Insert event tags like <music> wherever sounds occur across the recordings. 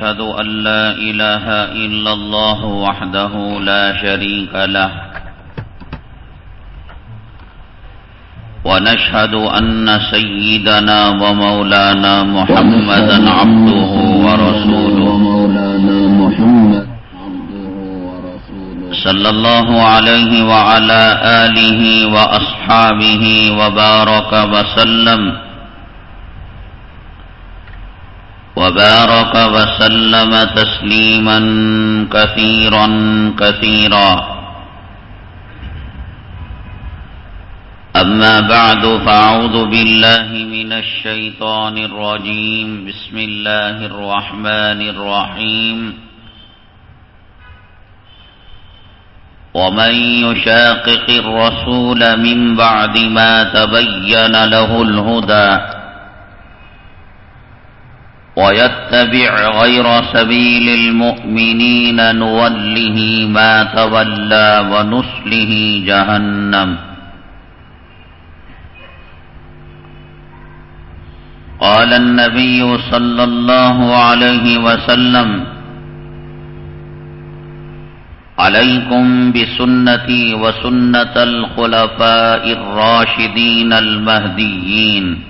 ونشهد أن لا إله إلا الله وحده لا شريك له ونشهد أن سيدنا ومولانا محمدا عبده ورسوله. صلى الله عليه وعلى آله وأصحابه وبارك وسلم. وبارك وسلم تسليما كثيرا كثيرا. أما بعد فأعوذ بالله من الشيطان الرجيم. بسم الله الرحمن الرحيم. ومن يشاقق الرسول من بعد ما تبين له الهدى ويتبع غير سبيل المؤمنين نوله ما تولى ونسله جهنم. قال النبي صلى الله عليه وسلم عليكم بسنتي وسنة الخلفاء الراشدين المهديين.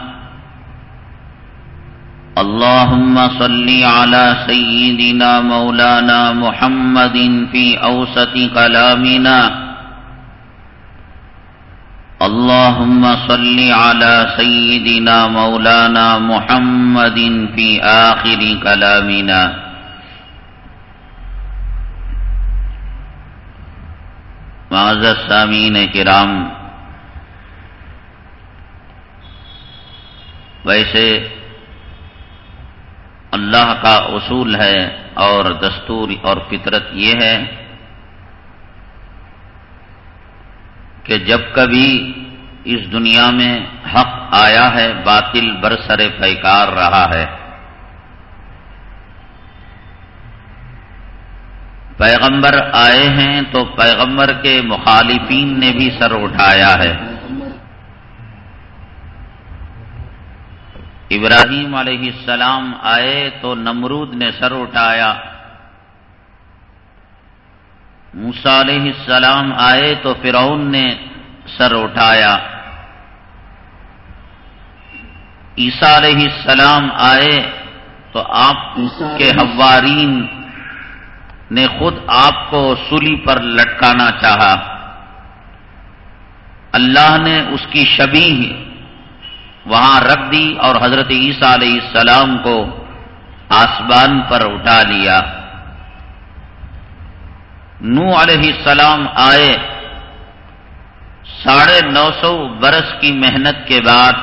اللهم صل على سيدنا مولانا محمد في أوسط كلامنا. اللهم صل على سيدنا مولانا محمد في آخر كلامنا. معذر سامین کرام، ویسے اللہ کا اصول ہے اور دستور اور فطرت یہ ہے کہ جب کبھی اس دنیا میں حق آیا ہے، باطل برسر پیکار رہا ہے۔ پیغمبر آئے ہیں تو پیغمبر کے مخالفین نے بھی سر اٹھایا ہے۔ ابراہیم علیہ السلام آئے تو نمرود نے سر اٹھایا۔ موسا علیہ السلام آئے تو فرعون نے سر اٹھایا۔ عیسیٰ علیہ السلام آئے تو آپ کے حوارین نے خود آپ کو سولی پر لٹکانا چاہا۔ اللہ نے اس کی شبی وہاں رکھ دی اور حضرت عیسیٰ علیہ السلام کو آسمان پر اٹھا لیا۔ نو علیہ السلام آئے۔ ساڑھے نو سو برس کی محنت کے بعد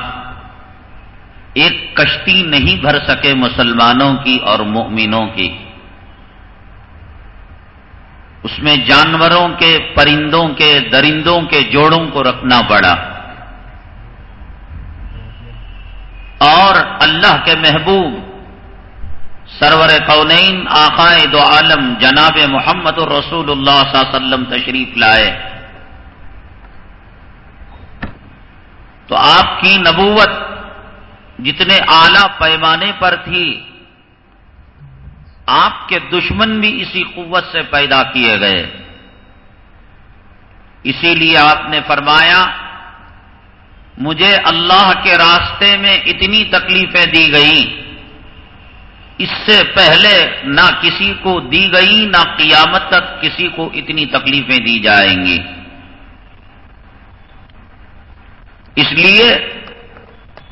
ایک کشتی نہیں بھر سکے مسلمانوں کی اور مؤمنوں کی۔ اس میں جانوروں کے، پرندوں کے، درندوں کے جوڑوں کو رکھنا پڑا۔ اور اللہ کے محبوب سرور کونین، آقائے دو عالم، جناب محمد الرسول اللہ صلی اللہ علیہ وسلم تشریف لائے۔ تو آپ کی نبوت جتنے اعلی پیمانے پر تھی، آپ کے دشمن بھی اسی قوت سے پیدا کیے گئے۔ اسی لیے آپ نے فرمایا مجھے اللہ کے راستے میں اتنی تکلیفیں دی گئی اس سے پہلے نہ کسی کو دی گئی، نہ قیامت تک کسی کو اتنی تکلیفیں دی جائیں گی۔ اس لیے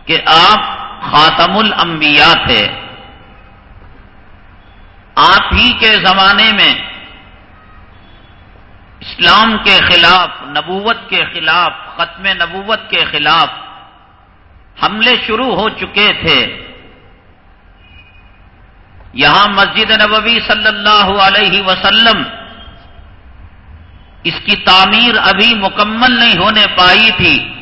کہ آپ خاتم الانبیاء تھے۔ آپ ہی کے زمانے میں اسلام کے خلاف، نبوت کے خلاف، ختم نبوت کے خلاف حملے شروع ہو چکے تھے۔ یہاں مسجد نبوی صلی اللہ علیہ وسلم اس کی تعمیر ابھی مکمل نہیں ہونے پائی تھی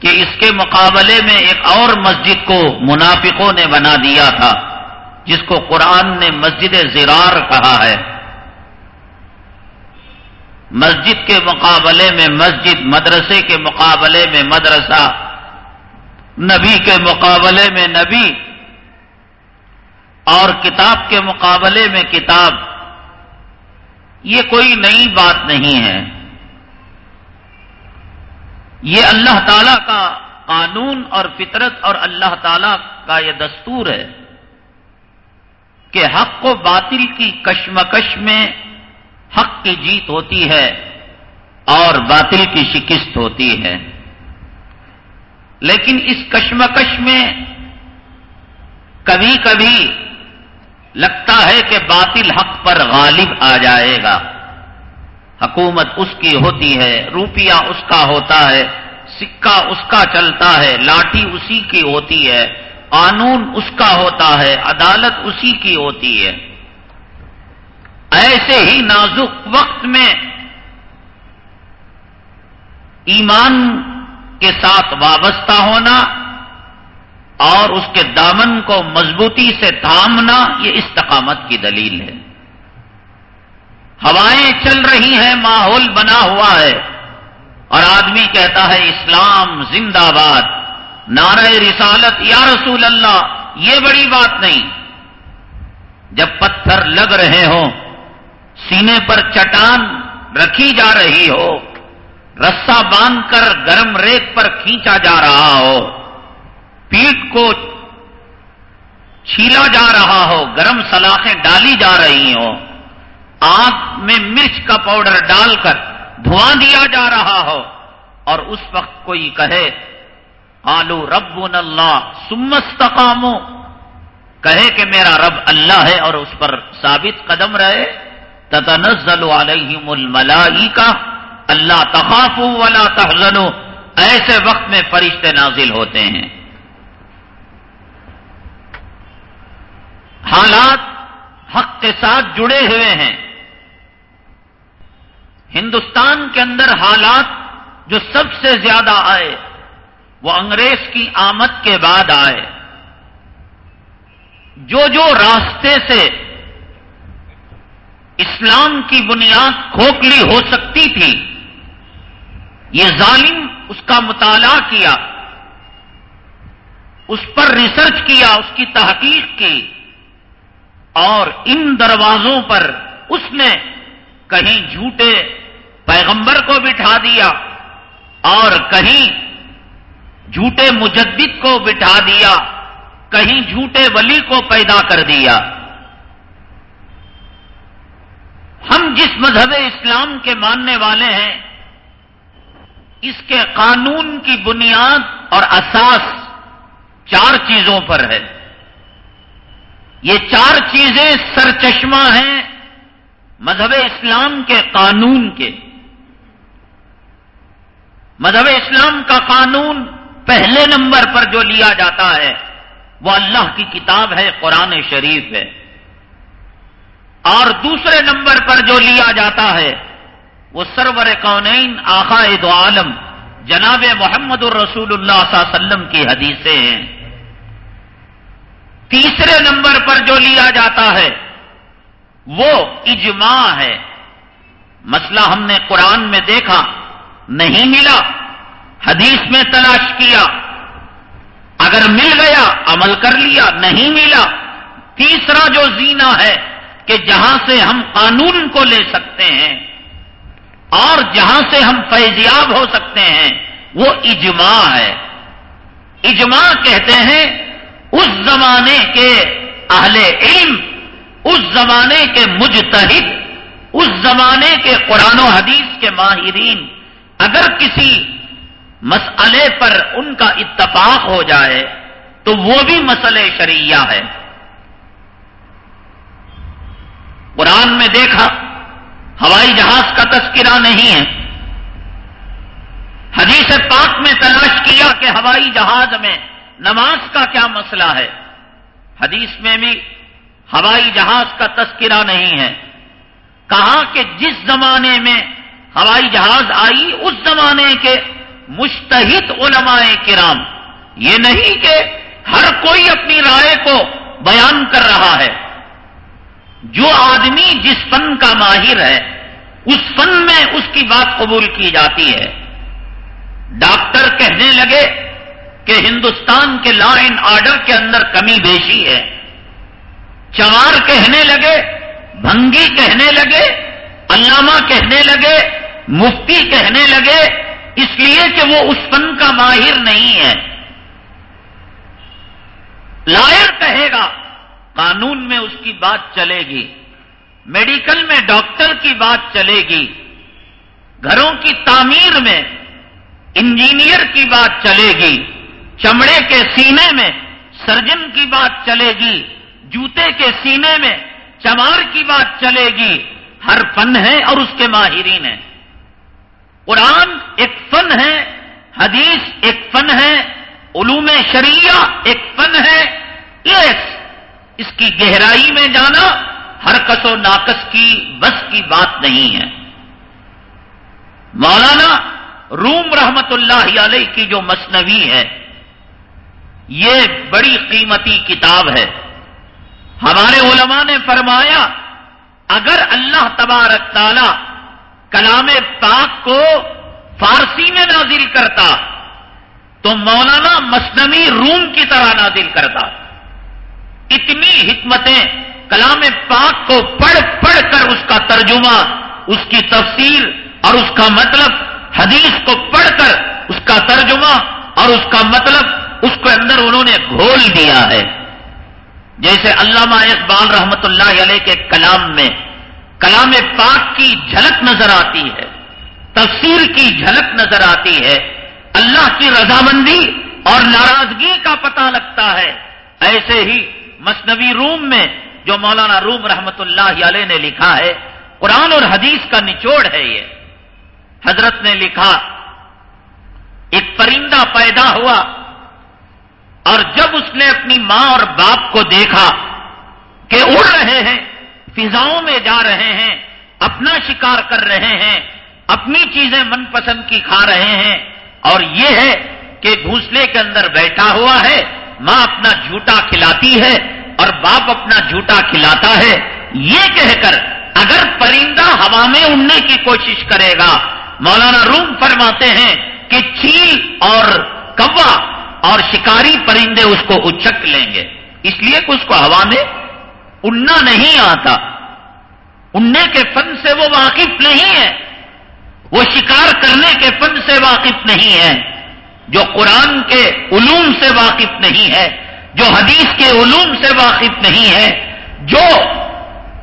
کہ اس کے مقابلے میں ایک اور مسجد کو منافقوں نے بنا دیا تھا، جس کو قرآن نے مسجد زرار کہا ہے۔ مسجد کے مقابلے میں مسجد، مدرسے کے مقابلے میں مدرسہ، نبی کے مقابلے میں نبی، اور کتاب کے مقابلے میں کتاب، یہ کوئی نئی بات نہیں ہے۔ یہ اللہ تعالی کا قانون اور فطرت اور اللہ تعالی کا یہ دستور ہے کہ حق و باطل کی کشمکش میں حق کی جیت ہوتی ہے اور باطل کی شکست ہوتی ہے۔ لیکن اس کشمکش میں کبھی کبھی لگتا ہے کہ باطل حق پر غالب آ جائے گا۔ حکومت اس کی ہوتی ہے، روپیہ اس کا ہوتا ہے، سکہ اس کا چلتا ہے، لاٹھی اسی کی ہوتی ہے، قانون اس کا ہوتا ہے، عدالت اسی کی ہوتی ہے۔ ایسے ہی نازک وقت میں ایمان کے ساتھ وابستہ ہونا اور اس کے دامن کو مضبوطی سے تھامنا یہ استقامت کی دلیل ہے۔ ہوائیں چل رہی ہیں، ماحول بنا ہوا ہے اور آدمی کہتا ہے، اسلام زندہ باد، نعرہ رسالت، یا رسول اللہ، یہ بڑی بات نہیں۔ جب پتھر لگ رہے ہوں سینے پر چٹان رکھی جا رہی ہو رسا باندھ کر گرم ریت پر کھینچا جا رہا ہو، پیٹ کو چھیلا جا رہا ہو، گرم سلاخیں ڈالی جا رہی ہوں آنکھ میں مرچ کا پاؤڈر ڈال کر دھواں دیا جا رہا ہو۔ اور اس وقت کوئی کہے آلو رب اللہ سمستقامو کہے کہ میرا رب اللہ ہے اور اس پر ثابت قدم رہے۔ تتنزل علیہم الملائکہ، اللہ تخافو ولا تحزنو ایسے وقت میں فرشتے نازل ہوتے ہیں۔ حالات حق کے ساتھ جڑے ہوئے ہیں۔ ہندوستان کے اندر حالات جو سب سے زیادہ آئے، وہ انگریز کی آمد کے بعد آئے۔ جو جو راستے سے اسلام کی بنیاد کھوکھلی ہو سکتی تھی۔ یہ ظالم اس کا مطالعہ کیا، اس پر ریسرچ کیا، اس کی تحقیق کی، اور ان دروازوں پر اس نے کہیں جھوٹے پیغمبر کو بٹھا دیا اور کہیں جھوٹے مجدد کو بٹھا دیا، کہیں جھوٹے ولی کو پیدا کر دیا۔ ہم جس مذہب اسلام کے ماننے والے ہیں، اس کے قانون کی بنیاد اور اساس چار چیزوں پر ہے۔ یہ چار چیزیں سرچشمہ ہیں مذہب اسلام کے قانون کے۔ مذہب اسلام کا قانون پہلے نمبر پر جو لیا جاتا ہے، وہ اللہ کی کتاب ہے، قرآن شریف ہے۔ اور دوسرے نمبر پر جو لیا جاتا ہے، وہ سرور کونین دو عالم، جناب محمد الرسول اللہ صلی اللہ علیہ وسلم کی حدیثیں ہیں۔ تیسرے نمبر پر جو لیا جاتا ہے، وہ اجماع ہے۔ مسئلہ ہم نے قرآن میں دیکھا، نہیں ملا۔ حدیث میں تلاش کیا۔ اگر مل گیا، عمل کر لیا، نہیں ملا۔ تیسرا جو زینا ہے کہ جہاں سے ہم قانون کو لے سکتے ہیں اور جہاں سے ہم فیضیاب ہو سکتے ہیں، وہ اجماع ہے۔ اجماع کہتے ہیں، اس زمانے کے اہل علم، اس زمانے کے مجتہد، اس زمانے کے قرآن و حدیث کے ماہرین۔ اگر کسی مسئلے پر ان کا اتفاق ہو جائے، تو وہ بھی مسئلے شریعہ ہے۔ قرآن میں دیکھا، ہوائی جہاز کا تذکرہ نہیں ہے۔ حدیث پاک میں تلاش کیا کہ ہوائی جہاز میں نماز کا کیا مسئلہ ہے۔ حدیث میں بھی ہوائی جہاز کا تذکرہ نہیں ہے۔ کہا کہ جس زمانے میں ہوائی جہاز آئی، اس زمانے کے مشتحد علماء کرام۔ یہ نہیں کہ ہر کوئی اپنی رائے کو بیان کر رہا ہے۔ جو آدمی جس فن کا ماہر ہے، اس فن میں اس کی بات قبول کی جاتی ہے۔ ڈاکٹر کہنے لگے کہ ہندوستان کے لا اینڈ آرڈر کے اندر کمی بیشی ہے۔ چمار کہنے لگے، بھنگی کہنے لگے، علامہ کہنے لگے، مفتی کہنے لگے، اس لیے کہ وہ اس فن کا ماہر نہیں ہے۔ لائر کہے گا قانون میں اس کی بات چلے گی، میڈیکل میں ڈاکٹر کی بات چلے گی، گھروں کی تعمیر میں انجینئر کی بات چلے گی، چمڑے کے سینے میں سرجن کی بات چلے گی، جوتے کے سینے میں چمار کی بات چلے گی، ہر فن ہے اور اس کے ماہرین ہیں۔ قرآن ایک فن ہے، حدیث ایک فن ہے، علوم شریعہ ایک فن ہے یس اس کی گہرائی میں جانا ہر کس و ناقص کی بس کی بات نہیں ہے۔ مولانا روم رحمت اللہ علیہ کی جو مصنوی ہے، یہ بڑی قیمتی کتاب ہے۔ ہمارے علماء نے فرمایا، اگر اللہ تبارک تعالی کلام پاک کو فارسی میں نازل کرتا، تو مولانا مصنوی روم کی طرح نازل کرتا۔ اتنی حکمتیں کلام پاک کو پڑھ پڑھ کر اس کا ترجمہ، اس کی تفسیر اور اس کا مطلب حدیث کو پڑھ کر اس کا ترجمہ اور اس کا مطلب اس کے اندر انہوں نے گھول دیا ہے۔ جیسے علامہ اقبال رحمت اللہ علیہ کے کلام میں، کلام پاک کی جھلک نظر آتی ہے، تفسیر کی جھلک نظر آتی ہے۔ اللہ کی رضامندی اور ناراضگی کا پتہ لگتا ہے۔ ایسے ہی مصنوی روم میں جو مولانا روم رحمت اللہ علیہ نے لکھا ہے، قرآن اور حدیث کا نچوڑ ہے یہ۔ حضرت نے لکھا، ایک پرندہ پیدا ہوا اور جب اس نے اپنی ماں اور باپ کو دیکھا کہ اڑ رہے ہیں، فضاؤں میں جا رہے ہیں، اپنا شکار کر رہے ہیں، اپنی چیزیں من پسند کی کھا رہے ہیں اور یہ ہے کہ گھونسلے کے اندر بیٹھا ہوا ہے ماں اپنا جھوٹا کھلاتی ہے اور باپ اپنا جھوٹا کھلاتا ہے، یہ کہہ کر اگر پرندہ ہوا میں اڑنے کی کوشش کرے گا، مولانا روم فرماتے ہیں کہ چیل اور کوا اور شکاری پرندے اس کو اچک لیں گے۔ اس لیے کہ اس کو ہوا میں اڑنا نہیں آتا۔ اڑنے کے فن سے وہ واقف نہیں ہے۔ وہ شکار کرنے کے فن سے واقف نہیں ہے۔ جو قرآن کے علوم سے واقف نہیں ہے، جو حدیث کے علوم سے واقف نہیں ہے، جو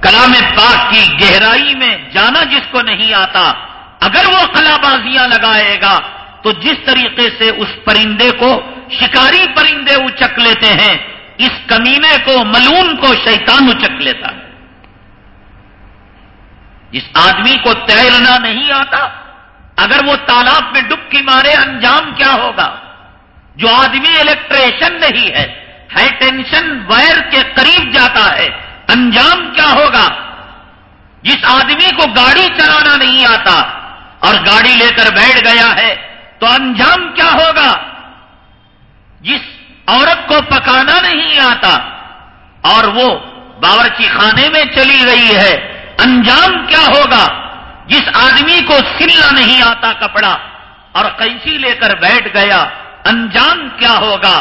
کلام پاک کی گہرائی میں جانا جس کو نہیں آتا، اگر وہ کلا بازیاں لگائے گا، تو جس طریقے سے اس پرندے کو، شکاری پرندے اچک لیتے ہیں، اس کمینے کو، ملون کو شیطان اچک لیتا۔ ہے جس آدمی کو تیرنا نہیں آتا اگر وہ تالاب میں ڈبکی مارے انجام کیا ہوگا؟ جو آدمی الیکٹریشن نہیں ہے، ہائی ٹینشن وائر کے قریب جاتا ہے، انجام کیا ہوگا؟ جس آدمی کو گاڑی چلانا نہیں آتا اور گاڑی لے کر بیٹھ گیا ہے، تو انجام کیا ہوگا؟ جس عورت کو پکانا نہیں آتا اور وہ باورچی خانے میں چلی گئی ہے، انجام کیا ہوگا؟ جس آدمی کو سلنا نہیں آتا کپڑا اور قینچی لے کر بیٹھ گیا، انجام کیا ہوگا؟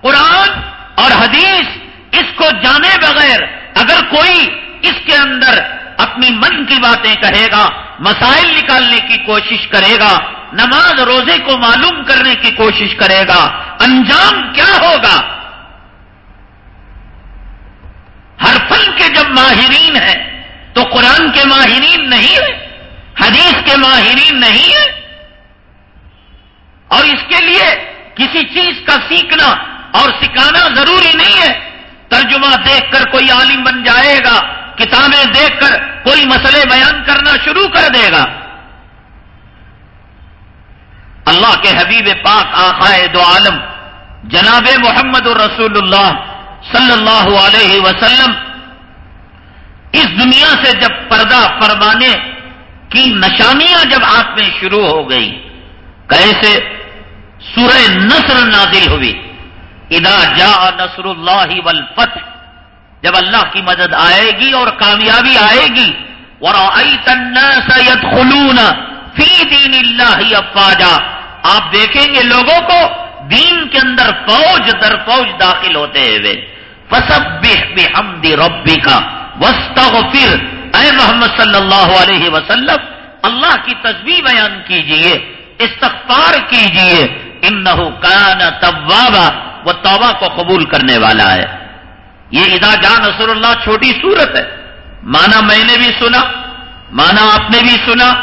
قرآن اور حدیث، اس کو جانے بغیر اگر کوئی اس کے اندر اپنی من کی باتیں کہے گا، مسائل نکالنے کی کوشش کرے گا، نماز روزے کو معلوم کرنے کی کوشش کرے گا، انجام کیا ہوگا؟ ہر فن کے جب ماہرین ہیں تو قرآن کے ماہرین نہیں ہیں۔ حدیث کے ماہرین نہیں ہیں۔ اور اس کے لیے کسی چیز کا سیکھنا اور سکھانا ضروری نہیں ہے۔ ترجمہ دیکھ کر کوئی عالم بن جائے گا، کتابیں دیکھ کر کوئی مسئلے بیان کرنا شروع کر دے گا۔ اللہ کے حبیب پاک آخائے دو عالم، جناب محمد الرسول اللہ صلی اللہ علیہ وسلم، اس دنیا سے جب پردہ فرمانے کی نشانیاں جب آپ میں شروع ہو گئی کیسے سورہ نصر نازل ہوئی؟ ادا جا نصر اللہ والفتح، جب اللہ کی مدد آئے گی اور کامیابی آئے گی اور خلون فی دین اللہ افواجا آپ دیکھیں گے لوگوں کو دین کے اندر فوج در فوج داخل ہوتے ہوئے۔ فسب بحمد ربی کا اے محمد صلی اللہ علیہ وسلم، اللہ کی تصویر بیان کیجیے، استغفار کیجیے، انہو کان توابا وہ توبہ کو قبول کرنے والا ہے۔ یہ ادا جان نصر اللہ چھوٹی صورت ہے۔ مانا میں نے بھی سنا، مانا آپ نے بھی سنا،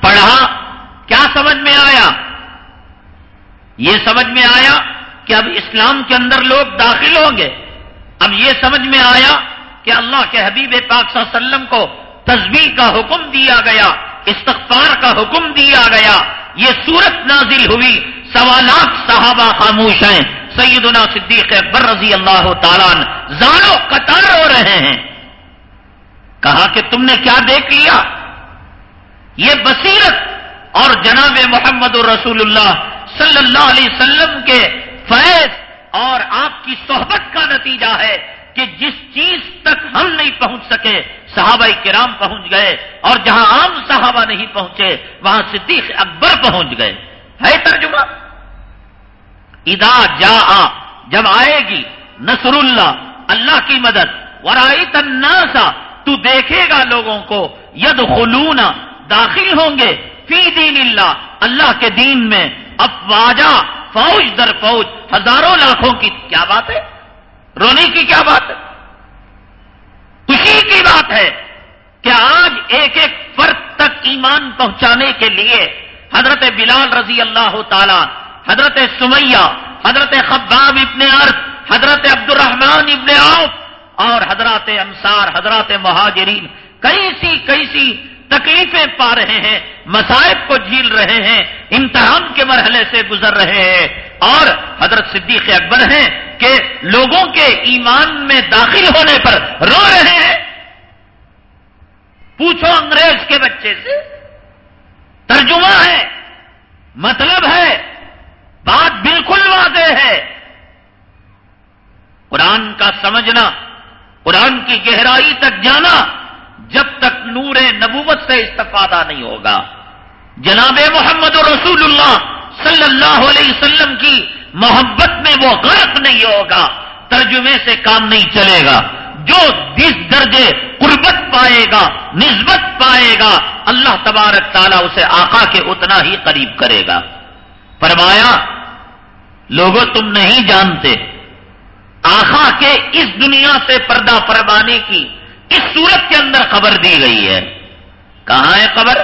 پڑھا، کیا سمجھ میں آیا؟ یہ سمجھ میں آیا کہ اب اسلام کے اندر لوگ داخل ہوں گے۔ اب یہ سمجھ میں آیا کہ اللہ کے حبیب پاک صلی اللہ علیہ وسلم کو تصویر کا حکم دیا گیا، استغفار کا حکم دیا گیا۔ یہ صورت نازل ہوئی، سوالات صحابہ خاموش ہیں۔ سیدنا صدیق اکبر رضی اللہ تعالیٰ زانو قطار ہو رہے ہیں۔ کہا کہ تم نے کیا دیکھ لیا؟ یہ بصیرت اور جناب محمد الرسول اللہ صلی اللہ علیہ وسلم کے فیض اور آپ کی صحبت کا نتیجہ ہے۔ کہ جس چیز تک ہم نہیں پہنچ سکے، صحابہ کرام پہنچ گئے اور جہاں عام صحابہ نہیں پہنچے، وہاں صدیق اکبر پہنچ گئے۔ ہے ترجمہ؟ ادا جا آ جب آئے گی نصر اللہ اللہ کی مدد ورائی تناسا تو دیکھے گا لوگوں کو ید خلونا داخل ہوں گے، فی دین اللہ اللہ کے دین میں، افواجا، فوج در فوج، ہزاروں لاکھوں کی، کیا بات ہے؟ رونے کی کیا بات ہے؟ خوشی کی بات ہے کہ آج ایک ایک فرد تک ایمان پہنچانے کے لیے حضرت بلال رضی اللہ تعالی، حضرت سمیہ، حضرت خباب ابن عرض، حضرت عبد الرحمان ابن عوف اور حضرات انصار، حضرات مہاجرین کیسی کیسی تکلیفیں پا رہے ہیں مسائب کو جھیل رہے ہیں، امتحان کے مرحلے سے گزر رہے ہیں اور حضرت صدیق اکبر ہیں کہ لوگوں کے ایمان میں داخل ہونے پر رو رہے ہیں۔ پوچھو انگریز کے بچے سے۔ ترجمہ ہے مطلب ہے، بات بالکل واضح ہے۔ قرآن کا سمجھنا، قرآن کی گہرائی تک جانا جب تک نور نبوت سے استفادہ نہیں ہوگا۔ جناب محمد رسول اللہ صلی اللہ علیہ وسلم کی محبت میں وہ غرق نہیں ہوگا، ترجمے سے کام نہیں چلے گا۔ جو جس درجے قربت پائے گا، نسبت پائے گا، اللہ تبارک تعالیٰ اسے آقا کے اتنا ہی قریب کرے گا۔ فرمایا، لوگوں، تم نہیں جانتے آخا کے اس دنیا سے پردہ فرمانے کی اس صورت کے اندر خبر دی گئی ہے۔ کہاں ہے خبر؟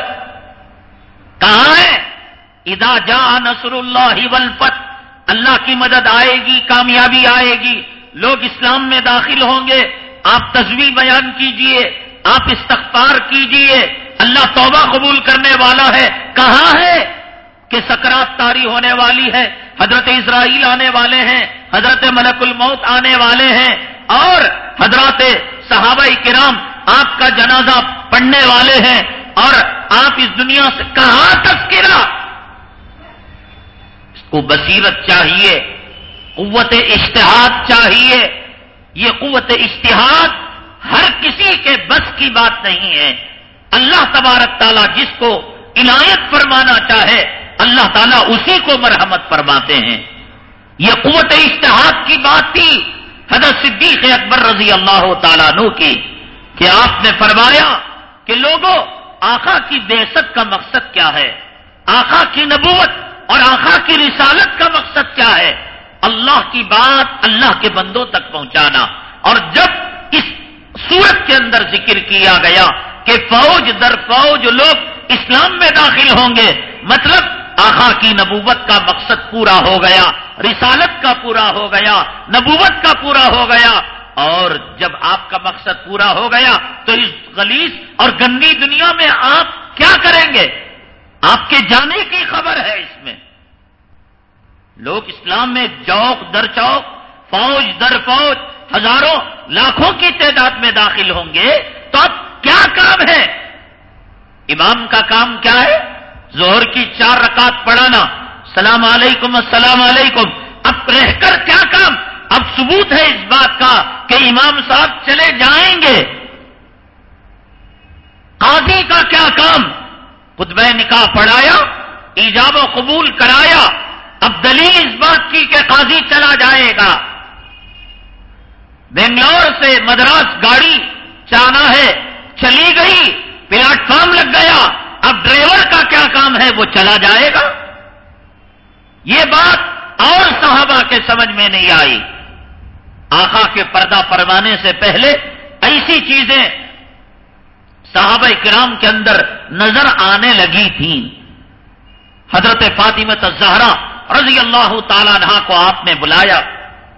کہاں ہے؟ ادا جا نصر اللہ ولفت اللہ کی مدد آئے گی، کامیابی آئے گی۔ لوگ اسلام میں داخل ہوں گے۔ آپ تصویر بیان کیجیے، آپ استغفار کیجیے۔ اللہ توبہ قبول کرنے والا ہے۔ کہاں ہے؟ کہ سکرات تاری ہونے والی ہے۔ حضرت اسرائیل آنے والے ہیں۔ حضرت ملک الموت آنے والے ہیں۔ اور حضرات صحابہ کرام آپ کا جنازہ پڑھنے والے ہیں۔ اور آپ اس دنیا سے کہاں تذکرہ؟ کو بصیرت چاہیے، قوت اشتہاد چاہیے۔ یہ قوت اشتہاد ہر کسی کے بس کی بات نہیں ہے۔ اللہ تبارک تعالیٰ جس کو عنایت فرمانا چاہے، اللہ تعالیٰ اسی کو مرحمت فرماتے ہیں۔ یہ قوت اشتہاد کی بات تھی حضرت صدیق اکبر رضی اللہ تعالیٰ نو کی کہ آپ نے فرمایا کہ لوگوں آقا کی بے کا مقصد کیا ہے؟ آخا کی نبوت اور آخا کی رسالت کا مقصد کیا ہے؟ اللہ کی بات اللہ کے بندوں تک پہنچانا۔ اور جب اس سورت کے اندر ذکر کیا گیا کہ فوج در فوج لوگ اسلام میں داخل ہوں گے مطلب آخا کی نبوت کا مقصد پورا ہو گیا، رسالت کا پورا ہو گیا، نبوت کا پورا ہو گیا۔ اور جب آپ کا مقصد پورا ہو گیا تو اس غلیظ اور گندی دنیا میں آپ کیا کریں گے؟ آپ کے جانے کی خبر ہے اس میں۔ لوگ اسلام میں چوک در چوک فوج در فوج، ہزاروں لاکھوں کی تعداد میں داخل ہوں گے، تو اب کیا کام ہے؟ امام کا کام کیا ہے؟ زہر کی چار رکعت پڑھانا السلام علیکم السلام علیکم، اب رہ کر کیا کام؟ اب ثبوت ہے اس بات کا کہ امام صاحب چلے جائیں گے۔ قاضی کا کیا کام؟ خطب نکاح پڑھایا، ایجاب و قبول کرایا اب دلیل اس بات کی کہ قاضی چلا جائے گا۔ بنگلور سے مدراس گاڑی چانا ہے، چلی گئی پلیٹ فارم لگ گیا۔ اب ڈرائیور کا کیا کام ہے؟ وہ چلا جائے گا۔ یہ بات اور صحابہ کے سمجھ میں نہیں آئی۔ آخا کے پردہ پروانے سے پہلے ایسی چیزیں صحابہ کرام کے اندر نظر آنے لگی تھیں۔ حضرت فاطمت الزہرا رضی اللہ تعالیٰ عنہ کو آپ نے بلایا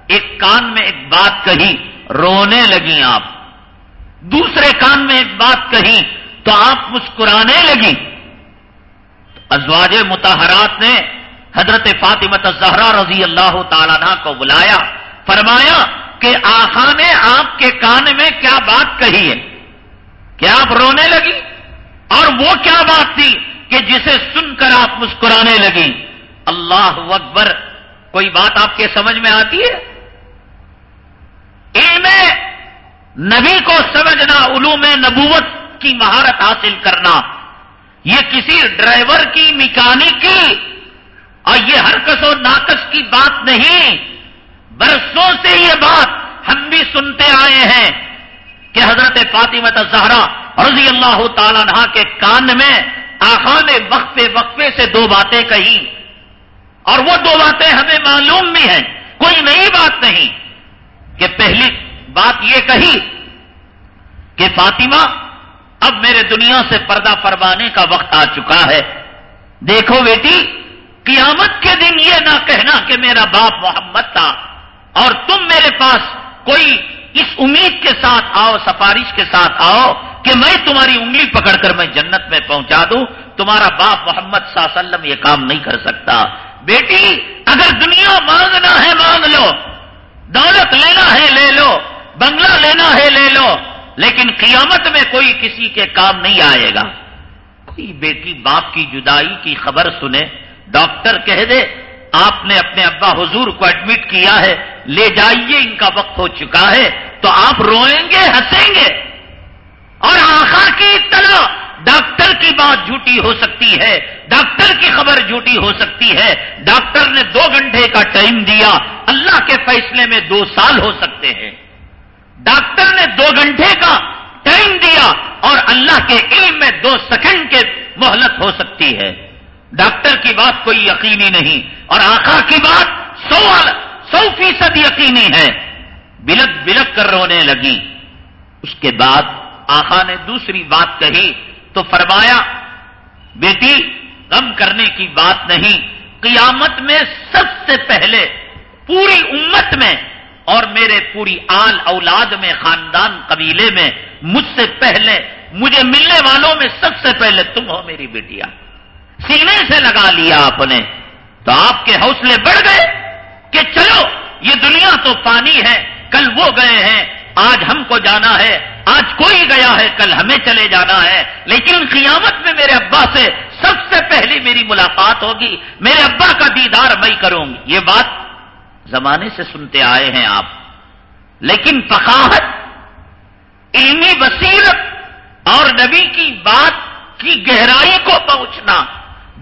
ایک کان میں ایک بات کہی، رونے لگی آپ۔ دوسرے کان میں ایک بات کہی، تو آپ مسکرانے لگی۔ ازواج متحرات نے حضرت فاطمت الزہرا رضی اللہ تعالیٰ عنہ کو بلایا، فرمایا کہ آخا نے آپ کے کان میں کیا بات کہی ہے؟ کیا آپ رونے لگی؟ اور وہ کیا بات تھی کہ جسے سن کر آپ مسکرانے لگی؟ اللہ اکبر، کوئی بات آپ کے سمجھ میں آتی ہے؟ علم نبی کو سمجھنا، علوم نبوت کی مہارت حاصل کرنا، یہ کسی ڈرائیور کی، میکانک کی، اور یہ ہرکس و ناکس کی بات نہیں۔ برسوں سے یہ بات ہم بھی سنتے آئے ہیں کہ حضرت فاطمت زہرا رضی اللہ تعالیٰ عنہ کے کان میں آخا نے وقفے وقفے سے دو باتیں کہی اور وہ دو باتیں ہمیں معلوم بھی ہیں۔ کوئی نئی بات نہیں کہ پہلی بات یہ کہی کہ فاطمہ اب میرے دنیا سے پردہ پروانے کا وقت آ چکا ہے۔ دیکھو بیٹی، قیامت کے دن یہ نہ کہنا کہ میرا باپ محمد تھا اور تم میرے پاس کوئی اس امید کے ساتھ آؤ، سفارش کے ساتھ آؤ کہ میں تمہاری انگلی پکڑ کر میں جنت میں پہنچا دوں۔ تمہارا باپ محمد صلی اللہ علیہ وسلم یہ کام نہیں کر سکتا۔ بیٹی، اگر دنیا مانگنا ہے مانگ لو، دولت لینا ہے لے لو، بنگلہ لینا ہے لے لو، لیکن قیامت میں کوئی کسی کے کام نہیں آئے گا۔ کوئی بیٹی باپ کی جدائی کی خبر سنے، ڈاکٹر کہہ دے، آپ نے اپنے ابا حضور کو ایڈمٹ کیا ہے، لے جائیے، ان کا وقت ہو چکا ہے، تو آپ روئیں گے، ہنسیں گے۔ اور آخر کی اطلاع ڈاکٹر کی بات جھوٹی ہو سکتی ہے، ڈاکٹر کی خبر جھوٹی ہو سکتی ہے، ڈاکٹر نے دو گھنٹے کا ٹائم دیا، اللہ کے فیصلے میں دو سال ہو سکتے ہیں۔ ڈاکٹر نے دو گھنٹے کا ٹائم دیا اور اللہ کے علم میں دو سیکنڈ کے مہلت ہو سکتی ہے۔ ڈاکٹر کی بات کوئی یقینی نہیں اور آخا کی بات سو سو فیصد یقینی ہے۔ بلک بلک کر رونے لگی۔ اس کے بعد آخا نے دوسری بات کہی۔ تو فرمایا، بیٹی، غم کرنے کی بات نہیں، قیامت میں سب سے پہلے پوری امت میں اور میرے پوری آل اولاد میں، خاندان قبیلے میں، مجھ سے پہلے، مجھے ملنے والوں میں سب سے پہلے تم ہو میری بیٹیا سینے سے لگا لیا آپ نے۔ تو آپ کے حوصلے بڑھ گئے کہ چلو، یہ دنیا تو پانی ہے، کل وہ گئے ہیں، آج ہم کو جانا ہے۔ آج کوئی گیا ہے، کل ہمیں چلے جانا ہے، لیکن قیامت میں میرے ابا سے سب سے پہلی میری ملاقات ہوگی۔ میرے ابا کا دیدار میں کروں۔ گی یہ بات زمانے سے سنتے آئے ہیں آپ۔ لیکن فقاہت علمی بصیرت اور نبی کی بات کی گہرائی کو پہنچنا،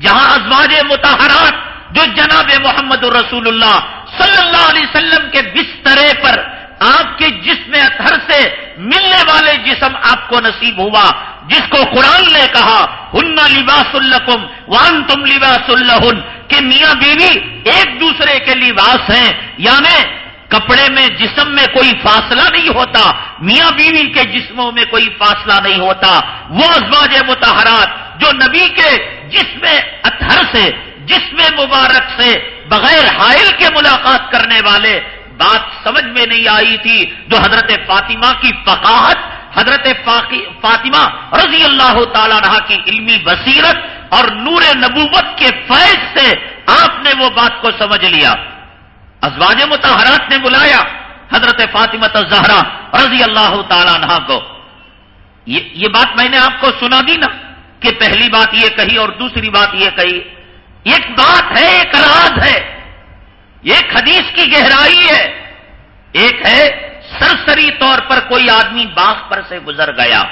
جہاں ازواج متحرات جو جناب محمد رسول اللہ صلی اللہ علیہ وسلم کے بسترے پر آپ کے جسم اطہر سے ملنے والے جسم آپ کو نصیب ہوا، جس کو قرآن نے کہا، ہن لباس الکم وان تم لباس الہن کہ میاں بیوی ایک دوسرے کے لباس ہیں۔ یعنی کپڑے میں جسم میں کوئی فاصلہ نہیں ہوتا، میاں بیوی کے جسموں میں کوئی فاصلہ نہیں ہوتا۔ وہ ازواج متحرات جو نبی کے جسم اطہر سے، جسم مبارک سے بغیر حائل کے ملاقات کرنے والے بات سمجھ میں نہیں آئی تھی جو حضرت فاطمہ کی فقاہت، حضرت فاطمہ رضی اللہ تعالیٰ عنہ کی علمی بصیرت اور نور نبوت کے فیض سے آپ نے وہ بات کو سمجھ لیا۔ ازواج متحرات نے بلایا حضرت فاطمہ زہرا رضی اللہ تعالیٰ عنہ کو۔ یہ بات میں نے آپ کو سنا دی نا کہ پہلی بات یہ کہی اور دوسری بات یہ کہی۔ ایک بات ہے، ایک راز ہے۔ ایک حدیث کی گہرائی ہے۔ ایک ہے، سرسری طور پر کوئی آدمی باغ پر سے گزر گیا،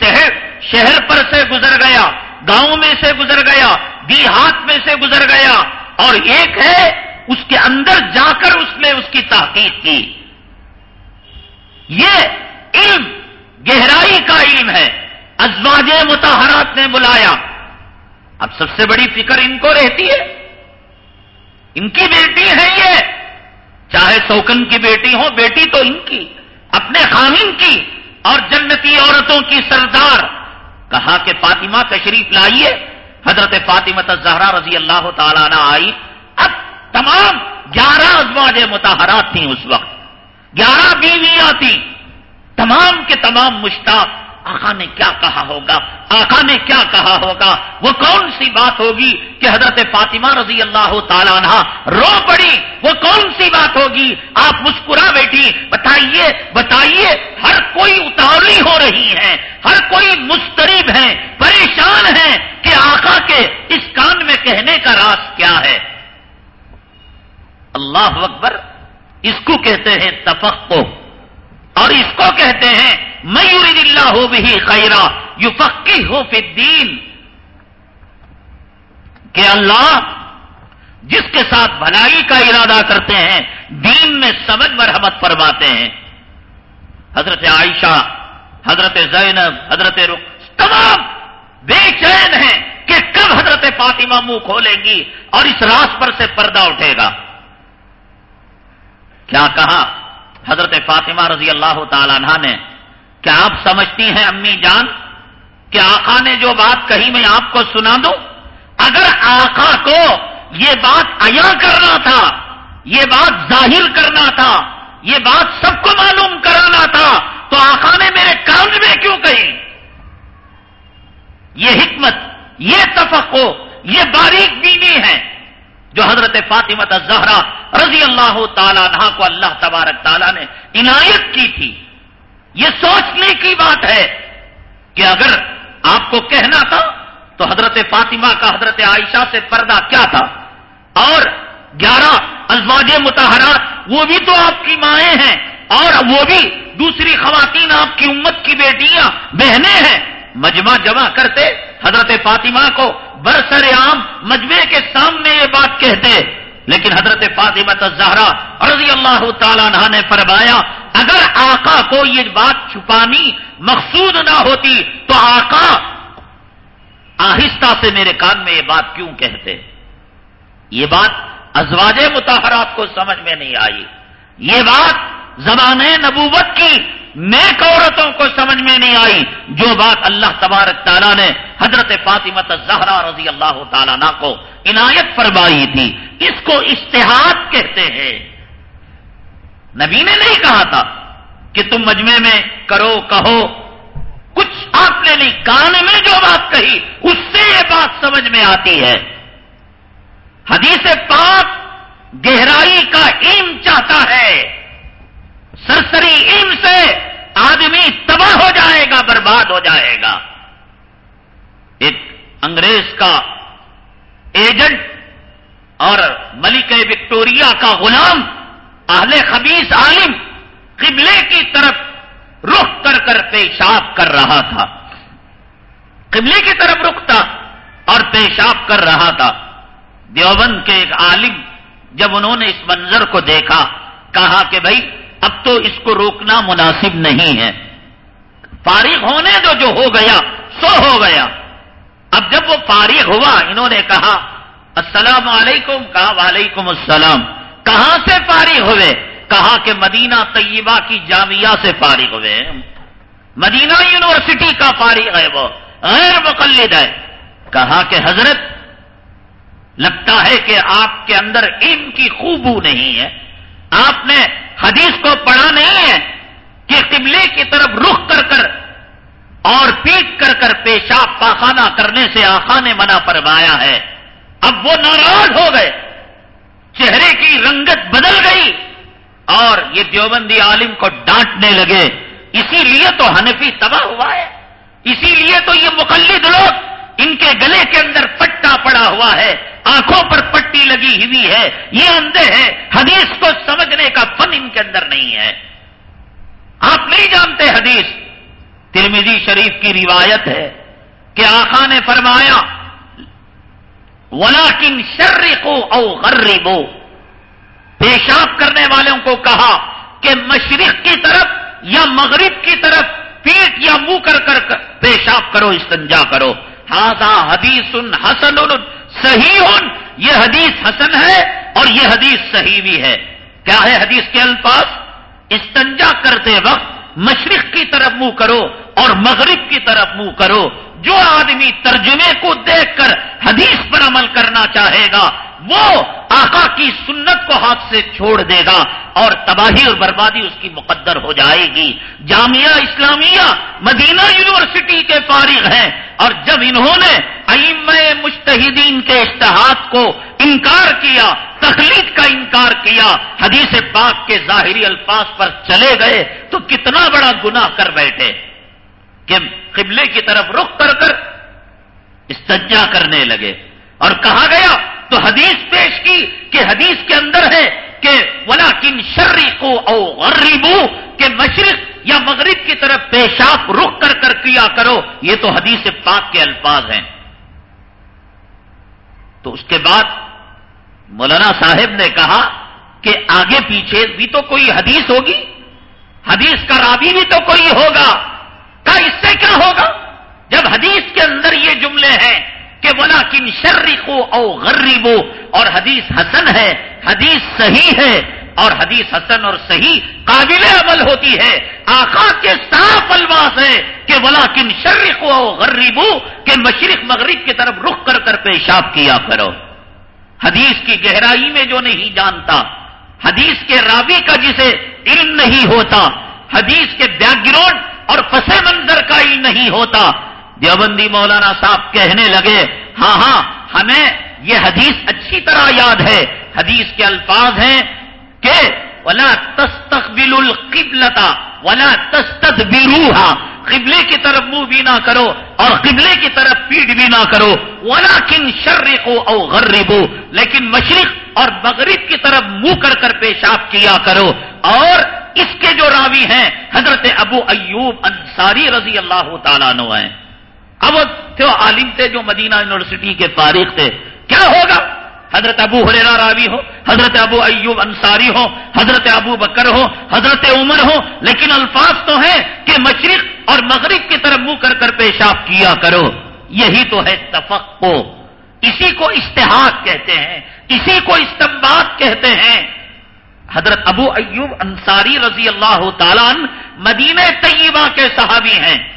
شہر شہر پر سے گزر گیا، گاؤں میں سے گزر گیا، دیہات میں سے گزر گیا، اور ایک ہے، اس کے اندر جا کر اس نے اس کی تحقیق کی۔ یہ علم، گہرائی کا علم ہے۔ ازواج متحرات نے بلایا۔ اب سب سے بڑی فکر ان کو رہتی ہے۔ ان کی بیٹی ہے یہ۔ چاہے سوکن کی بیٹی ہو بیٹی تو ان کی، اپنے خامین کی اور جنتی عورتوں کی سردار۔ کہا کہ فاطمہ تشریف لائیے۔ حضرت فاطمہ زہرا رضی اللہ تعالیٰ نے آئی۔ اب تمام گیارہ ازواج متحرات تھیں اس وقت۔ گیارہ بیویاں تھیں۔ تمام کے تمام مشتاق۔ آقا نے کیا کہا ہوگا؟ آقا نے کیا کہا ہوگا؟ وہ کون سی بات ہوگی کہ حضرت فاطمہ رضی اللہ تعالیٰ عنہ رو پڑی؟ وہ کون سی بات ہوگی؟ آپ مسکرا بیٹھی، بتائیے بتائیے، ہر کوئی اتاری ہو رہی ہے، ہر کوئی مسترب ہے، پریشان ہے کہ آقا کے اس کان میں کہنے کا راز کیا ہے۔ اللہ اکبر، اس کو کہتے ہیں تفق اور اس کو کہتے ہیں میور اللہ ہو بھی خیرا یو پکی ہو دین کہ اللہ جس کے ساتھ بھلائی کا ارادہ کرتے ہیں، دین میں سمجھ مرحمت فرماتے ہیں۔ حضرت عائشہ، حضرت زینب، حضرت رخ، تمام بے چین ہیں کہ کب حضرت فاطمہ منہ کھولیں گی اور اس راس پر سے پردہ اٹھے گا۔ کیا کہا حضرت فاطمہ رضی اللہ تعالی عنہ نے؟ کیا آپ سمجھتی ہیں امی جان کہ آقا نے جو بات کہی میں آپ کو سنا دوں؟ اگر آقا کو یہ بات عیا کرنا تھا، یہ بات ظاہر کرنا تھا، یہ بات سب کو معلوم کرانا تھا، تو آقا نے میرے کان میں کیوں کہی؟ یہ حکمت، یہ تفقو یہ باریک بینی ہے جو حضرت فاطمہ زہرا رضی اللہ تعالیٰ عنہ کو اللہ تبارک تعالیٰ نے عنایت کی تھی۔ یہ سوچنے کی بات ہے کہ اگر آپ کو کہنا تھا تو حضرت فاطمہ کا حضرت عائشہ سے پردہ کیا تھا اور گیارہ ازواج متحرات، وہ بھی تو آپ کی مائیں ہیں اور وہ بھی دوسری خواتین آپ کی امت کی بیٹیاں، بہنیں ہیں۔ مجمع جمع کرتے حضرت فاطمہ کو برسر عام مجمع کے سامنے یہ بات کہتے، لیکن حضرت فاطمہ زہرا رضی اللہ تعالیٰ عنہ نے فرمایا اگر آقا کو یہ بات چھپانی مقصود نہ ہوتی تو آقا آہستہ سے میرے کان میں یہ بات کیوں کہتے؟ یہ بات ازواج متحرات کو سمجھ میں نہیں آئی۔ یہ بات زبان نبوت کی نیک عورتوں کو سمجھ میں نہیں آئی۔ جو بات اللہ تبارک تعالیٰ نے حضرت فاطمہ زہرا رضی اللہ تعالیٰ کو عنایت فرمائی تھی، اس کو اشتہاد کہتے ہیں۔ نبی نے نہیں کہا تھا کہ تم مجمع میں کرو، کہو۔ کچھ آپ نے نہیں، کان میں جو بات کہی، اس سے یہ بات سمجھ میں آتی ہے۔ حدیث پاک گہرائی کا علم چاہتا ہے۔ سرسری علم سے آدمی تباہ ہو جائے گا، برباد ہو جائے گا۔ ایک انگریز کا ایجنٹ اور ملک وکٹوریا کا غلام اہل خبیص عالم قبلے کی طرف رخ کر کر پیشاب کر رہا تھا۔ قبلے کی طرف رخ تھا اور پیشاب کر رہا تھا۔ دیوبند کے ایک عالم جب انہوں نے اس منظر کو دیکھا، کہا کہ بھائی، اب تو اس کو روکنا مناسب نہیں ہے۔ فارغ ہونے دو جو ہو گیا، سو ہو گیا۔ اب جب وہ فارغ ہوا، انہوں نے کہا، السلام علیکم، کہا، وعلیکم السلام۔ کہاں سے فارغ ہوئے؟ کہا کہ مدینہ طیبہ کی جامعہ سے فارغ ہوئے؟ مدینہ یونیورسٹی کا فارغ ہے وہ، غیر مقلد ہے۔ کہا کہ حضرت؟ لگتا ہے کہ آپ کے اندر علم کی خوبو نہیں ہے۔ آپ نے حدیث کو پڑھا نہیں ہے کہ قبلے کی طرف رخ کر کر اور پیٹ کر کر پیشاب پاخانہ کرنے سے آخا نے منع فرمایا ہے۔ اب وہ ناراض ہو گئے۔ چہرے کی رنگت بدل گئی اور یہ دیوبندی عالم کو ڈانٹنے لگے۔ اسی لیے تو حنفی تباہ ہوا ہے۔ اسی لیے تو یہ مقلد لوگ ان کے گلے کے اندر پٹا پڑا ہوا ہے۔ آنکھوں پر پٹی لگی ہوئی ہے۔ یہ اندھے ہیں۔ حدیث کو سمجھنے کا فن ان کے اندر نہیں ہے۔ آپ نہیں جانتے حدیث۔ ترمیزی شریف کی روایت ہے کہ آخا نے فرمایا ولاکن شرقو او غربو۔ پیشاب کرنے والوں کو کہا کہ مشرق کی طرف یا مغرب کی طرف پیٹ یا منہ کر کر پیشاب کرو، استنجا کرو۔ ہاضا حدیث حسن، صحیح۔ یہ حدیث حسن ہے اور یہ حدیث صحیح بھی ہے۔ کیا ہے حدیث کے الفاظ؟ استنجا کرتے وقت مشرق کی طرف منہ کرو اور مغرب کی طرف منہ کرو۔ جو آدمی ترجمے کو دیکھ کر حدیث پر عمل کرنا چاہے گا، وہ آقا کی سنت کو ہاتھ سے چھوڑ دے گا اور تباہی اور بربادی اس کی مقدر ہو جائے گی۔ جامعہ اسلامیہ مدینہ یونیورسٹی کے فارغ ہیں اور جب انہوں نے ائم مشتحدین کے اشتہاد کو انکار کیا، تخلیق کا انکار کیا، حدیث پاک کے ظاہری الفاظ پر چلے گئے، تو کتنا بڑا گناہ کر بیٹھے۔ کہ قبلے کی طرف رخ کر کر استجا کرنے لگے۔ اور کہا گیا، تو حدیث پیش کی کہ حدیث کے اندر ہے کہ ولا کن شرری کو او غریبو کہ مشرق یا مغرب کی طرف پیشاب رخ کر کر کیا کرو۔ یہ تو حدیث پاک کے الفاظ ہیں۔ تو اس کے بعد مولانا صاحب نے کہا کہ آگے پیچھے بھی تو کوئی حدیث ہوگی، حدیث کا رابی بھی تو کوئی ہوگا۔ کا اس سے کیا ہوگا؟ جب حدیث کے اندر یہ جملے ہیں کہ بولا کن شرق او غریبو اور حدیث حسن ہے، حدیث صحیح ہے، اور حدیث حسن اور صحیح قابل عمل ہوتی ہے۔ آقا کے صاف الفاظ ہے کہ بولا کن شرق او غریبو کہ مشرق مغرب کی طرف رخ کر کر پیشاب کیا کرو۔ حدیث کی گہرائی میں جو نہیں جانتا، حدیث کے راوی کا جسے علم نہیں ہوتا، حدیث کے بیک گراؤنڈ اور پس منظر کا علم نہیں ہوتا۔ دیوبندی مولانا صاحب کہنے لگے ہاں ہاں ہمیں یہ حدیث اچھی طرح یاد ہے۔ حدیث کے الفاظ ہیں کہ ولا تستقبل القبلتا ولا تستدبروها۔ قبلے کی طرف منہ بھی نہ کرو اور قبلے کی طرف پیٹ بھی نہ کرو۔ ولا کن شرق او غربو لیکن مشرق اور مغرب کی طرف منہ کر کر پیشاب کیا کرو۔ اور اس کے جو راوی ہیں، حضرت ابو ایوب انصاری رضی اللہ تعالیٰ نو ہیں۔ اب تھے عالم تھے جو مدینہ یونیورسٹی کے فارغ تھے۔ کیا ہوگا؟ حضرت ابو حریرا راوی ہو، حضرت ابو ایوب انصاری ہو، حضرت ابو بکر ہو، حضرت عمر ہو۔ لیکن الفاظ تو ہیں کہ مشرق اور مغرب کی طرف منہ کر کر پیشاب کیا کرو۔ یہی تو ہے تفق اسی کو اشتہاد کہتے ہیں، اسی کو استمباد کہتے ہیں۔ حضرت ابو ایوب انصاری رضی اللہ تعالیٰ مدینہ طیبہ کے صحابی ہیں۔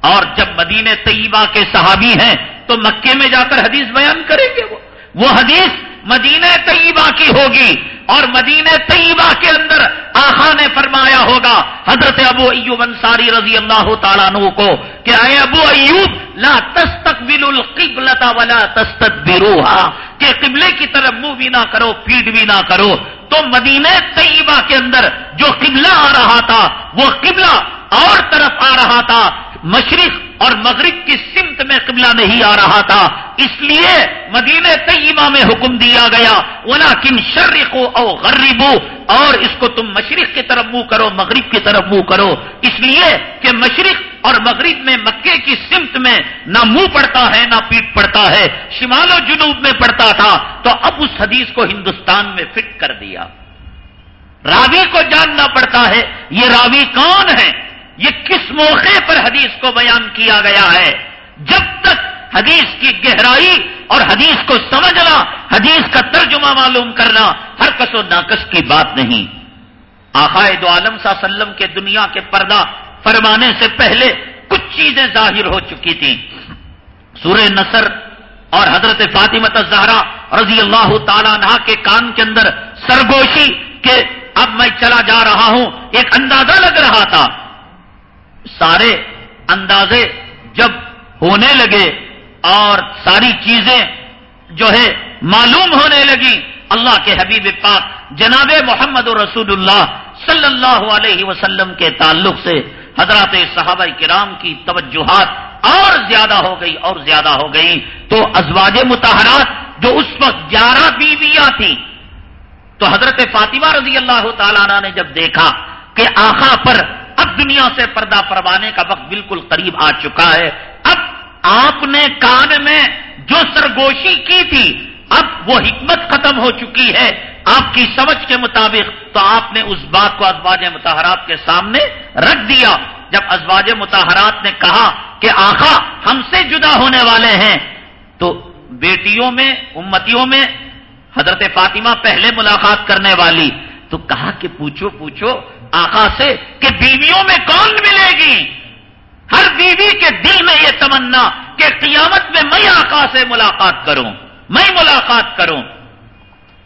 اور جب مدینہ طیبہ کے صحابی ہیں تو مکے میں جا کر حدیث بیان کریں گے وہ۔ وہ حدیث مدینہ طیبہ کی ہوگی۔ اور مدینہ طیبہ کے اندر آخا نے فرمایا ہوگا، حضرت ابو ایوب انصاری رضی اللہ تعالیٰ عنہ کو کہ اے ابو ایوب، لا تستقبل القبلتا ولا تستدبروها کہ قبلے کی طرف منہ بھی نہ کرو پیٹ بھی نہ کرو۔ تو مدینہ طیبہ کے اندر جو قبلہ آ رہا تھا، وہ قبلہ اور طرف آ رہا تھا۔ مشرق اور مغرب کی سمت میں قبلہ نہیں آ رہا تھا۔ اس لیے مدینہ طیبہ میں حکم دیا گیا اولا کن شرق او غریبو اور اس کو تم مشرق کی طرف منہ کرو، مغرب کی طرف منہ کرو۔ اس لیے کہ مشرق اور مغرب میں مکے کی سمت میں نہ منہ پڑتا ہے، نہ پیٹ پڑتا ہے، شمال و جنوب میں پڑتا تھا۔ تو اب اس حدیث کو ہندوستان میں فٹ کر دیا۔ راوی کو جاننا پڑتا ہے، یہ راوی کون ہے یہ کس موقع پر حدیث کو بیان کیا گیا ہے؟ جب تک حدیث کی گہرائی اور حدیث کو سمجھنا، حدیث کا ترجمہ معلوم کرنا ہر کس و ناقص کی بات نہیں۔ آخائے دو عالم صلی اللہ علیہ وسلم کے دنیا کے پردہ فرمانے سے پہلے کچھ چیزیں ظاہر ہو چکی تھیں۔ سورہ نصر اور حضرت فاطمہ زہرا رضی اللہ تعالیٰ عنہ کے کان کے اندر سرگوشی کے اب میں چلا جا رہا ہوں، ایک اندازہ لگ رہا تھا۔ سارے اندازے جب ہونے لگے اور ساری چیزیں جو ہے معلوم ہونے لگی، اللہ کے حبیب پاک جناب محمد رسول اللہ صلی اللہ علیہ وسلم کے تعلق سے حضرات صحابہ کرام کی توجہات اور زیادہ ہو گئی اور زیادہ ہو گئی۔ تو ازواج متحرات جو اس وقت گیارہ بیویاں تھیں، تو حضرت فاطمہ رضی اللہ تعالیٰ نے جب دیکھا کہ آخا پر اب دنیا سے پردہ پروانے کا وقت بالکل قریب آ چکا ہے۔ اب آپ نے کان میں جو سرگوشی کی تھی، اب وہ حکمت ختم ہو چکی ہے۔ آپ کی سمجھ کے مطابق تو آپ نے اس بات کو ازواج متحرات کے سامنے رکھ دیا۔ جب ازواج متحرات نے کہا کہ آخا ہم سے جدا ہونے والے ہیں، تو بیٹیوں میں، امتیوں میں حضرت فاطمہ پہلے ملاقات کرنے والی تو کہا کہ پوچھو پوچھو، آقا سے کہ بیویوں میں کون ملے گی؟ ہر بیوی کے دل میں یہ تمنا کہ قیامت میں میں آقا سے ملاقات کروں، میں ملاقات کروں۔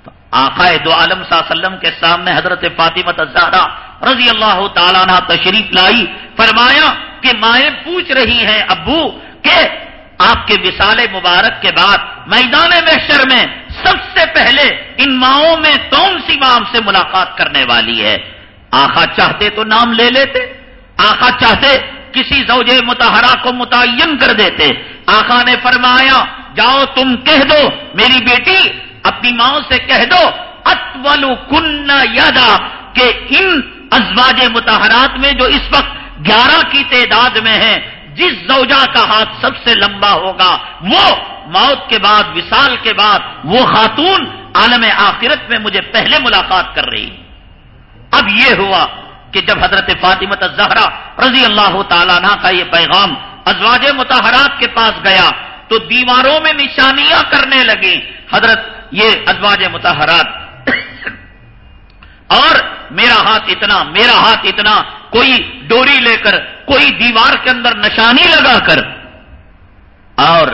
تو آقا دو عالم صلی اللہ علیہ وسلم کے سامنے حضرت فاطمہ زہرا رضی اللہ تعالیٰ نے تشریف لائی، فرمایا کہ مائیں پوچھ رہی ہیں ابو کہ آپ کے وسال مبارک کے بعد میدان محشر میں سب سے پہلے ان ماؤں میں کون سی ماں سے ملاقات کرنے والی ہے؟ آخا چاہتے تو نام لے لیتے، آخا چاہتے کسی زوج متحرہ کو متعین کر دیتے۔ آخا نے فرمایا، جاؤ تم کہہ دو، میری بیٹی، اپنی ماں سے کہہ دو اتول کن یادا، کہ ان ازواج متحرات میں جو اس وقت گیارہ کی تعداد میں ہیں، جس زوجہ کا ہاتھ سب سے لمبا ہوگا، وہ موت کے بعد، وصال کے بعد، وہ خاتون عالم آخرت میں مجھے پہلے ملاقات کر رہی اب یہ ہوا کہ جب حضرت فاطمت زہرا رضی اللہ تعالیٰ عنہ کا یہ پیغام ازواج متحرات کے پاس گیا تو دیواروں میں نشانیاں کرنے لگی حضرت یہ ازواج متحرات <coughs> اور میرا ہاتھ اتنا، میرا ہاتھ اتنا، کوئی ڈوری لے کر، کوئی دیوار کے اندر نشانی لگا کر۔ اور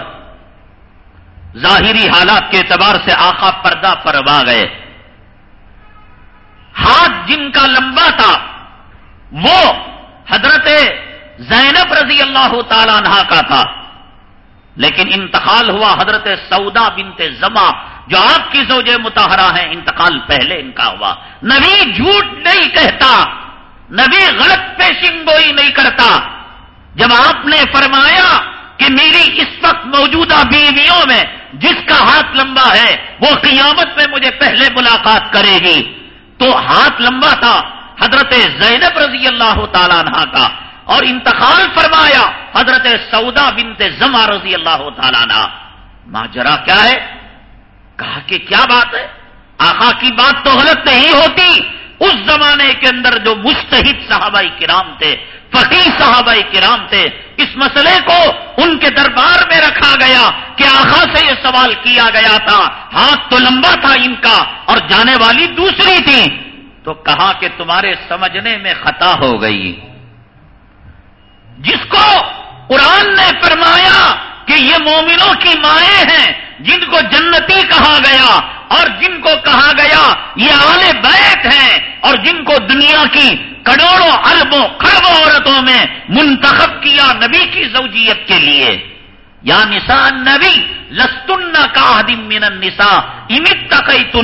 ظاہری حالات کے اعتبار سے آخا پردہ پروا گئے۔ ہاتھ جن کا لمبا تھا، وہ حضرت زینب رضی اللہ تعالی عنہ کا تھا۔ لیکن انتقال ہوا حضرت سودا بنت زما جو آپ کی زوج متحرہ ہیں، انتقال پہلے ان کا ہوا۔ نبی جھوٹ نہیں کہتا، نبی غلط پیشن گوئی نہیں کرتا۔ جب آپ نے فرمایا کہ میری اس وقت موجودہ بیویوں میں جس کا ہاتھ لمبا ہے، وہ قیامت میں مجھے پہلے ملاقات کرے گی۔ تو ہاتھ لمبا تھا، حضرت زینب رضی اللہ تعالیٰ عنہ کا، اور انتقال فرمایا حضرت سودا بنت زما رضی اللہ تعالیٰ عنہ۔ ماجرا کیا ہے؟ کہا کہ کیا بات ہے؟ آخا کی بات تو غلط نہیں ہوتی۔ اس زمانے کے اندر جو مستحد صحابہ کرام تھے فقی صحابہ کرام تھے۔ اس مسئلے کو ان کے دربار میں رکھا گیا کہ آخا سے یہ سوال کیا گیا تھا۔ ہاتھ تو لمبا تھا ان کا اور جانے والی دوسری تھی۔ تو کہا کہ تمہارے سمجھنے میں خطا ہو گئی۔ جس کو قرآن نے فرمایا کہ یہ مومنوں کی مائیں ہیں، جن کو جنتی کہا گیا اور جن کو کہا گیا یہ آل بیت ہیں اور جن کو دنیا کی کروڑوں اربوں خربوں عورتوں میں منتخب کیا نبی کی زوجیت کے لیے۔ یا نسان نبی لستن کا من النساء۔ امت تقی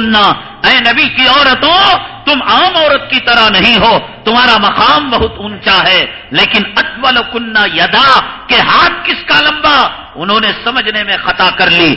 اے نبی کی عورتوں، تم عام عورت کی طرح نہیں ہو۔ تمہارا مقام بہت اونچا ہے۔ لیکن اتول کننا یدا، کہ ہاتھ کس کا لمبا؟ انہوں نے سمجھنے میں خطا کر لی۔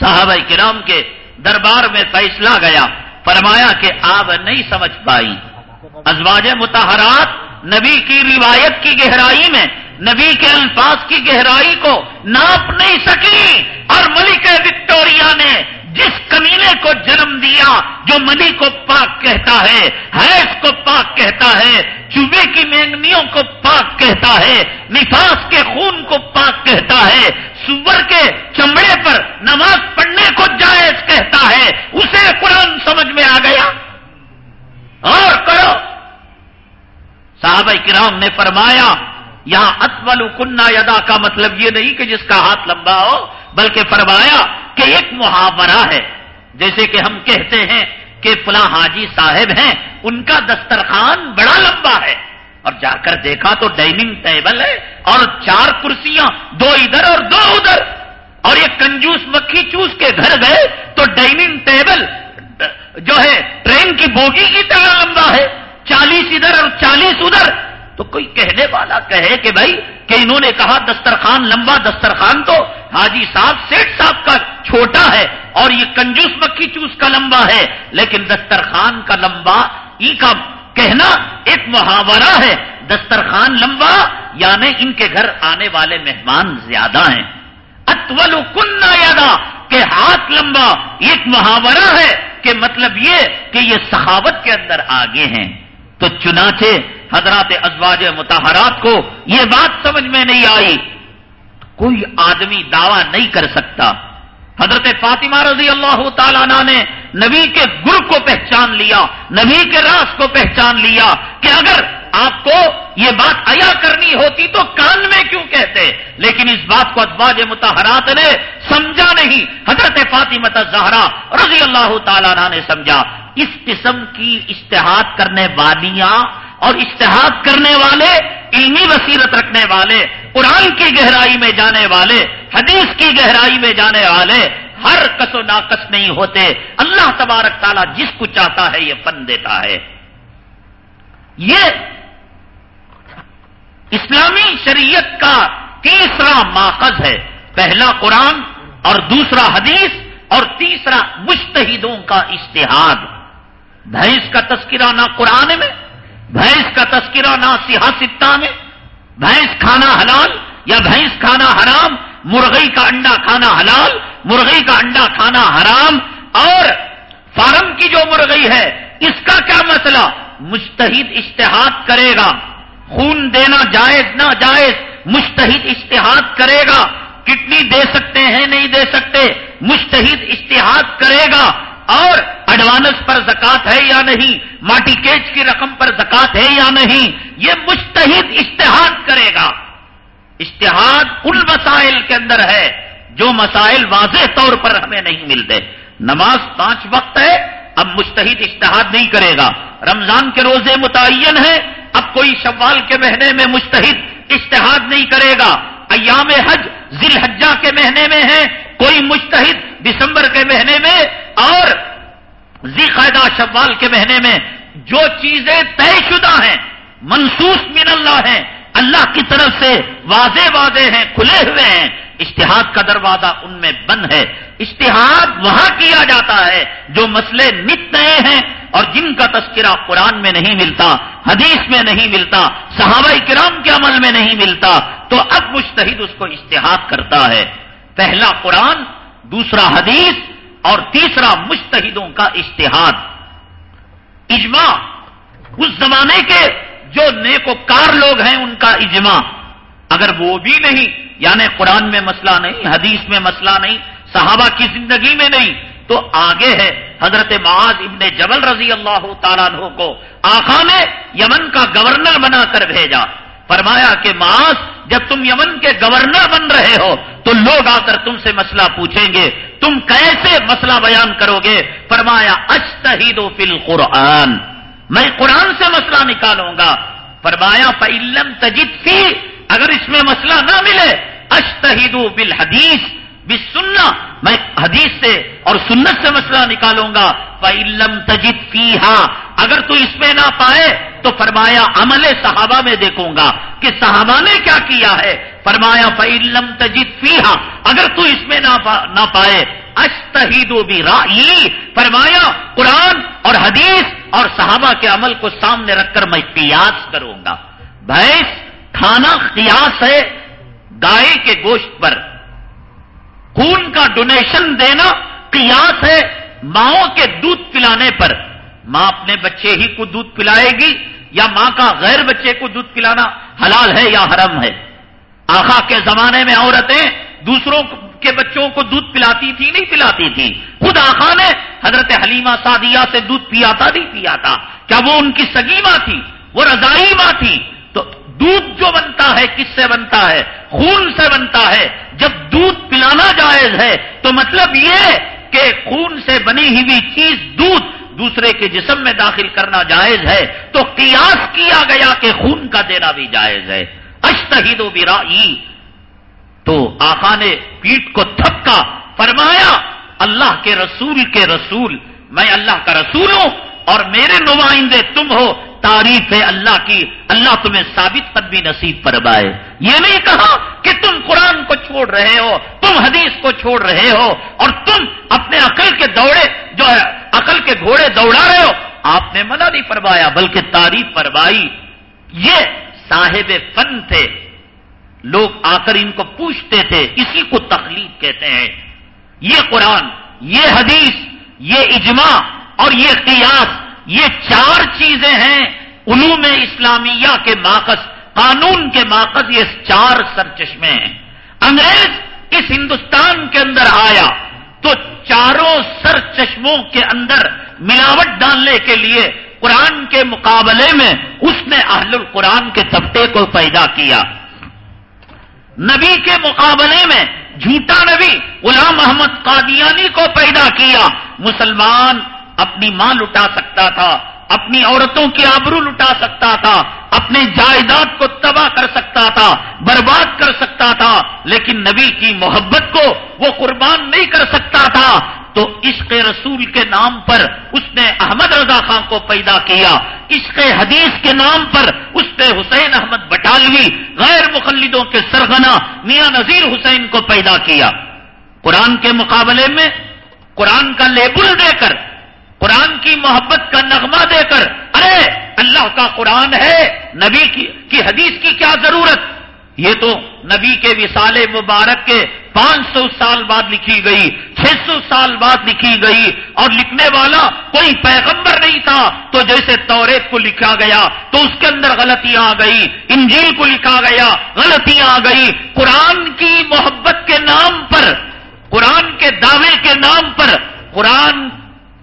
صحابہ کرام کے دربار میں فیصلہ گیا۔ فرمایا کہ آپ نہیں سمجھ پائی۔ ازواج متحرات نبی کی روایت کی گہرائی میں، نبی کے الفاظ کی گہرائی کو ناپ نہیں سکی اور ملک وکٹوریا نے جس کمینے کو جنم دیا، جو منی کو پاک کہتا ہے، حیض کو پاک کہتا ہے چوبے کی مینگنیوں کو پاک کہتا ہے، نفاس کے خون کو پاک کہتا ہے، سور کے چمڑے پر نماز پڑھنے کو جائز کہتا ہے، اسے قرآن سمجھ میں آ گیا۔ اور کرو۔ صحابہ کرام نے فرمایا، یہاں اتول کنہ یدا کا مطلب یہ نہیں کہ جس کا ہاتھ لمبا ہو، بلکہ فرمایا کہ ایک محاورہ ہے۔ جیسے کہ ہم کہتے ہیں کہ فلاں حاجی صاحب ہیں، ان کا دسترخوان بڑا لمبا ہے۔ اور جا کر دیکھا تو ڈائننگ ٹیبل ہے اور چار کرسیاں دو ادھر اور دو ادھر۔ اور یہ کنجوس مکھی چوس کے گھر گئے تو ڈائننگ ٹیبل جو ہے ٹرین کی بوگی کی طرح لمبا ہے، چالیس ادھر اور چالیس ادھر۔ تو کوئی کہنے والا کہے کہ بھائی، کہ انہوں نے کہا دسترخوان لمبا دسترخوان تو حاجی صاحب سیٹ صاحب کا چھوٹا ہے اور یہ کنجوس مکھی چوس کا لمبا ہے، لیکن دسترخوان کا لمبا ای کا کہنا ایک محاورہ ہے۔ دسترخوان لمبا یعنی ان کے گھر آنے والے مہمان زیادہ ہیں۔ اتول کن یادا کہ ہاتھ لمبا، ایک محاورہ ہے کہ مطلب یہ کہ یہ سخاوت کے اندر آگے ہیں۔ تو چنانچہ حضرات ازواج متحرات کو یہ بات سمجھ میں نہیں آئی۔ کوئی آدمی دعویٰ نہیں کر سکتا۔ حضرت فاطمہ رضی اللہ تعالیٰ نے نبی کے گر کو پہچان لیا، نبی کے راز کو پہچان لیا کہ اگر آپ کو یہ بات ایا کرنی ہوتی تو کان میں کیوں کہتے؟ لیکن اس بات کو ادواج متحرات نے سمجھا نہیں۔ حضرت فاطمہ زہرا رضی اللہ تعالیٰ نے سمجھا، اس قسم کی اشتہاد کرنے والیاں اور اشتہاد کرنے والے، علمی بصیرت رکھنے والے، قرآن کی گہرائی میں جانے والے، حدیث کی گہرائی میں جانے والے، ہر کس و ناقص نہیں ہوتے۔ اللہ تبارک تعالیٰ جس کو چاہتا ہے، یہ فن دیتا ہے۔ یہ اسلامی شریعت کا تیسرا ماخذ ہے۔ پہلا قرآن اور دوسرا حدیث اور تیسرا مشتحدوں کا اشتہاد بھینس کا تذکرہ نہ قرآن میں، بھینس کا تذکرہ نہ سیاستہ میں۔ بھینس کھانا حلال یا بھینس کھانا حرام؟ مرغئی کا انڈا کھانا حلال مرغئی کا انڈا کھانا حرام۔ اور فارم کی جو مرغئی ہے، اس کا کیا مسئلہ؟ مستحد اشتہاد کرے گا۔ خون دینا جائز نہ جائز مستحد اشتہاد کرے گا۔ کتنی دے سکتے ہیں نہیں دے سکتے، مستحد اشتہاد کرے گا۔ اور ایڈوانس پر زکات ہے یا نہیں؟ ماٹی کیچ کی رقم پر زکات ہے یا نہیں؟ یہ مستحد اشتہاد کرے گا۔ اشتہاد ان مسائل کے اندر ہے، جو مسائل واضح طور پر ہمیں نہیں ملتے۔ نماز پانچ وقت ہے، اب مستحد اشتہاد نہیں کرے گا۔ رمضان کے روزے متعین ہیں اب کوئی شوال کے مہینے میں مستحد اشتہاد نہیں کرے گا۔ ایام حج ذیل حجہ کے مہینے میں ہے، کوئی مستحد دسمبر کے مہینے میں اور ذی قاعدہ شوال کے مہینے میں۔ جو چیزیں طے شدہ ہیں منسوس من اللہ ہیں، اللہ کی طرف سے واضح واضح ہیں، کھلے ہوئے ہیں۔ اشتہاد کا دروازہ ان میں بند ہے۔ اشتہاد وہاں کیا جاتا ہے جو مسئلے نت نئے ہیں اور جن کا تذکرہ قرآن میں نہیں ملتا، حدیث میں نہیں ملتا، صحابہ کرام کے عمل میں نہیں ملتا، تو اب مشتحد اس کو اشتہاد کرتا ہے۔ پہلا قرآن، دوسرا حدیث اور تیسرا مشتحدوں کا اشتہاد۔ اجماع، اس زمانے کے جو نیکوکار لوگ ہیں ان کا اجماع۔ اگر وہ بھی نہیں یعنی قرآن میں مسئلہ نہیں، حدیث میں مسئلہ نہیں صحابہ کی زندگی میں نہیں، تو آگے ہے حضرت معاذ ابن جبل رضی اللہ تعالیٰ عنہ کو آخا نے یمن کا گورنر بنا کر بھیجا۔ فرمایا کہ معاذ، جب تم یمن کے گورنر بن رہے ہو، تو لوگ آ کر تم سے مسئلہ پوچھیں گے۔ تم کیسے مسئلہ بیان کرو گے؟ فرمایا اشتہید و فل قرآن میں قرآن سے مسئلہ نکالوں گا۔ فرمایا فعلم تجد فی اگر اس میں مسئلہ نہ ملے اشتہید بل حدیث سننا، میں حدیث سے اور سنت سے مسئلہ نکالوں گا۔ فعلم تجد فی اگر تو اس میں نہ پائے تو فرمایا، عمل صحابہ میں دیکھوں گا کہ صحابہ نے کیا کیا ہے۔ فرمایا فعلم تجد فی اگر تو اس میں نہ پائے اشتہید بھی فرمایا، قرآن اور حدیث اور صحابہ کے عمل کو سامنے رکھ کر میں قیاس کروں گا۔ بھینس، کھانا قیاس ہے، گائے کے گوشت پر۔ خون کا ڈونیشن دینا قیاس ہے ماؤں کے دودھ پلانے پر۔ ماں اپنے بچے ہی کو دودھ پلائے گی یا ماں کا غیر بچے کو دودھ پلانا حلال ہے یا حرم ہے؟ آخا کے زمانے میں عورتیں دوسروں کے بچوں کو دودھ پلاتی تھی، نہیں پلاتی تھی۔ خود آخا نے حضرت حلیمہ سعدیہ سے دودھ پیا تھا، نہیں پیا تھا۔ کیا وہ ان کی سگی ماں تھی؟ وہ رضائی ماں تھی۔ دودھ جو بنتا ہے، کس سے بنتا ہے؟ خون سے بنتا ہے۔ جب دودھ پلانا جائز ہے، تو مطلب یہ کہ خون سے بنی ہوئی چیز دودھ دوسرے کے جسم میں داخل کرنا جائز ہے۔ تو قیاس کیا گیا کہ خون کا دینا بھی جائز ہے۔ اشتہید و برائی تو آقا نے پیٹ کو تھپکا فرمایا، اللہ کے رسول کے رسول، میں اللہ کا رسول ہوں اور میرے نمائندے تم ہو۔ تعریف ہے اللہ کی، اللہ تمہیں ثابت قدمی نصیب فرمائے۔ یہ نہیں کہا کہ تم قرآن کو چھوڑ رہے ہو، تم حدیث کو چھوڑ رہے ہو اور تم اپنے عقل کے دوڑے، جو ہے، عقل کے گھوڑے دوڑا رہے ہو۔ آپ نے منع نہیں فرمایا، بلکہ تعریف فرمائی۔ یہ صاحب فن تھے۔ لوگ آ کر ان کو پوچھتے تھے، اسی کو تخلیق کہتے ہیں۔ یہ قرآن، یہ حدیث، یہ اجماع اور یہ قیاس یہ چار چیزیں ہیں علوم اسلامیہ کے ماقص قانون کے ماقص یہ چار سر چشمے ہیں۔ انگریز اس ہندوستان کے اندر آیا تو چاروں سر چشموں کے اندر ملاوٹ ڈالنے کے لیے قرآن کے مقابلے میں اس نے اہل القرآن کے طبقے کو پیدا کیا۔ نبی کے مقابلے میں جھوٹا نبی غلام محمد قادیانی کو پیدا کیا۔ مسلمان اپنی ماں لٹا سکتا تھا، اپنی عورتوں کی آبرو لٹا سکتا تھا اپنے جائیداد کو تباہ کر سکتا تھا، برباد کر سکتا تھا، لیکن نبی کی محبت کو وہ قربان نہیں کر سکتا تھا۔ تو عشق رسول کے نام پر اس نے احمد رضا خان کو پیدا کیا۔ عشق حدیث کے نام پر اس نے حسین احمد بٹالوی، غیر مقلدوں کے سرغنا میاں نذیر حسین کو پیدا کیا۔ قرآن کے مقابلے میں قرآن کا لیبل دے کر قرآن کی محبت کا نغمہ دے کر، ارے، اللہ کا قرآن ہے، نبی کی کی حدیث کی کیا ضرورت؟ یہ تو نبی کے وسال مبارک کے پانچ سو سال بعد لکھی گئی، چھ سو سال بعد لکھی گئی، اور لکھنے والا کوئی پیغمبر نہیں تھا۔ تو جیسے توریت کو لکھا گیا، تو اس کے اندر غلطیاں آ گئی، انجیل کو لکھا گیا، غلطیاں آ گئی۔ قرآن کی محبت کے نام پر، قرآن کے دعوے کے نام پر، قرآن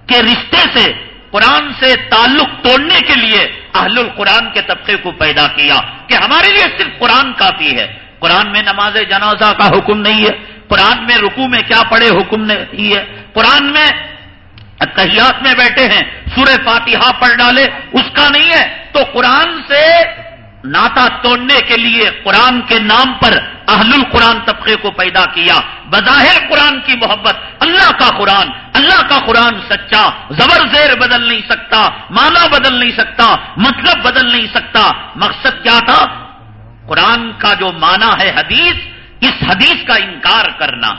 کے رشتے سے قرآن سے تعلق توڑنے کے لیے اہل القرآن کے طبقے کو پیدا کیا کہ ہمارے لیے صرف قرآن کافی ہے۔ قرآن میں نماز جنازہ کا حکم نہیں ہے۔ قرآن میں رکو میں کیا پڑے حکم نہیں ہے۔ قرآن میں اتحیات میں بیٹھے ہیں۔ سورہ فاتحہ پڑھ ڈالے۔ اس کا نہیں ہے۔ تو قرآن سے ناتا توڑنے کے لیے قرآن کے نام پر اہل القرآن طبقے کو پیدا کیا۔ بظاہر قرآن کی محبت، اللہ کا قرآن، اللہ کا قرآن سچا، زبر زیر بدل نہیں سکتا مانا بدل نہیں سکتا مطلب بدل نہیں سکتا۔ مقصد کیا تھا؟ قرآن کا جو مانا ہے حدیث، اس حدیث کا انکار کرنا۔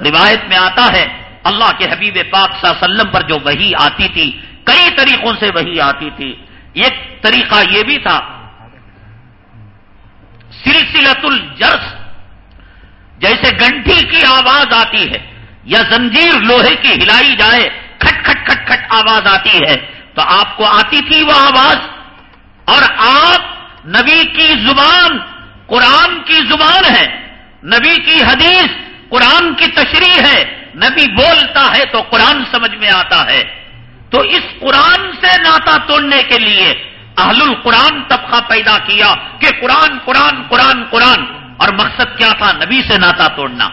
روایت میں آتا ہے، اللہ کے حبیب پاک صلی اللہ علیہ وسلم پر جو وہی آتی تھی، کئی طریقوں سے وہی آتی تھی۔ ایک طریقہ یہ بھی تھا سلسلت الجرس جیسے گنٹھی کی آواز آتی ہے یا زنجیر لوہے کی ہلائی جائے، کھٹ کھٹ کھٹ کھٹ آواز آتی ہے، تو آپ کو آتی تھی وہ آواز۔ اور آپ نبی کی زبان، قرآن کی زبان ہے، نبی کی حدیث، قرآن کی تشریح ہے۔ نبی بولتا ہے تو قرآن سمجھ میں آتا ہے۔ تو اس قرآن سے ناتا توڑنے کے لیے اہل القرآن طبقہ پیدا کیا کہ قرآن قرآن قرآن قرآن، اور مقصد کیا تھا؟ نبی سے ناتا توڑنا۔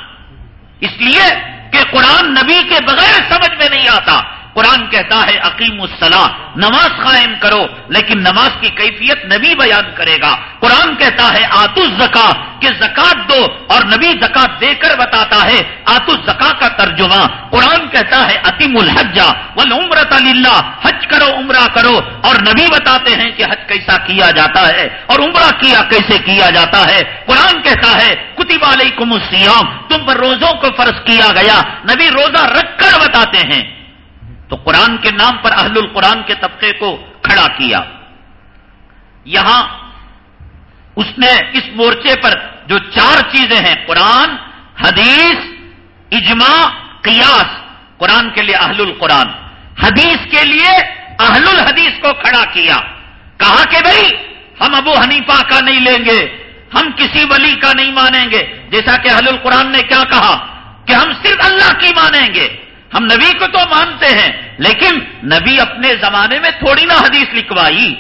اس لیے کہ قرآن نبی کے بغیر سمجھ میں نہیں آتا۔ قرآن کہتا ہے عقیم الصلاح نماز قائم کرو، لیکن نماز کی کیفیت نبی بیان کرے گا۔ قرآن کہتا ہے آت الزکا کہ زکات دو اور نبی زکات دے کر بتاتا ہے آت الزکا کا ترجمہ۔ قرآن کہتا ہے عتیم الحجا ول عمرت اللہ حج کرو، عمرہ کرو۔ اور نبی بتاتے ہیں کہ حج کیسا کیا جاتا ہے اور عمرہ کیا، کیسے کیا جاتا ہے۔ قرآن کہتا ہے، کتب علیکم السیام تم پر روزوں کو فرض کیا گیا۔ نبی روزہ رکھ کر بتاتے ہیں۔ تو قرآن کے نام پر اہل القرآن کے طبقے کو کھڑا کیا۔ یہاں اس نے اس مورچے پر جو چار چیزیں ہیں، قرآن، حدیث، اجماع، قیاس۔ قرآن کے لیے اہل القرآن۔ حدیث کے لیے اہل الحدیث کو کھڑا کیا۔ کہا کہ بھائی ہم ابو حنیفہ کا نہیں لیں گے، ہم کسی ولی کا نہیں مانیں گے۔ جیسا کہ اہل القرآن نے کیا کہا؟ کہ ہم صرف اللہ کی مانیں گے۔ ہم نبی کو تو مانتے ہیں، لیکن نبی اپنے زمانے میں تھوڑی نا حدیث لکھوائی۔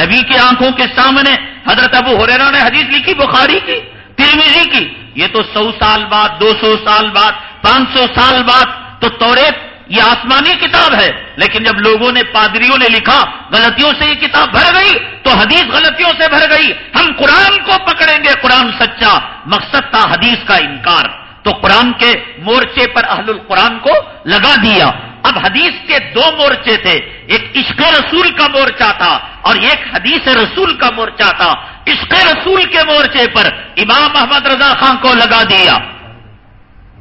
نبی کی آنکھوں کے سامنے حضرت ابو حریرا نے حدیث لکھی بخاری کی ترمیزی کی۔ یہ تو سو سال بعد، دو سو سال بعد، پانچ سو سال بعد تو توریت، یہ آسمانی کتاب ہے۔ لیکن جب لوگوں نے پادریوں نے لکھا، غلطیوں سے یہ کتاب بھر گئی، تو حدیث غلطیوں سے بھر گئی۔ ہم قرآن کو پکڑیں گے، قرآن سچا، مقصد تھا حدیث کا انکار۔ تو قرآن کے مورچے پر اہل القرآن کو لگا دیا۔ اب حدیث کے دو مورچے تھے۔ ایک عشق رسول کا مورچہ تھا اور ایک حدیث رسول کا مورچہ تھا۔ عشق رسول کے مورچے پر امام احمد رضا خان کو لگا دیا۔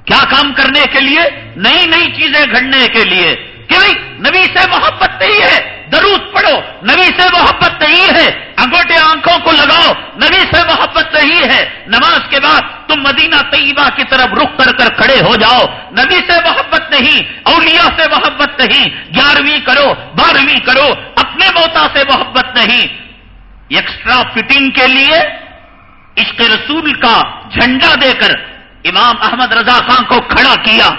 کیا کام کرنے کے لیے؟ نئی نئی چیزیں گھڑنے کے لیے۔ کہ بھائی نبی سے محبت نہیں ہے، درود پڑھو، نبی سے محبت نہیں ہے انگوٹے آنکھوں کو لگاؤ، نبی سے محبت نہیں ہے، نماز کے بعد تم مدینہ طیبہ کی طرف رخ کر کر کھڑے ہو جاؤ، نبی سے محبت نہیں، اولیاء سے محبت نہیں، گیارہویں کرو، بارہویں کرو، اپنے موتا سے محبت نہیں۔ ایکسٹرا فٹنگ کے لیے عشق رسول کا جھنڈا دے کر امام احمد رضا خان کو کھڑا کیا۔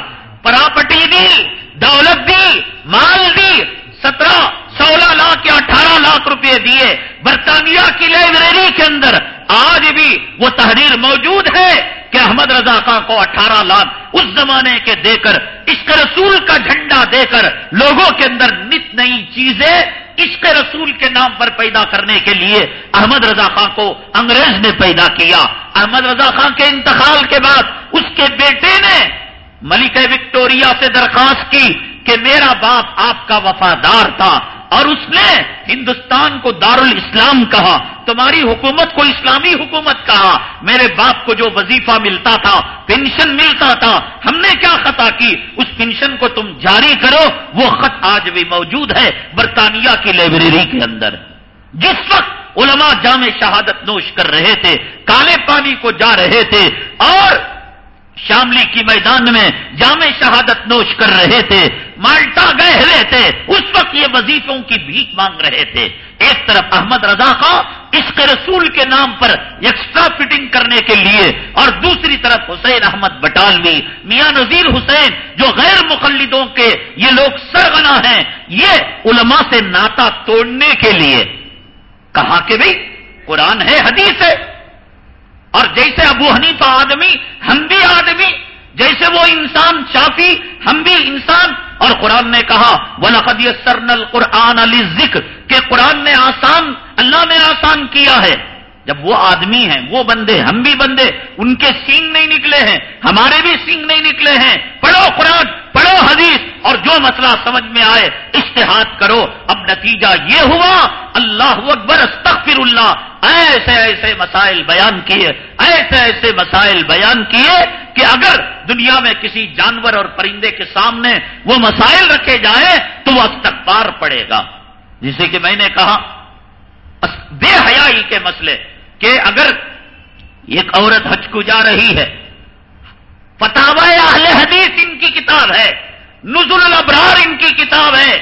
پراپرٹی دی۔ دولت دی، مال دی، سترہ، سولہ لاکھ یا اٹھارہ لاکھ روپے دیے۔ برطانیہ کی لائبریری کے اندر آج بھی وہ تحریر موجود ہے کہ احمد رضا خان کو اٹھارہ لاکھ اس زمانے کے دے کر، عشق رسول کا جھنڈا دے کر لوگوں کے اندر نت نئی چیزیں عشق رسول کے نام پر پیدا کرنے کے لیے احمد رضا خان کو انگریز نے پیدا کیا۔ احمد رضا خان کے انتقال کے بعد اس کے بیٹے نے ملکہ وکٹوریا سے درخواست کی کہ میرا باپ آپ کا وفادار تھا اور اس نے ہندوستان کو دار الاسلام کہا، تمہاری حکومت کو اسلامی حکومت کہا۔ میرے باپ کو جو وظیفہ ملتا تھا، پینشن ملتا تھا، ہم نے کیا خطا کی؟ اس پینشن کو تم جاری کرو، وہ خط آج بھی موجود ہے برطانیہ کی لائبریری کے اندر۔ جس وقت علماء جامع شہادت نوش کر رہے تھے، کالے پانی کو جا رہے تھے اور شاملی کی میدان میں جامع شہادت نوش کر رہے تھے، مالٹا گئے ہوئے تھے، اس وقت یہ وظیفوں کی بھیک مانگ رہے تھے۔ ایک طرف احمد رضا خان اس رسول کے نام پر ایکسٹرا فٹنگ کرنے کے لیے، اور دوسری طرف حسین احمد بٹالوی، میاں نذیر حسین جو غیر مقلدوں کے یہ لوگ سرگنا ہیں، یہ علماء سے ناتا توڑنے کے لیے۔ کہا کہ بھائی قرآن ہے، حدیث ہے اور جیسے ابو حنیفہ آدمی، ہم بھی آدمی، جیسے وہ انسان شافی، ہم بھی انسان۔ اور قرآن نے کہا ولاقدی لقدی سرنل قرآن علی ذکر کہ قرآن نے آسان، اللہ نے آسان کیا ہے۔ جب وہ آدمی ہیں، وہ بندے، ہم بھی بندے، ان کے سینگ نہیں نکلے ہیں، ہمارے بھی سینگ نہیں نکلے ہیں۔ پڑھو قرآن، پڑھو حدیث، اور جو مسئلہ سمجھ میں آئے، اشتہاد کرو۔ اب نتیجہ یہ ہوا، اللہ اکبر، استغفر اللہ۔ ایسے ایسے مسائل بیان کیے، ایسے ایسے مسائل بیان کیے کہ اگر دنیا میں کسی جانور اور پرندے کے سامنے وہ مسائل رکھے جائیں، تو وہ استغفار پڑے گا۔ جسے کہ میں نے کہا، بے حیائی کے مسئلے۔ کہ اگر ایک عورت حج کو جا رہی ہے فتوا اہل حدیث ان کی کتاب ہے، نزل الابرار ان کی کتاب ہے،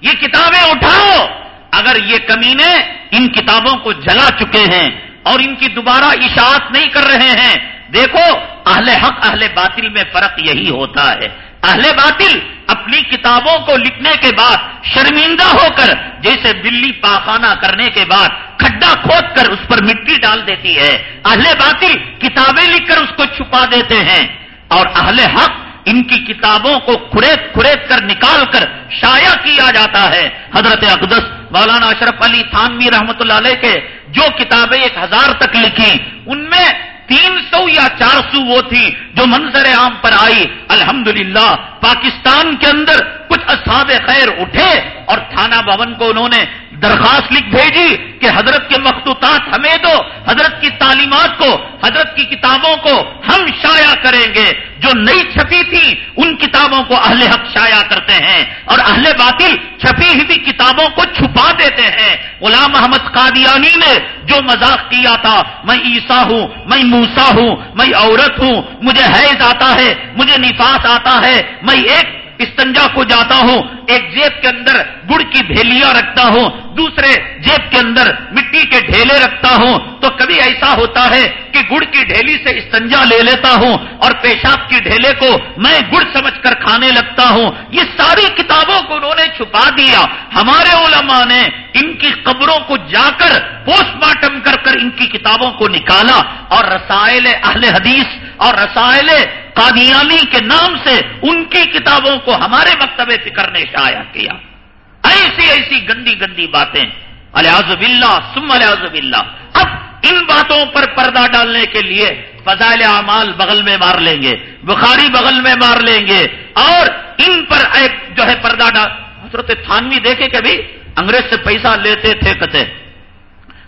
یہ کتابیں اٹھاؤ۔ اگر یہ کمینے ان کتابوں کو جلا چکے ہیں اور ان کی دوبارہ اشاعت نہیں کر رہے ہیں، دیکھو، اہل حق، اہل باطل میں فرق یہی ہوتا ہے۔ اہل باطل اپنی کتابوں کو لکھنے کے بعد شرمندہ ہو کر جیسے بلی پاخانہ کرنے کے بعد کھڈا کھود کر اس پر مٹی ڈال دیتی ہے۔ اہل باطل کتابیں لکھ کر اس کو چھپا دیتے ہیں۔ اور اہل حق ان کی کتابوں کو کھریت کھریت کر نکال کر شائع کیا جاتا ہے۔ حضرت اقدس مولانا اشرف علی تھانوی رحمت اللہ علیہ کے جو کتابیں ایک ہزار تک لکھی ان میں تین سو یا چار سو وہ تھی جو منظر عام پر آئی۔ الحمدللہ، پاکستان کے اندر کچھ اصحاب خیر اٹھے اور تھانہ بھون کو انہوں نے درخواست لکھ بھیجی کہ حضرت کے مخطوطات ہمیں دو، حضرت کی تعلیمات کو، حضرت کی کتابوں کو ہم شائع کریں گے۔ جو نئی چھپی تھی، ان کتابوں کو اہل حق شائع کرتے ہیں اور اہل باطل چھپی ہوئی کتابوں کو چھپا دیتے ہیں۔ غلام محمد قادیانی نے جو مذاق کیا تھا، میں عیسا ہوں، میں موسا ہوں، میں عورت ہوں، مجھے حیض آتا ہے، مجھے نفاس آتا ہے، میں ایک استنجا کو جاتا ہوں، ایک جیب کے اندر گڑ کی بھیلیاں رکھتا ہوں، دوسرے جیب کے اندر مٹی کے ڈھیلے رکھتا ہوں۔ تو کبھی ایسا ہوتا ہے کہ گڑ کی ڈھیلی سے استنجا لے لیتا ہوں اور پیشاب کی ڈھیلے کو میں گڑ سمجھ کر کھانے لگتا ہوں۔ یہ ساری کتابوں کو انہوں نے چھپا دیا۔ ہمارے علماء نے ان کی قبروں کو جا کر پوسٹ مارٹم کر کر ان کی کتابوں کو نکالا اور رسائل اہل حدیث اور رسائل قادیانی کے نام سے ان کی کتابوں کو ہمارے مکتبے فکر نے شائع کیا۔ ایسی ایسی گندی گندی باتیں۔ الحاظ بلّہ سم الحاظ بلّہ اب ان باتوں پر پردہ ڈالنے کے لیے فضائل اعمال بغل میں مار لیں گے، بخاری بغل میں مار لیں گے۔ اور ان پر ایک جو ہے پردہ ڈال حضرت تھانوی دیکھے کبھی؟ انگریز سے پیسہ لیتے تھے کتے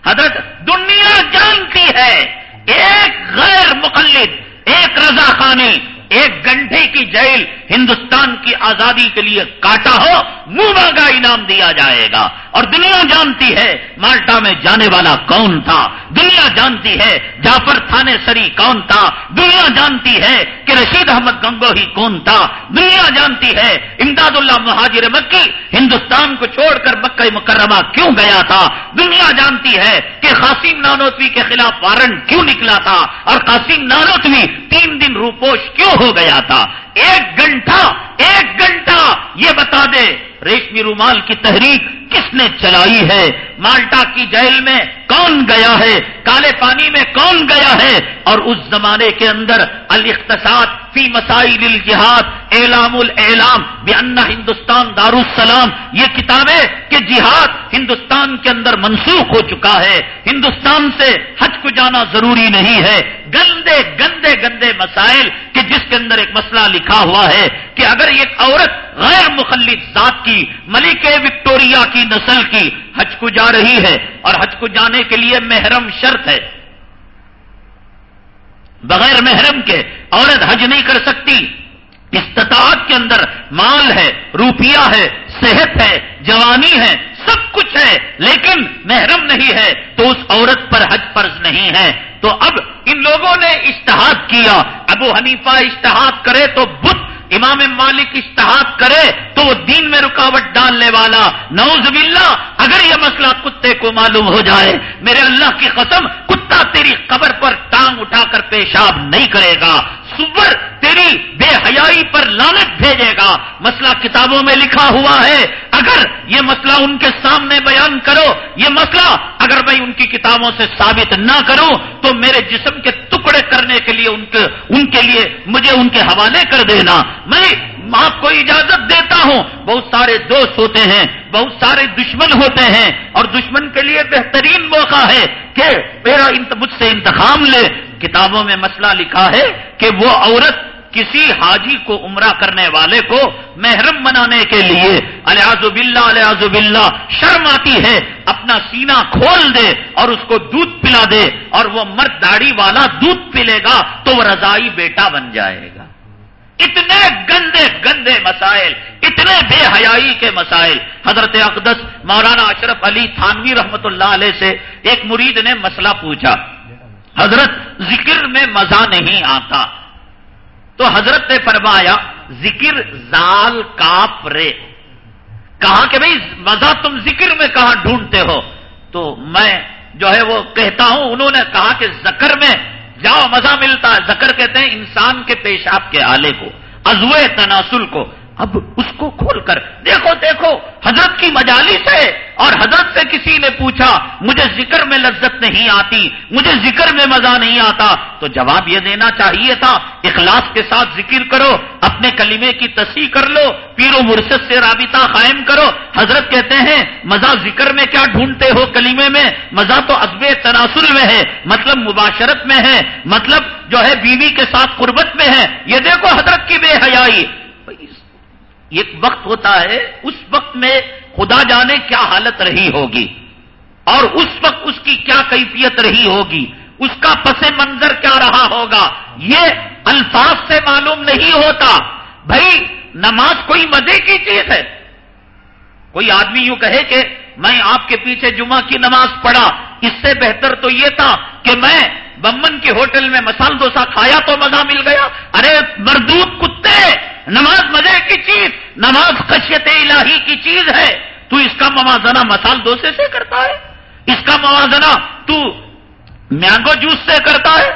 حضرت دنیا جانتی ہے، ایک غیر مقلد ایک رضا خانی ایک گھنٹے کی جیل ہندوستان کی آزادی کے لیے کاٹا ہو، منہ مانگا انعام دیا جائے گا۔ اور دنیا جانتی ہے مالٹا میں جانے والا کون تھا۔ دنیا جانتی ہے جعفر تھانے سری کون تھا۔ دنیا جانتی ہے کہ رشید احمد گنگو ہی کون تھا۔ دنیا جانتی ہے امداد اللہ مہاجر مکی ہندوستان کو چھوڑ کر مکہ مکرمہ کیوں گیا تھا۔ دنیا جانتی ہے کہ قاسم نانوتوی کے خلاف وارنٹ کیوں نکلا تھا۔ اور قاسم نانوتوی تین دن روپوش کیوں ہو گیا تھا۔ ایک گھنٹہ ایک گھنٹہ، یہ بتا دے، ریشمی رومال کی تحریک کس نے چلائی ہے؟ مالٹا کی جیل میں کون گیا ہے؟ کالے پانی میں کون گیا ہے؟ اور اس زمانے کے اندر الاقتصاد فی مسائل الجہاد اعلام الاعلام بیانا ہندوستان دار السلام یہ کتابیں کہ جہاد ہندوستان کے اندر منسوخ ہو چکا ہے۔ ہندوستان سے حج کو جانا ضروری نہیں ہے۔ گندے گندے گندے مسائل کہ جس کے اندر ایک مسئلہ لکھا ہوا ہے کہ اگر ایک عورت غیر مخلط ذات کی ملک وکٹوریا کی نسل کی حج کو جا رہی ہے اور حج کو جانے کے لیے محرم شرط ہے بغیر محرم کے عورت حج نہیں کر سکتی۔ استطاعت کے اندر مال ہے، روپیہ ہے، صحت ہے، جوانی ہے، سب کچھ ہے، لیکن محرم نہیں ہے، تو اس عورت پر حج فرض نہیں ہے۔ تو اب ان لوگوں نے اشتہاد کیا۔ ابو حنیفہ اشتہاد کرے تو بدھ امام مالک اشتہاد کرے تو وہ دین میں رکاوٹ ڈالنے والا نوز باللہ، اگر یہ مسئلہ کتے کو معلوم ہو جائے، میرے اللہ کی قسم، کتا تیری قبر پر ٹانگ اٹھا کر پیشاب نہیں کرے گا، سور تیری بے حیائی پر لانت بھیجے گا۔ مسئلہ کتابوں میں لکھا ہوا ہے، اگر یہ مسئلہ ان کے سامنے بیان کرو، یہ مسئلہ اگر میں ان کی کتابوں سے ثابت نہ کروں، تو میرے جسم کے ٹکڑے کرنے کے لیے ان کے ان کے لیے مجھے ان کے حوالے کر دینا۔ میں آپ کو اجازت دیتا ہوں۔ بہت سارے دوست ہوتے ہیں، بہت سارے دشمن ہوتے ہیں۔ اور دشمن کے لیے بہترین موقع ہے کہ میرا مجھ سے انتخاب لے۔ کتابوں میں مسئلہ لکھا ہے کہ وہ عورت کسی حاجی کو عمرہ کرنے والے کو محرم بنانے کے لیے الیاز باللہ الیاز باللہ، شرم آتی ہے، اپنا سینہ کھول دے اور اس کو دودھ پلا دے اور وہ مرد داڑھی والا دودھ پلے گا تو وہ رضائی بیٹا بن جائے گا۔ اتنے گندے گندے مسائل، اتنے بے حیائی کے مسائل۔ حضرت اقدس مولانا اشرف علی تھانوی رحمت اللہ علیہ سے ایک مرید نے مسئلہ پوچھا۔ حضرت ذکر میں مزہ نہیں آتا۔ تو حضرت نے فرمایا، ذکر زال کاپ رے۔ کہا کہ بھائی مزہ تم ذکر میں کہاں ڈھونڈتے ہو؟ تو میں جو ہے وہ کہتا ہوں، انہوں نے کہا کہ زکر میں جاؤ مزہ ملتا ہے، زکر کہتے ہیں انسان کے پیشاب کے آلے کو، ازوے تناسل کو۔ اب اس کو کھول کر دیکھو دیکھو، حضرت کی مجالی سے اور حضرت سے کسی نے پوچھا، مجھے ذکر میں لذت نہیں آتی، مجھے ذکر میں مزہ نہیں آتا، تو جواب یہ دینا چاہیے تھا، اخلاص کے ساتھ ذکر کرو، اپنے کلمے کی تصحیح کر لو، پیر و مرشد سے رابطہ قائم کرو۔ حضرت کہتے ہیں، مزہ ذکر میں کیا ڈھونڈتے ہو کلیمے میں؟ مزہ تو ازب تناسل میں ہے مطلب مباشرت میں ہے مطلب جو ہے بیوی کے ساتھ قربت میں ہے۔ یہ دیکھو حضرت کی بے حیائی۔ ایک وقت ہوتا ہے، اس وقت میں خدا جانے کیا حالت رہی ہوگی اور اس وقت اس کی کیا کیفیت رہی ہوگی، اس کا پس منظر کیا رہا ہوگا؟ یہ الفاظ سے معلوم نہیں ہوتا۔ بھائی، نماز کوئی مزے کی چیز ہے؟ کوئی آدمی یوں کہے کہ میں آپ کے پیچھے جمعہ کی نماز پڑھا، اس سے بہتر تو یہ تھا کہ میں بمن کے ہوٹل میں مسال ڈوسا کھایا تو مزہ مل گیا۔ ارے، مردود کتے! نماز مزے کی چیز، نماز خشیت الہی کی چیز ہے۔ تو اس کا موازنہ مسال دوسے سے کرتا ہے۔ اس کا موازنہ تو مینگو جوس سے کرتا ہے۔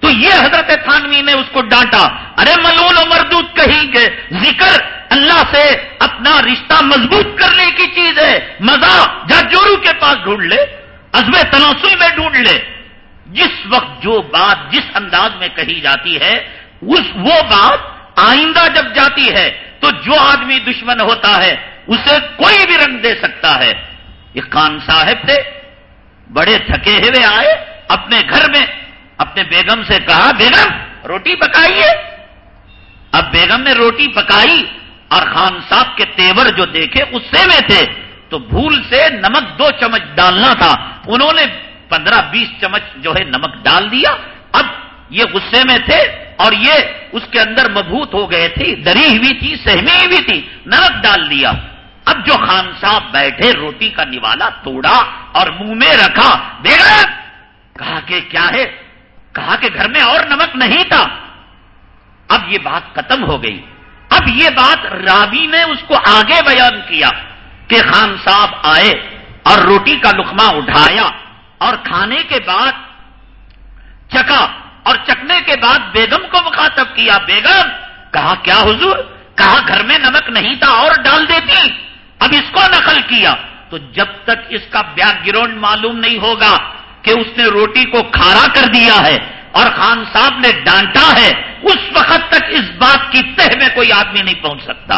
تو یہ حضرت تھانوی نے اس کو ڈانٹا۔ ارے ملون و مردود کہیں گے، ذکر اللہ سے اپنا رشتہ مضبوط کرنے کی چیز ہے۔ مزہ جورو کے پاس ڈھونڈ لے ازب تناسوئی میں ڈھونڈ لے۔ جس وقت جو بات جس انداز میں کہی جاتی ہے، اس وہ بات آئندہ جب جاتی ہے تو جو آدمی دشمن ہوتا ہے اسے کوئی بھی رنگ دے سکتا ہے۔ یہ خان صاحب تھے، بڑے تھکے ہوئے آئے اپنے گھر میں، اپنے بیگم سے کہا، بیگم، روٹی پکائیے۔ اب بیگم نے روٹی پکائی اور خان صاحب کے تیور جو دیکھے، غصے میں تھے۔ تو بھول سے نمک دو چمچ ڈالنا تھا۔ انہوں نے پندرہ بیس چمچ جو ہے نمک ڈال دیا۔ اب یہ غصے میں تھے۔ اور یہ اس کے اندر مبوت ہو گئے تھی ڈری ہوئی تھی، سہمی ہوئی تھی، نمک ڈال دیا اب جو خان صاحب بیٹھے، روٹی کا نوالا توڑا اور منہ میں رکھا بیگم کہا کہ کیا ہے؟ کہا کہ گھر میں اور نمک نہیں تھا۔ اب یہ بات ختم ہو گئی۔ اب یہ بات راوی نے اس کو آگے بیان کیا کہ خان صاحب آئے اور روٹی کا لکما اٹھایا اور کھانے کے بعد چکا۔ اور چکنے کے بعد بیگم کو مخاطب کیا، بیگم، کہا، کیا حضور؟ کہا، گھر میں نمک نہیں تھا، اور ڈال دیتی، اب اس کو نقل کیا۔ تو جب تک اس کا بیک گراؤنڈ معلوم نہیں ہوگا کہ اس نے روٹی کو کھارا کر دیا ہے اور خان صاحب نے ڈانٹا ہے، اس وقت تک اس بات کی تہ میں کوئی آدمی نہیں پہنچ سکتا۔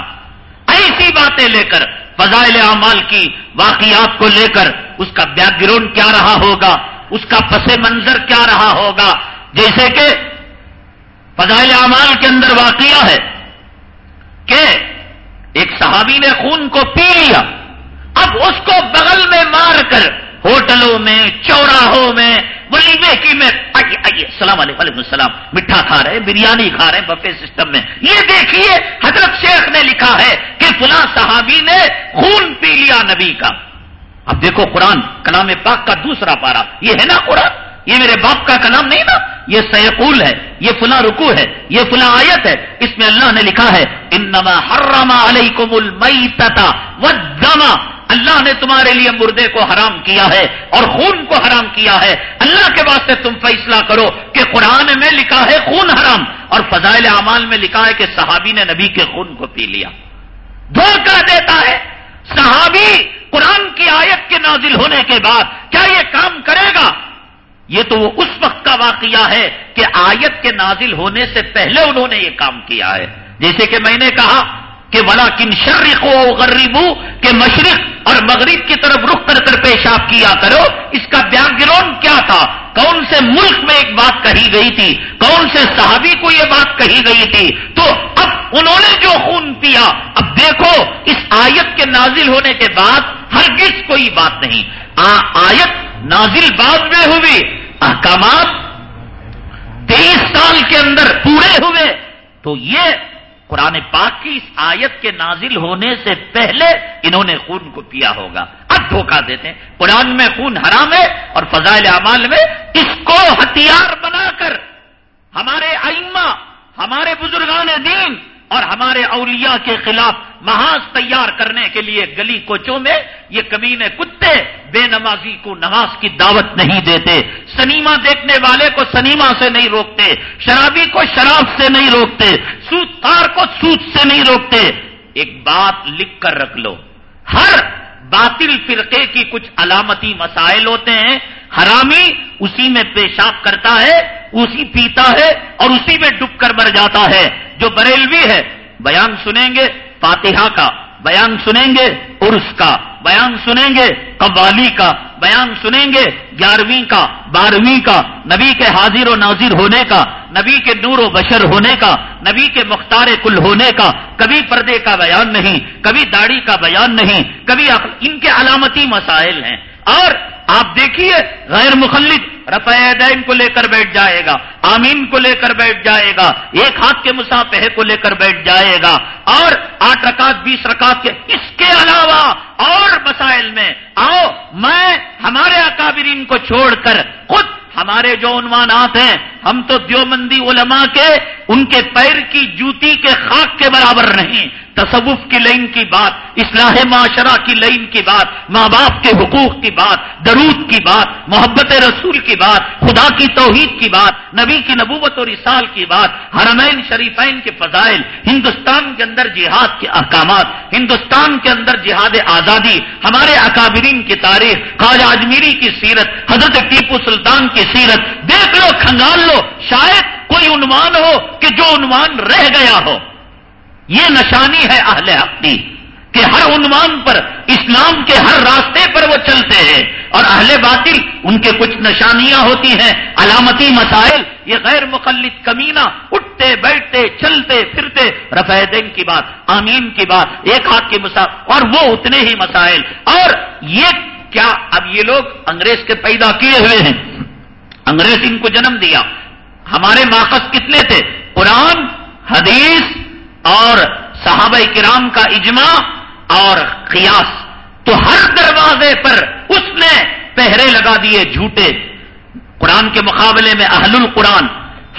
ایسی باتیں لے کر، فضائل اعمال کی واقعات کو لے کر، اس کا بیک گراؤنڈ کیا رہا ہوگا، اس کا پس منظر کیا رہا ہوگا جیسے کہ فضائل اعمال کے اندر واقعہ ہے کہ ایک صحابی نے خون کو پی لیا، اب اس کو بغل میں مار کر ہوٹلوں میں، چوراہوں میں ولیمے کی میں، آئیے آئیے، السلام علیکم، وعلیکم السلام میٹھا کھا رہے، بریانی کھا رہے، بفے سسٹم میں۔ یہ دیکھیے، حضرت شیخ نے لکھا ہے کہ فلاں صحابی نے خون پی لیا نبی کا۔ اب دیکھو قرآن کلام پاک کا دوسرا پارا یہ ہے نا قرآن؟ یہ میرے باپ کا کلام نہیں نا؟ یہ سیقول ہے، یہ فلاں رکو ہے، یہ فلاں آیت ہے۔ اس میں اللہ نے لکھا ہے، انما حرم علیکم المیتتا والدم۔ اللہ نے تمہارے لیے مردے کو حرام کیا ہے اور خون کو حرام کیا ہے۔ اللہ کے واسطے تم فیصلہ کرو کہ قرآن میں لکھا ہے خون حرام اور فضائل اعمال میں لکھا ہے کہ صحابی نے نبی کے خون کو پی لیا۔ دھوکہ دیتا ہے۔ صحابی قرآن کی آیت کے نازل ہونے کے بعد کیا یہ کام کرے گا؟ یہ تو وہ اس وقت کا واقعہ ہے کہ آیت کے نازل ہونے سے پہلے انہوں نے یہ کام کیا ہے۔ جیسے کہ میں نے کہا کہ ولا کن شرق و غریبو کہ مشرق اور مغرب کی طرف رخ کر کر پیشاب کیا کرو۔ اس کا بیک گراؤنڈ کیا تھا؟ کون سے ملک میں ایک بات کہی گئی تھی؟ کون سے صحابی کو یہ بات کہی گئی تھی؟ تو اب انہوں نے جو خون پیا، اب دیکھو، اس آیت کے نازل ہونے کے بعد ہرگز کوئی بات نہیں۔ آ آیت نازل بعد میں ہوئی احکامات تیئیس سال کے اندر پورے ہوئے۔ تو یہ قرآن پاک کی اس آیت کے نازل ہونے سے پہلے انہوں نے خون کو پیا ہوگا۔ اب دھوکہ دیتے ہیں۔ قرآن میں خون حرام ہے اور فضائل اعمال میں اس کو ہتھیار بنا کر ہمارے ائمہ، ہمارے بزرگان دین اور ہمارے اولیاء کے خلاف محاذ تیار کرنے کے لیے گلی کوچوں میں یہ کمینے کتے بے نمازی کو نماز کی دعوت نہیں دیتے۔ سنیما دیکھنے والے کو سنیما سے نہیں روکتے، شرابی کو شراب سے نہیں روکتے، سوت تار کو سوت سے نہیں روکتے۔ ایک بات لکھ کر رکھ لو۔ ہر باطل فرقے کی کچھ علامتی مسائل ہوتے ہیں۔ حرامی اسی میں پیشاب کرتا ہے، اسی پیتا ہے اور اسی میں ڈب کر مر جاتا ہے۔ جو بریلوی ہے، بیان سنیں گے فاتحہ کا، بیان سنیں گے عرس کا، بیان سنیں گے قوالی کا، بیان سنیں گے گیارہویں کا، بارہویں کا، نبی کے حاضر و ناظر ہونے کا، نبی کے نور و بشر ہونے کا، نبی کے مختار کل ہونے کا، کبھی پردے کا بیان نہیں، کبھی داڑھی کا بیان نہیں، کبھی ان کے علامتی مسائل ہیں۔ اور آپ دیکھیے غیر مخلد رفع دین کو لے کر بیٹھ جائے گا، آمین کو لے کر بیٹھ جائے گا، ایک ہاتھ کے مسافے کو لے کر بیٹھ جائے گا، اور آٹھ رکعت، بیس رکعت کے، اس کے علاوہ اور مسائل میں، آؤ میں ہمارے اکابرین کو چھوڑ کر خود ہمارے جو عنوانات ہیں، ہم تو دیوبندی علماء کے، ان کے پیر کی جوتی کے خاک کے برابر نہیں تصوف کی لائن کی بات، اصلاح معاشرہ کی لائن کی بات، ماں باپ کے حقوق کی بات، درود کی بات، محبت رسول کی بات، خدا کی توحید کی بات، نبی کی نبوت اور اسال کی بات، حرمین شریفین کے فضائل، ہندوستان کے اندر جہاد کے احکامات، ہندوستان کے اندر جہاد آزادی، ہمارے اکابرین کی تاریخ، خواجہ اجمیری کی سیرت، حضرت ٹیپو سلطان کی سیرت، دیکھ لو، کھنگال لو، شاید کوئی عنوان ہو کہ جو عنوان رہ گیا ہو۔ یہ نشانی ہے اہل حق کی کہ ہر عنوان پر اسلام کے ہر راستے پر وہ چلتے ہیں اور اہل باطل ان کے کچھ نشانیاں ہوتی ہیں، علامتی مسائل، یہ غیر مخلط کمینہ، اٹھتے، بیٹھتے، چلتے، پھرتے، رفع دین کی بات، آمین کی بات، ایک ہاتھ کی مسا، اور وہ اتنے ہی مسائل۔ اور یہ کیا اب یہ لوگ انگریز کے پیدا کیے ہوئے ہیں؟ انگریز ان کو جنم دیا۔ ہمارے ماخذ کتنے تھے؟ قرآن، حدیث اور صحابہ کرام کا اجماع اور قیاس تو ہر دروازے پر اس نے پہرے لگا دیے جھوٹے۔ قرآن کے مقابلے میں اہل القرآن،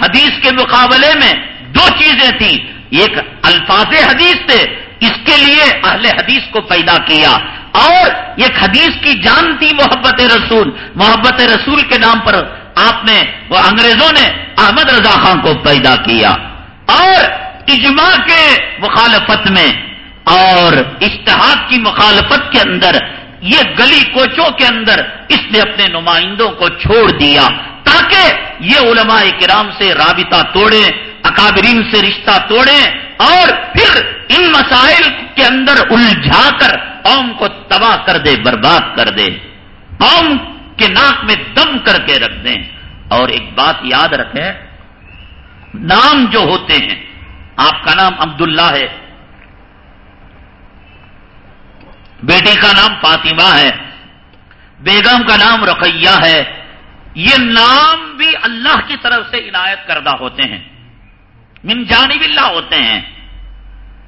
حدیث کے مقابلے میں دو چیزیں تھیں۔ ایک الفاظ حدیث تھے، اس کے لیے اہل حدیث کو پیدا کیا۔ اور ایک حدیث کی جان تھی محبت رسول۔ محبت رسول کے نام پر آپ نے، وہ انگریزوں نے احمد رضا خان کو پیدا کیا۔ اور اجماع کے مخالفت میں اور اشتہاد کی مخالفت کے اندر، یہ گلی کوچوں کے اندر اس نے اپنے نمائندوں کو چھوڑ دیا تاکہ یہ علماء کرام سے رابطہ توڑے اکابرین سے رشتہ توڑے اور پھر ان مسائل کے اندر الجھا کر قوم کو تباہ کر دے، برباد کر دے، قوم کے ناک میں دم کر کے رکھ دیں۔ اور ایک بات یاد رکھیں، نام جو ہوتے ہیں آپ کا نام عبداللہ ہے۔ بیٹی کا نام فاطمہ ہے۔ بیگم کا نام رقیہ ہے۔ یہ نام بھی اللہ کی طرف سے عنایت کردہ ہوتے ہیں۔ من جانب اللہ ہوتے ہیں۔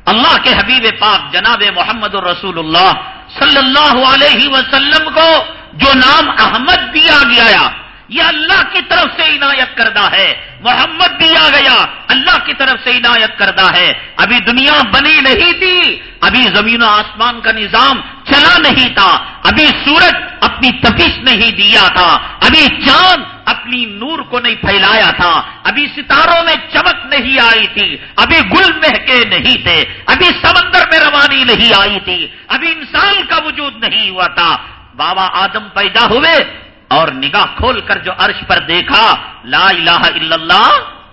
اللہ کے حبیب پاک جناب محمد الرسول اللہ صلی اللہ علیہ وسلم کو جو نام احمد دیا گیا۔ یہ اللہ کی طرف سے عنایت کردہ ہے۔ محمد دیا گیا، اللہ کی طرف سے عنایت کردہ ہے۔ ابھی دنیا بنی نہیں تھی، ابھی زمین و آسمان کا نظام چلا نہیں تھا۔ ابھی سورج اپنی تفیش نہیں دیا تھا۔ ابھی چاند اپنی نور کو نہیں پھیلایا تھا۔ ابھی ستاروں میں چمک نہیں آئی تھی۔ ابھی گل مہکے نہیں تھے۔ ابھی سمندر میں روانی نہیں آئی تھی۔ ابھی انسان کا وجود نہیں ہوا تھا۔ بابا آدم پیدا ہوئے اور نگاہ کھول کر جو عرش پر دیکھا، لا الہ الا اللہ،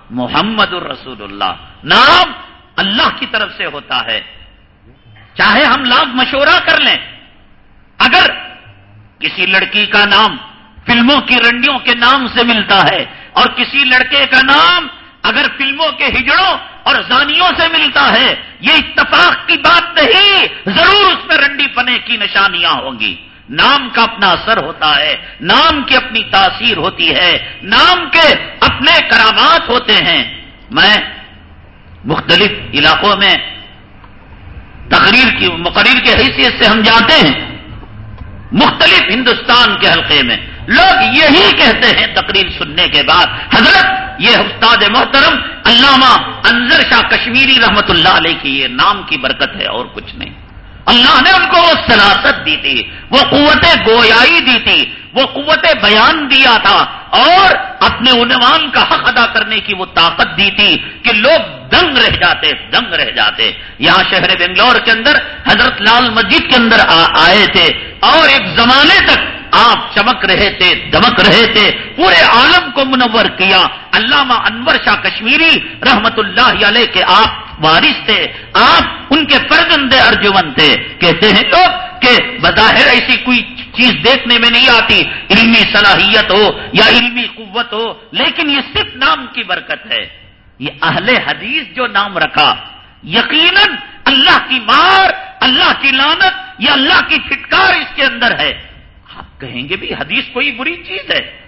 محمد الرسول اللہ۔ نام اللہ کی طرف سے ہوتا ہے۔ چاہے ہم لاکھ مشورہ کر لیں، اگر کسی لڑکی کا نام فلموں کی رنڈیوں کے نام سے ملتا ہے، اور کسی لڑکے کا نام اگر فلموں کے ہجڑوں اور زانیوں سے ملتا ہے، یہ اتفاق کی بات نہیں، ضرور اس میں رنڈی پنے کی نشانیاں ہوں گی۔ نام کا اپنا اثر ہوتا ہے، نام کی اپنی تاثیر ہوتی ہے، نام کے اپنے کرامات ہوتے ہیں۔ میں مختلف علاقوں میں تقریر کی مقرر کی حیثیت سے ہم جاتے ہیں۔ مختلف ہندوستان کے حلقے میں لوگ یہی کہتے ہیں تقریر سننے کے بعد۔ حضرت یہ استاد محترم علامہ انضر شاہ کشمیری رحمت اللہ علیہ کی یہ نام کی برکت ہے اور کچھ نہیں۔ اللہ نے ان کو وہ سلاست دی تھی، وہ قوت گویائی دی تھی، وہ قوت بیان دیا تھا اور اپنے عنوان کا حق ادا کرنے کی وہ طاقت دی تھی کہ لوگ دنگ رہ جاتے، دنگ رہ جاتے۔ یہاں شہر بنگلور کے اندر حضرت لال مسجد کے اندر آئے تھے اور ایک زمانے تک آپ چمک رہے تھے دمک رہے تھے، پورے عالم کو منور کیا۔ علامہ انور شاہ کشمیری رحمت اللہ علیہ کے آپ وارث تھے۔ آپ ان کے فرزند ارجون تھے۔ کہتے ہیں لوگ کہ بظاہر ایسی کوئی چیز دیکھنے میں نہیں آتی۔ علمی صلاحیت ہو یا علمی قوت ہو، لیکن یہ صرف نام کی برکت ہے۔ یہ اہل حدیث جو نام رکھا، یقیناً اللہ کی مار، اللہ کی لانت یا اللہ کی پھٹکار اس کے اندر ہے۔ آپ کہیں گے بھی حدیث کوئی بری چیز ہے؟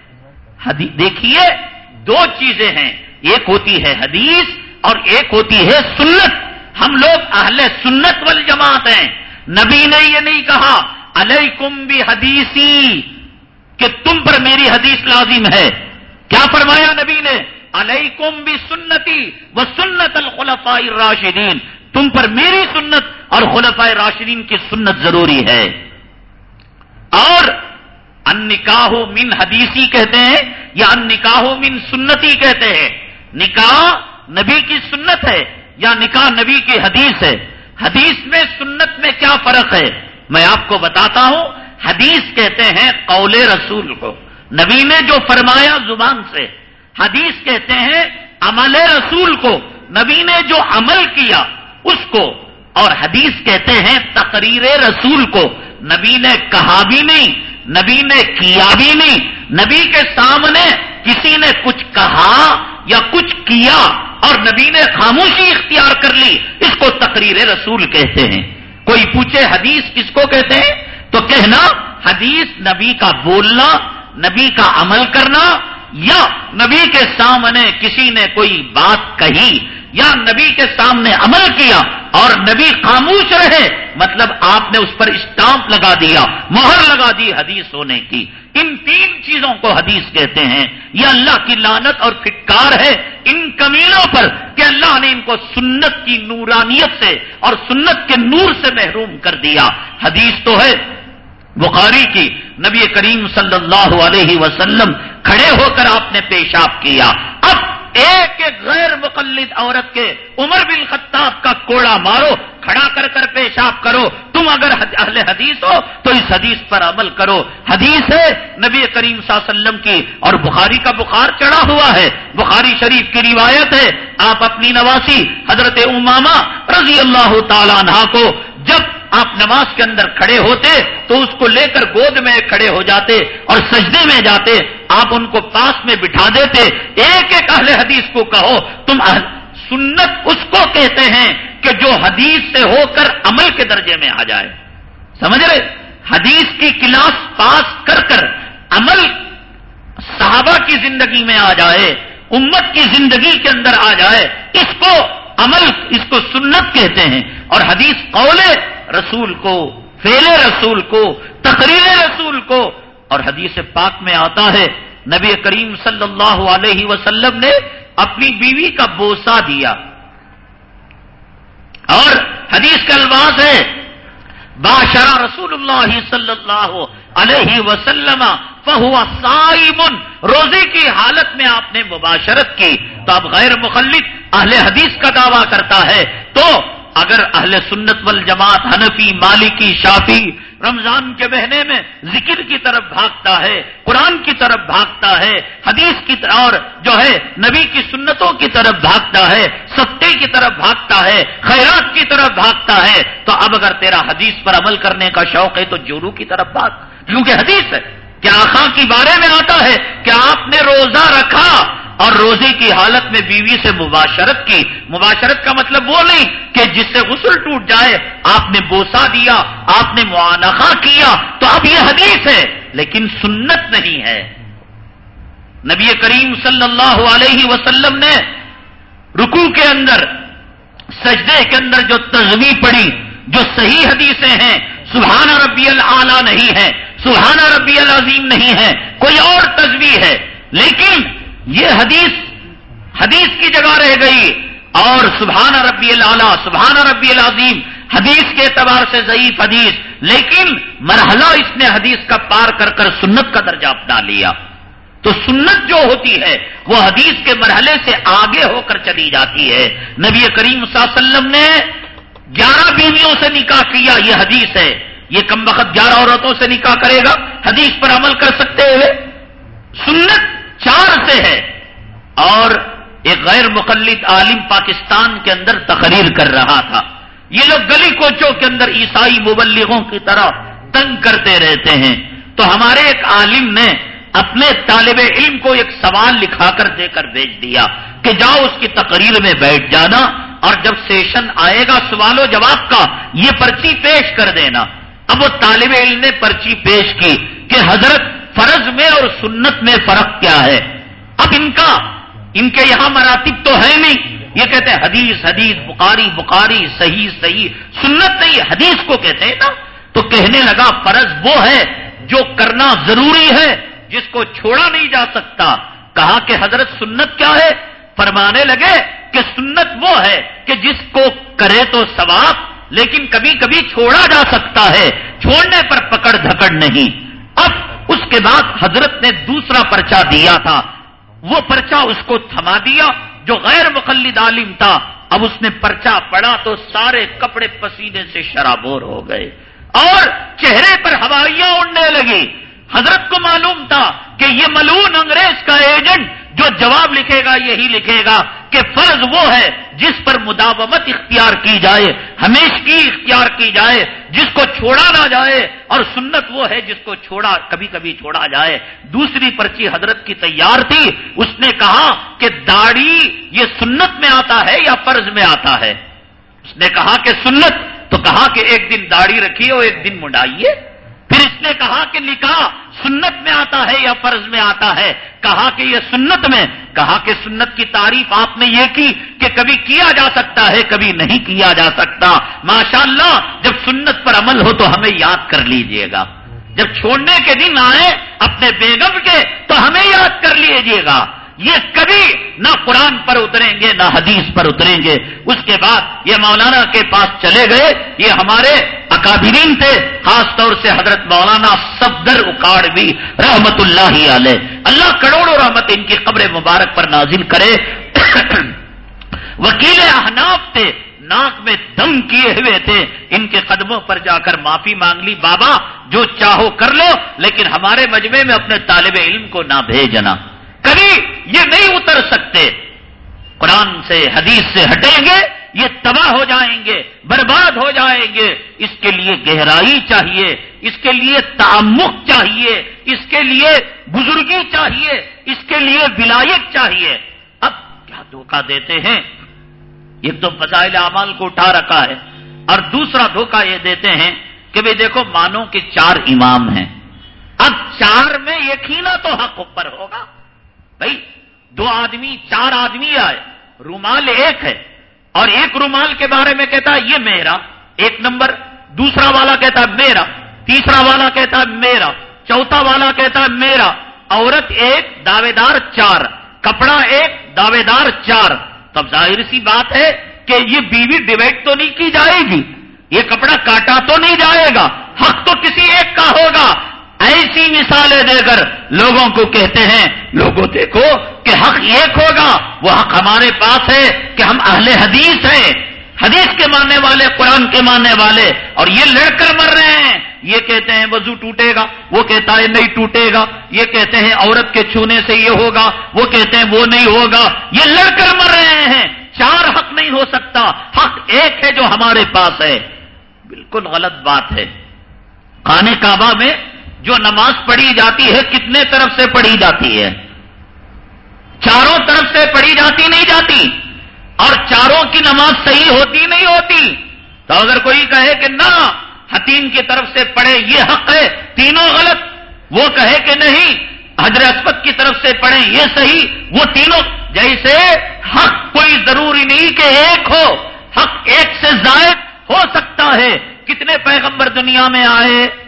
دیکھیے، دو چیزیں ہیں۔ ایک ہوتی ہے حدیث اور ایک ہوتی ہے سنت۔ ہم لوگ اہل سنت وال جماعت ہیں۔ نبی نے یہ نہیں کہا، علیکم بھی حدیثی کہ تم پر میری حدیث لازم ہے۔ کیا فرمایا نبی نے؟ علیکم بھی سنتی و سنت الخلفاء راشدین تم پر میری سنت اور خلفاء راشدین کی سنت ضروری ہے۔ اور ان نکاح من حدیثی کہتے ہیں یا ان نکاح من سنتی کہتے ہیں؟ نکاح نبی کی سنت ہے یا نکاح نبی کی حدیث ہے؟ حدیث میں سنت میں کیا فرق ہے؟ میں آپ کو بتاتا ہوں، حدیث کہتے ہیں قول رسول کو۔ نبی نے جو فرمایا زبان سے، حدیث کہتے ہیں عمل رسول کو۔ نبی نے جو عمل کیا اس کو، اور حدیث کہتے ہیں تقریر رسول کو۔ نبی نے کہا بھی نہیں، نبی نے کیا بھی نہیں۔ نبی کے سامنے کسی نے کچھ کہا یا کچھ کیا اور نبی نے خاموشی اختیار کر لی، اس کو تقریر رسول کہتے ہیں۔ کوئی پوچھے حدیث کس کو کہتے ہیں؟ تو کہنا، حدیث نبی کا بولنا، نبی کا عمل کرنا، یا نبی کے سامنے کسی نے کوئی بات کہی یا نبی کے سامنے عمل کیا اور نبی خاموش رہے مطلب آپ نے اس پر اسٹامپ لگا دیا، مہر لگا دی حدیث ہونے کی۔ ان تین چیزوں کو حدیث کہتے ہیں۔ یہ اللہ کی لانت اور فٹکار ہے ان کمیلوں پر کہ اللہ نے ان کو سنت کی نورانیت سے اور سنت کے نور سے محروم کر دیا۔ حدیث تو ہے بخاری کی۔ نبی کریم صلی اللہ علیہ وسلم کھڑے ہو کر آپ نے پیشاب کیا۔ اب ایک ایک غیر مقلد عورت کے عمر بن خطاب کا کوڑا مارو، کھڑا کر کر پیشاب کرو۔ تم اگر اہل حدیث ہو تو اس حدیث پر عمل کرو۔ حدیث ہے نبی کریم صلی اللہ علیہ وسلم کی اور بخاری کا بخار چڑھا ہوا ہے۔ بخاری شریف کی روایت ہے، آپ اپنی نواسی حضرت اماما رضی اللہ تعالیٰ عنہ کو جب آپ نماز کے اندر کھڑے ہوتے تو اس کو لے کر گود میں کھڑے ہو جاتے اور سجدے میں جاتے آپ ان کو پاس میں بٹھا دیتے، ایک ایک اہل حدیث کو کہو، تم سنت اس کو کہتے ہیں کہ جو حدیث سے ہو کر عمل کے درجے میں آ جائے۔ سمجھ رہے؟ حدیث کی کلاس پاس کر کر عمل صحابہ کی زندگی میں آ جائے، امت کی زندگی کے اندر آ جائے، اس کو عمل، اس کو سنت کہتے ہیں۔ اور حدیث قول رسول کو فیل رسول کو، تقریر رسول کو اور حدیث پاک میں آتا ہے، نبی کریم صلی اللہ علیہ وسلم نے اپنی بیوی کا بوسا دیا۔ اور حدیث کا الفاظ ہے، باشرا رسول اللہ صلی اللہ علیہ وسلم، فہو سائمن روزے کی حالت میں آپ نے مباشرت کی۔ تو اب غیر مخلف اہل حدیث کا دعویٰ کرتا ہے۔ تو اگر اہل سنت والجماعت، حنفی، مالکی، شافی رمضان کے مہینے میں ذکر کی طرف بھاگتا ہے، قرآن کی طرف بھاگتا ہے، حدیث کی طرف، اور جو ہے نبی کی سنتوں کی طرف بھاگتا ہے ستے کی طرف بھاگتا ہے، خیرات کی طرف بھاگتا ہے۔ تو اب اگر تیرا حدیث پر عمل کرنے کا شوق ہے تو جورو کی طرف بھاگ۔ کیونکہ حدیث ہے کیا آخا کی بارے میں آتا ہے کہ آپ نے روزہ رکھا۔ اور روزے کی حالت میں بیوی سے مباشرت کی مباشرت کا مطلب وہ نہیں کہ جس سے غسل ٹوٹ جائے، آپ نے بوسا دیا، آپ نے معانخہ کیا، تو اب یہ حدیث ہے، لیکن سنت نہیں ہے۔ نبی کریم صلی اللہ علیہ وسلم نے رکو کے اندر، سجدے کے اندر جو تزمی پڑی جو صحیح حدیثیں ہیں سبحانہ ربی العلیٰ نہیں ہے سبحانہ ربی العظیم نہیں ہے، کوئی اور تصویر ہے، لیکن یہ حدیث حدیث کی جگہ رہ گئی اور سبحان ربی اللہ سبحان ربی العظیم، حدیث کے اعتبار سے ضعیف حدیث، لیکن مرحلہ اس نے حدیث کا پار کر کر سنت کا درجہ اپنا لیا۔ تو سنت جو ہوتی ہے، وہ حدیث کے مرحلے سے آگے ہو کر چلی جاتی ہے۔ نبی کریم صلی اللہ علیہ وسلم نے گیارہ بیویوں سے نکاح کیا، یہ حدیث ہے۔ یہ کم وقت گیارہ عورتوں سے نکاح کرے گا، حدیث پر عمل کر سکتے ہوئے۔ سنت چار سے ہے اور ایک غیر مقلد عالم پاکستان کے اندر تقریر کر رہا تھا۔ یہ لوگ گلی کوچوں کے اندر عیسائی مبلغوں کی طرح تنگ کرتے رہتے ہیں۔ تو ہمارے ایک عالم نے اپنے طالب علم کو ایک سوال لکھا کر دے کر بھیج دیا کہ جاؤ اس کی تقریر میں بیٹھ جانا اور جب سیشن آئے گا سوال و جواب کا یہ پرچی پیش کر دینا۔ اب وہ طالب علم نے پرچی پیش کی کہ حضرت فرض میں اور سنت میں فرق کیا ہے؟ اب ان کا، ان کے یہاں مراتب تو ہے نہیں۔ یہ کہتے ہیں حدیث حدیث، بخاری بخاری، صحیح صحیح۔ سنت نہیں، حدیث کو کہتے ہیں نا۔ تو کہنے لگا فرض وہ ہے جو کرنا ضروری ہے، جس کو چھوڑا نہیں جا سکتا۔ کہا کہ حضرت سنت کیا ہے؟ فرمانے لگے کہ سنت وہ ہے کہ جس کو کرے تو ثواب، لیکن کبھی کبھی چھوڑا جا سکتا ہے۔ چھوڑنے پر پکڑ دھکڑ نہیں۔ اب اس کے بعد حضرت نے دوسرا پرچہ دیا تھا۔ وہ پرچہ اس کو تھما دیا جو غیر مقلد عالم تھا۔ اب اس نے پرچہ پڑا تو سارے کپڑے پسینے سے شرابور ہو گئے اور چہرے پر ہوائیاں اڑنے لگی۔ حضرت کو معلوم تھا کہ یہ ملون انگریز کا ایجنٹ جو جواب لکھے گا یہی لکھے گا۔ کہ فرض وہ ہے جس پر مداومت اختیار کی جائے، ہمیش کی اختیار کی جائے، جس کو چھوڑا نہ جائے، اور سنت وہ ہے جس کو چھوڑا کبھی کبھی چھوڑا جائے۔ دوسری پرچی حضرت کی تیار تھی، اس نے کہا کہ داڑھی یہ سنت میں آتا ہے یا فرض میں آتا ہے؟ اس نے کہا کہ سنت، تو کہا کہ ایک دن داڑھی رکھیے اور ایک دن مڈائیے پھر اس نے کہا کہ نکاح سنت میں آتا ہے یا فرض میں آتا ہے؟ کہا کہ یہ سنت میں، کہا کہ سنت کی تعریف آپ نے یہ کی کہ کبھی کیا جا سکتا ہے، کبھی نہیں کیا جا سکتا۔ ماشاءاللہ، جب سنت پر عمل ہو تو ہمیں یاد کر لیجیے گا۔ جب چھوڑنے کے دن آئے اپنے بیگم کے تو ہمیں یاد کر لیجیے گا۔ یہ کبھی نہ قرآن پر اتریں گے، نہ حدیث پر اتریں گے۔ اس کے بعد یہ مولانا کے پاس چلے گئے، یہ ہمارے اکابرین تھے، خاص طور سے حضرت مولانا صفدر اکاڑ بھی رحمت اللہ علیہ۔ اللہ کروڑوں رحمت ان کی قبر مبارک پر نازل کرے۔ <coughs> وکیل احناف تھے، ناک میں دم کیے ہوئے تھے۔ ان کے قدموں پر جا کر معافی مانگ لی، بابا جو چاہو کر لو، لیکن ہمارے مجمے میں اپنے طالب علم کو نہ بھیجنا۔ کبھی یہ نہیں اتر سکتے۔ قرآن سے، حدیث سے ہٹیں گے۔ یہ تباہ ہو جائیں گے، برباد ہو جائیں گے۔ اس کے لیے گہرائی چاہیے، اس کے لیے تعمق چاہیے، اس کے لیے بزرگی چاہیے، اس کے لیے ولایت چاہیے۔ اب کیا دھوکہ دیتے ہیں؟ ایک تو فضائل اعمال کو اٹھا رکھا ہے اور دوسرا دھوکہ یہ دیتے ہیں کہ بھائی دیکھو، مانو کہ چار امام ہیں۔ اب چار میں یقینا تو حق اوپر ہوگا۔ بھائی دو آدمی، چار آدمی آئے، رومال ایک ہے۔ اور ایک رومال کے بارے میں کہتا ہے، یہ میرا۔ ایک نمبر، دوسرا والا کہتا ہے، میرا۔ تیسرا والا کہتا ہے، میرا۔ چوتھا والا کہتا ہے، میرا۔ عورت ایک دعوے دار چار۔ کپڑا ایک دعوے دار چار۔ تب ظاہر سی بات ہے کہ یہ بیوی ڈیوائڈ تو نہیں کی جائے گی، یہ کپڑا کاٹا تو نہیں جائے گا، حق تو کسی ایک کا ہوگا۔ ایسی مثالیں دے کر لوگوں کو کہتے ہیں، لوگوں دیکھو کہ حق ایک ہوگا، وہ حق ہمارے پاس ہے کہ ہم اہل حدیث ہیں۔ حدیث کے ماننے والے، قرآن کے ماننے والے، اور یہ لڑ کر مر رہے ہیں۔ یہ کہتے ہیں، وضو ٹوٹے گا۔ وہ کہتا ہے، نہیں ٹوٹے گا۔ یہ کہتے ہیں، عورت کے چھونے سے یہ ہوگا۔ وہ کہتے ہیں، وہ نہیں ہوگا۔ یہ لڑ کر مر رہے ہیں۔ چار حق نہیں ہو سکتا۔ حق ایک ہے جو ہمارے پاس ہے۔ بالکل غلط بات ہے۔ خانے کعبہ میں جو نماز پڑھی جاتی ہے کتنے طرف سے پڑھی جاتی ہے؟ چاروں طرف سے پڑھی جاتی نہیں جاتی اور چاروں کی نماز صحیح ہوتی نہیں ہوتی۔ تو اگر کوئی کہے کہ نہ، حتیم کی طرف سے پڑھے، یہ حق ہے، تینوں غلط۔ وہ کہے کہ نہیں، حضرت اسپت کی طرف سے پڑھیں، یہ صحیح۔ وہ تینوں، جیسے حق کوئی ضروری نہیں کہ ایک ہو، حق ایک سے زائد ہو سکتا ہے۔ کتنے پیغمبر دنیا میں آئے؟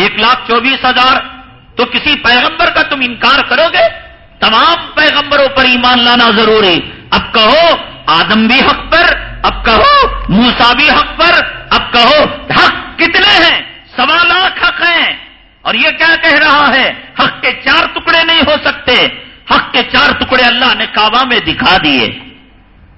ایک لاکھ چوبیس ہزار، تو کسی پیغمبر کا تم انکار کرو گے؟ تمام پیغمبروں پر ایمان لانا ضروری۔ اب کہو آدم بھی حق پر، اب کہو موسا بھی حق پر، اب کہو حق کتنے ہیں؟ سوا لاکھ حق ہیں۔ اور یہ کیا کہہ رہا ہے؟ حق کے چار ٹکڑے نہیں ہو سکتے۔ حق کے چار ٹکڑے اللہ نے کعبہ میں دکھا دیے۔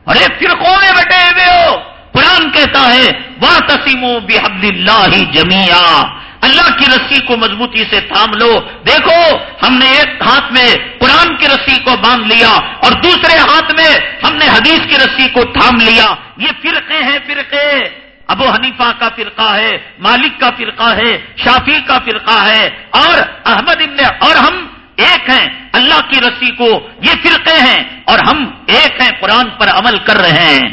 اور ایک فرقوں میں بٹے ہوئے ہو۔ قرآن کہتا ہے وہ تسیموں بحب اللہ جمیا اللہ کی رسی کو مضبوطی سے تھام لو۔ دیکھو، ہم نے ایک ہاتھ میں قرآن کی رسی کو باندھ لیا اور دوسرے ہاتھ میں ہم نے حدیث کی رسی کو تھام لیا۔ یہ فرقے ہیں فرقے۔ ابو حنیفہ کا فرقہ ہے، مالک کا فرقہ ہے شافی کا فرقہ ہے۔ اور احمد ابن اور ہم ایک ہیں۔ اللہ کی رسی کو یہ فرقے ہیں اور ہم ایک ہیں۔ قرآن پر عمل کر رہے ہیں۔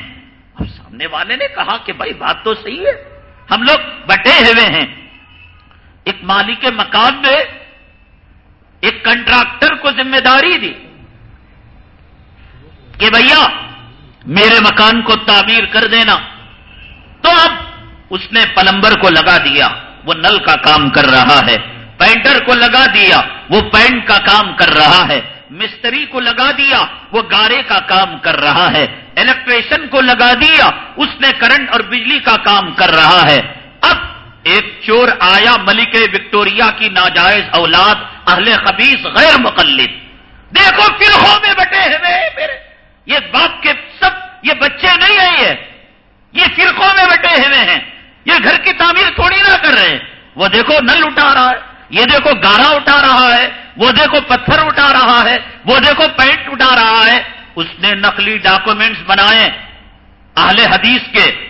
اب سامنے والے نے کہا کہ بھائی بات تو صحیح ہے۔ ہم لوگ بٹے ہوئے ہیں۔ ایک مالی کے مکان میں ایک کنٹراکٹر کو ذمہ داری دی کہ بھیا میرے مکان کو تعمیر کر دینا۔ تو اب اس نے پلمبر کو لگا دیا۔ وہ نل کا کام کر رہا ہے۔ پینٹر کو لگا دیا۔ وہ پینٹ کا کام کر رہا ہے۔ مستری کو لگا دیا۔ وہ گارے کا کام کر رہا ہے۔ الیکٹریشن کو لگا دیا۔ اس نے کرنٹ اور بجلی کا کام کر رہا ہے۔ اب ایک چور آیا ملک وکٹوریا کی ناجائز اولاد اہل خبیص غیر مقلد۔ دیکھو فرقوں میں بٹے ہوئے میرے۔ یہ باپ کے سب، یہ بچے نہیں ہیں یہ۔ یہ فرقوں میں بٹے ہوئے ہیں۔ یہ گھر کی تعمیر تھوڑی نہ کر رہے۔ ہیں وہ دیکھو نل اٹھا رہا ہے۔ یہ دیکھو گارا اٹھا رہا ہے۔ وہ دیکھو پتھر اٹھا رہا ہے۔ وہ دیکھو پینٹ اٹھا رہا ہے۔ اس نے نقلی ڈاکومنٹس بنائے اہل حدیث کے۔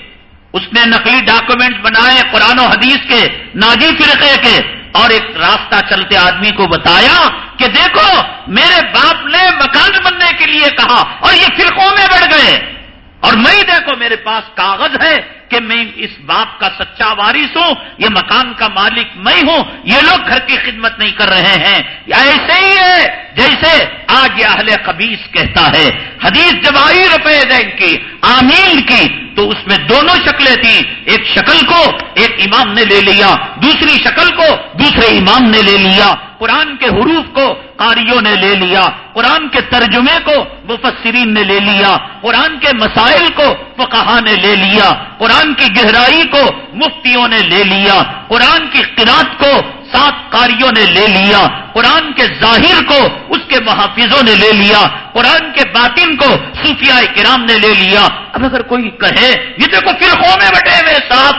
اس نے نقلی ڈاکومنٹ بنائے قرآن و حدیث کے ناجی فرقے کے، اور ایک راستہ چلتے آدمی کو بتایا کہ دیکھو، میرے باپ نے مکان بننے کے لیے کہا اور یہ فرقوں میں بڑھ گئے۔ اور میں دیکھو، میرے پاس کاغذ ہے۔ کہ میں اس باپ کا سچا وارث ہوں، یہ مکان کا مالک میں ہوں، یہ لوگ گھر کی خدمت نہیں کر رہے ہیں۔ ایسے ہی ہے جیسے آج یہ اہل قبیس کہتا ہے۔ حدیث جب آئی روپے دین کی، آمین کی، تو اس میں دونوں شکلیں تھیں۔ ایک شکل کو ایک امام نے لے لیا، دوسری شکل کو دوسرے امام نے لے لیا۔ قرآن کے حروف کو قاریوں نے لے لیا، قرآن کے ترجمے کو مفسرین نے لے لیا، قرآن کے مسائل کو فقہ نے لے لیا، قرآن کی گہرائی کو مفتیوں نے لے لیا، قرآن کی قرآت کو سات کاریوں نے لے لیا، قرآن کے ظاہر کو اس کے محافظوں نے لے لیا، قرآن کے باطن کو صوفیاء کرام نے لے لیا۔ اب اگر کوئی کہے، یہ دیکھو فرقوں میں بٹے ہوئے صاحب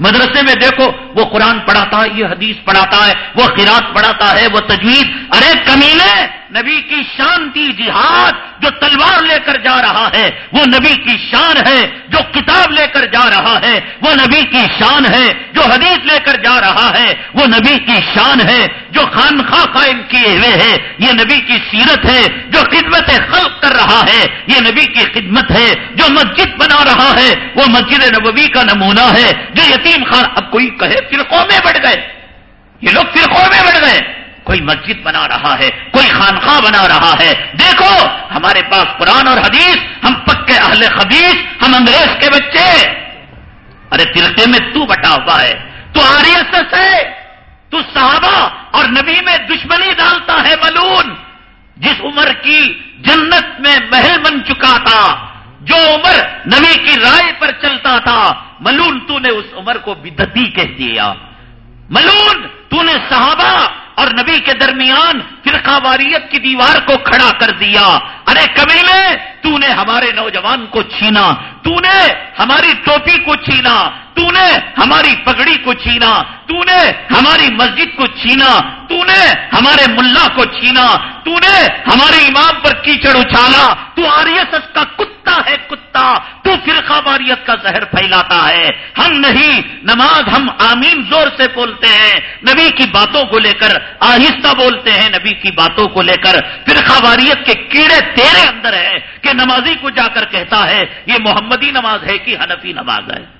مدرسے میں دیکھو، وہ قرآن پڑھاتا ہے، یہ حدیث پڑھاتا ہے، وہ قرآت پڑھاتا ہے، وہ تجویز ارے کمینے نبی کی شان تھی جہاد جو تلوار لے کر جا رہا ہے، وہ نبی کی شان ہے جو کتاب لے کر جا رہا ہے، وہ نبی کی شان ہے جو حدیث لے کر جا رہا ہے، وہ نبی کی شان ہے جو خانخواہ قائم کیے ہوئے ہے یہ نبی کی سیرت ہے جو خدمت خلق کر رہا ہے۔ یہ نبی کی خدمت ہے جو مسجد بنا رہا ہے۔ وہ مسجد نبوی کا نمونہ ہے۔ جو یتیم خان اب کوئی کہے فرقوں میں بڑھ گئے۔ یہ لوگ فرقوں میں بڑھ گئے۔ کوئی مسجد بنا رہا ہے، کوئی خانخواہ بنا رہا ہے۔ دیکھو، ہمارے پاس قرآن اور حدیث، ہم پکے اہل خبیص ہم انگریز کے بچے۔ ارے فرقے میں تو بٹا ہوا ہے، تو آر ایس ہے، تو صحابہ اور نبی میں دشمنی ڈالتا ہے ملون۔ جس عمر کی جنت میں محل بن چکا تھا، جو عمر نبی کی رائے پر چلتا تھا، ملون تو نے اس عمر کو بدتی کہہ دیا۔ ملون تو نے صحابہ اور نبی کے درمیان فرقہ واریت کی دیوار کو کھڑا کر دیا۔ ارے کبیلے تو نے ہمارے نوجوان کو چھینا، تو نے ہماری ٹوپی کو چھینا۔ تو نے ہماری پگڑی کو چھینا تو نے ہماری مسجد کو چھینا تو نے ہمارے ملا کو چھینا تو نے ہمارے امام پر کیچڑ اچھالا، تو آر ایس ایس کا کتا ہے کتا، تو فرقہ واریت کا زہر پھیلاتا ہے۔ ہم نہیں، نماز ہم آمین زور سے بولتے ہیں۔ نبی کی باتوں کو لے کر آہستہ بولتے ہیں نبی کی باتوں کو لے کر۔ فرقہ واریت کے کیڑے تیرے اندر ہے کہ نمازی کو جا کر کہتا ہے، یہ محمدی نماز ہے کہ حنفی نماز ہے۔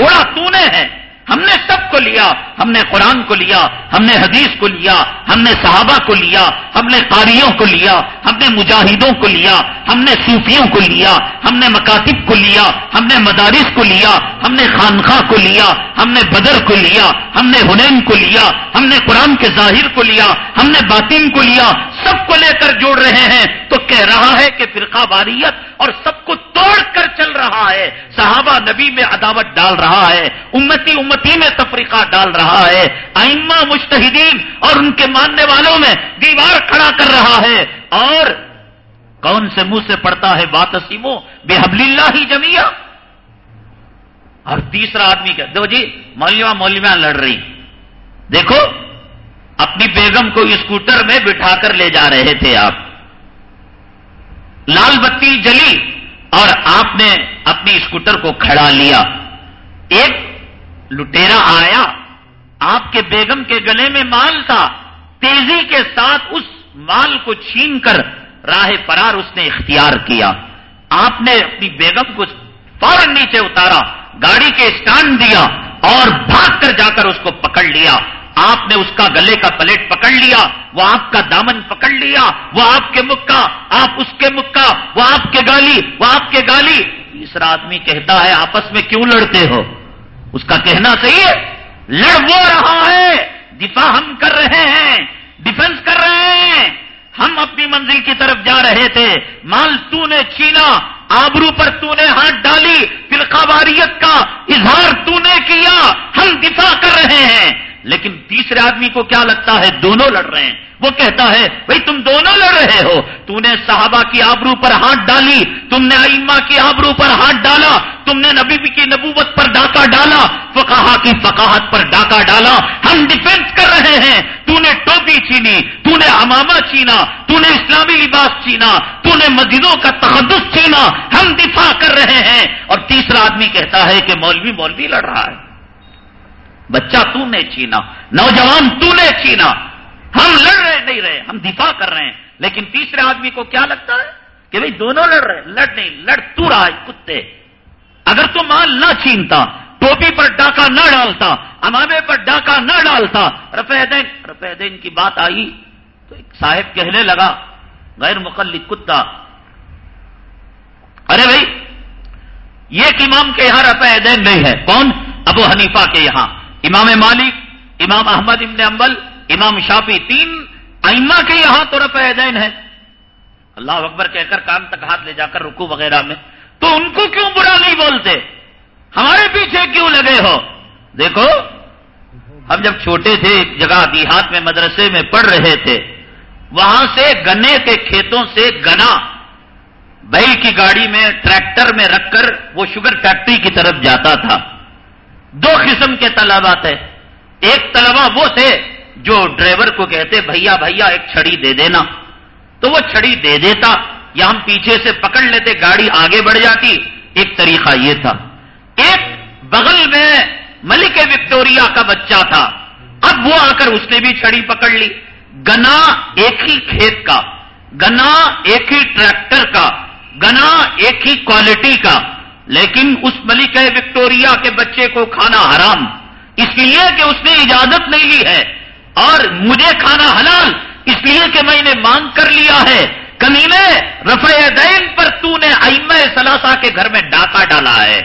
توڑا تو نے ہے ہم نے سب کو لیا ہم نے قرآن کو لیا ہم نے حدیث کو لیا ہم نے صحابہ کو لیا ہم نے قاریوں کو لیا ہم نے مجاہدوں کو لیا ہم نے صوفیوں کو لیا ہم نے مکاتب کو لیا ہم نے مدارس کو لیا ہم نے خانخواہ کو لیا ہم نے بدر کو لیا ہم نے ہنین کو لیا ہم نے قرآن کے ظاہر کو لیا ہم نے باطن کو لیا سب کو لے کر جوڑ رہے ہیں تو کہہ رہا ہے کہ فرقہ واریت اور سب کو توڑ کر چل رہا ہے۔ صحابہ نبی میں عداوت ڈال رہا ہے، امتی امتی میں تفریقہ ڈال رہا ہے۔ ائمہ مشتحدین اور ان کے ماننے والوں میں دیوار کھڑا کر رہا ہے۔ اور کون سے منہ سے پڑتا ہے بات اسیمو؟ بے حبل اللہ ہی جمیا اور تیسرا آدمی کا دو جی مولویاں مولویاں لڑ رہی۔ دیکھو اپنی بیگم کو اسکوٹر میں بٹھا کر لے جا رہے تھے آپ۔ لال بتی جلی اور آپ نے اپنی اسکوٹر کو کھڑا لیا۔ ایک لٹیرا آیا، آپ کے بیگم کے گلے میں مال تھا۔ تیزی کے ساتھ اس مال کو چھین کر راہ فرار اس نے اختیار کیا۔ آپ نے اپنی بیگم کو فوراً نیچے اتارا، گاڑی کے اسٹانڈ دیا اور بھاگ کر جا کر اس کو پکڑ لیا۔ آپ نے اس کا گلے کا پلیٹ پکڑ لیا، وہ آپ کا دامن پکڑ لیا، وہ آپ کے مکہ، آپ اس کے مکہ، وہ آپ کے گالی، وہ آپ کے گالی۔ تیسرا آدمی کہتا ہے، آپس میں کیوں لڑتے ہو؟ اس کا کہنا صحیح ہے، لڑ وہ رہا ہے، دفاع ہم کر رہے ہیں ڈیفنس کر رہے ہیں۔ ہم اپنی منزل کی طرف جا رہے تھے، مال تو نے چھینا، آبرو پر تو نے ہاتھ ڈالی فرقہ واریت کا اظہار تو نے کیا، ہم دفاع کر رہے ہیں۔ لیکن تیسرے آدمی کو کیا لگتا ہے دونوں لڑ رہے ہیں؟ وہ کہتا ہے بھائی تم دونوں لڑ رہے ہو۔ تو نے صحابہ کی آبرو پر ہاتھ ڈالی، تم نے ائمہ کی آبرو پر ہاتھ ڈالا، تم نے نبی کی نبوت پر ڈاکہ ڈالا، فقہا کی فقاہت پر ڈاکہ ڈالا۔ ہم ڈیفینس کر رہے ہیں۔ تو نے ٹوپی چھینی تو نے امامہ چھینا تو نے اسلامی لباس چھینا تو نے مسجدوں کا تحدث چھینا۔ ہم دفاع کر رہے ہیں۔ اور تیسرا آدمی کہتا ہے کہ مولوی مولوی لڑ رہا ہے۔ بچہ تو نے چھینا، نوجوان تو نے چھینا۔ ہم لڑ رہے، نہیں رہے، ہم دفاع کر رہے ہیں۔ لیکن تیسرے آدمی کو کیا لگتا ہے؟ کہ بھئی دونوں لڑ رہے، لڑ نہیں، لڑ تو رہا ہے، کتے۔ اگر تو مال نہ چھینتا، ٹوپی پر ڈاکہ نہ ڈالتا، امامے پر ڈاکہ نہ ڈالتا رفع دین رفع دین کی بات آئی، تو ایک صاحب کہنے لگا، غیر مقلد کتا۔ ارے بھائی، یہ امام کے یہاں رفع دین نہیں ہے۔ کون؟ ابو حنیفہ کے یہاں۔ امام مالک، امام احمد ابن امبل امام شافی تین ائمہ کے یہاں تو رفع دین ہے اللہ اکبر کہہ کر کام تک ہاتھ لے جا کر رکو وغیرہ میں۔ تو ان کو کیوں برا نہیں بولتے؟ ہمارے پیچھے کیوں لگے ہو؟ دیکھو، ہم جب چھوٹے تھے، ایک جگہ دیہات میں، مدرسے میں پڑھ رہے تھے، وہاں سے گنے کے کھیتوں سے گنا بئی کی گاڑی میں ٹریکٹر میں رکھ کر وہ شوگر فیکٹری کی طرف جاتا تھا۔ دو قسم کے طلبا تھے ایک طلبا وہ تھے جو ڈرائیور کو کہتے، بھیا بھیا، ایک چھڑی دے دینا۔ تو وہ چھڑی دے دیتا، یا ہم پیچھے سے پکڑ لیتے، گاڑی آگے بڑھ جاتی۔ ایک طریقہ یہ تھا۔ ایک بغل میں ملک وکٹوریا کا بچہ تھا۔ اب وہ آ کر اس نے بھی چھڑی پکڑ لی۔ گنا ایک ہی کھیت کا، گنا ایک ہی ٹریکٹر کا، گنا ایک ہی کوالٹی کا۔ لیکن اس ملک وکٹوریا کے بچے کو کھانا حرام، اس لیے کہ اس نے اجازت نہیں لی ہے، اور مجھے کھانا حلال، اس لیے کہ میں نے مانگ کر لیا ہے۔ کمینے رفع دین پر تو نے ائمہ سلاسا کے گھر میں ڈاکہ ڈالا ہے۔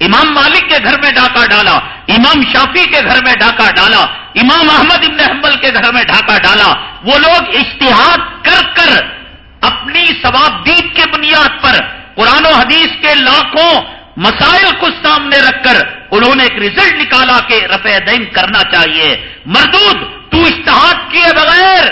امام مالک کے گھر میں ڈاکہ ڈالا، امام شافی کے گھر میں ڈاکہ ڈالا، امام احمد ابن حنبل کے گھر میں ڈھاکہ ڈالا۔ وہ لوگ اشتہاد کر کر اپنی ثوابدید کے بنیاد پر قرآن و حدیث کے لاکھوں مسائل کو سامنے رکھ کر انہوں نے ایک ریزلٹ نکالا کہ رفع دین کرنا چاہیے۔ مردود، تو اشتہاد کیے بغیر،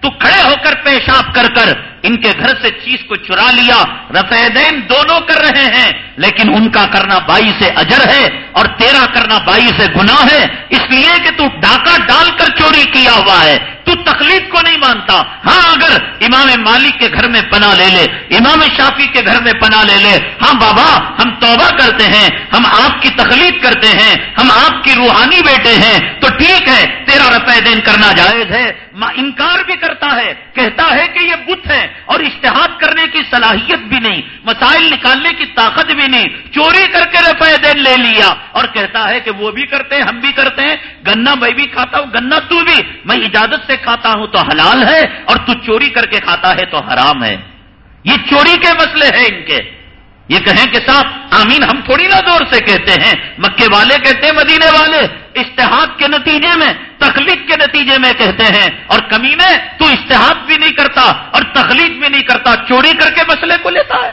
تو کھڑے ہو کر پیشاب کر کر، ان کے گھر سے چیز کو چرا لیا۔ رفع دین دونوں کر رہے ہیں، لیکن ان کا کرنا بائی سے اجر ہے اور تیرا کرنا بائی سے گناہ ہے۔ اس لیے کہ تو ڈاکہ ڈال کر چوری کیا ہوا ہے۔ تو تکلیف کو نہیں مانتا۔ ہاں اگر امام مالک کے گھر میں پناہ لے لے، امام شافی کے گھر میں پناہ لے لے ہاں بابا، ہم توبہ کرتے ہیں، ہم آپ کی تکلیف کرتے ہیں، ہم آپ کی روحانی بیٹے ہیں، تو ٹھیک ہے، تیرا رفع دین کرنا جائز ہے۔ انکار بھی کرتا ہے، کہتا ہے کہ یہ بت ہے، اور اشتہاد کرنے کی صلاحیت بھی نہیں، مسائل نکالنے کی طاقت بھی نہیں، چوری کر کے رفع دین لے لیا۔ اور کہتا ہے کہ وہ بھی کرتے ہیں ہم بھی کرتے ہیں گنا میں بھی کھاتا ہوں، گنا تو بھی، میں اجازت سے کھاتا ہوں تو حلال ہے اور تو چوری کر کے کھاتا ہے تو حرام ہے۔ یہ چوری کے مسئلے ہیں ان کے۔ یہ کہیں کہ صاحب، آمین ہم تھوڑی نا دور سے کہتے ہیں۔ مکے والے کہتے ہیں، مدینے والے۔ اشتہاد کے نتیجے میں، تخلیق کے نتیجے میں کہتے ہیں۔ اور کمی میں تو اشتہاد بھی نہیں کرتا اور تخلیق بھی نہیں کرتا، چوری کر کے مسئلے کو لیتا ہے۔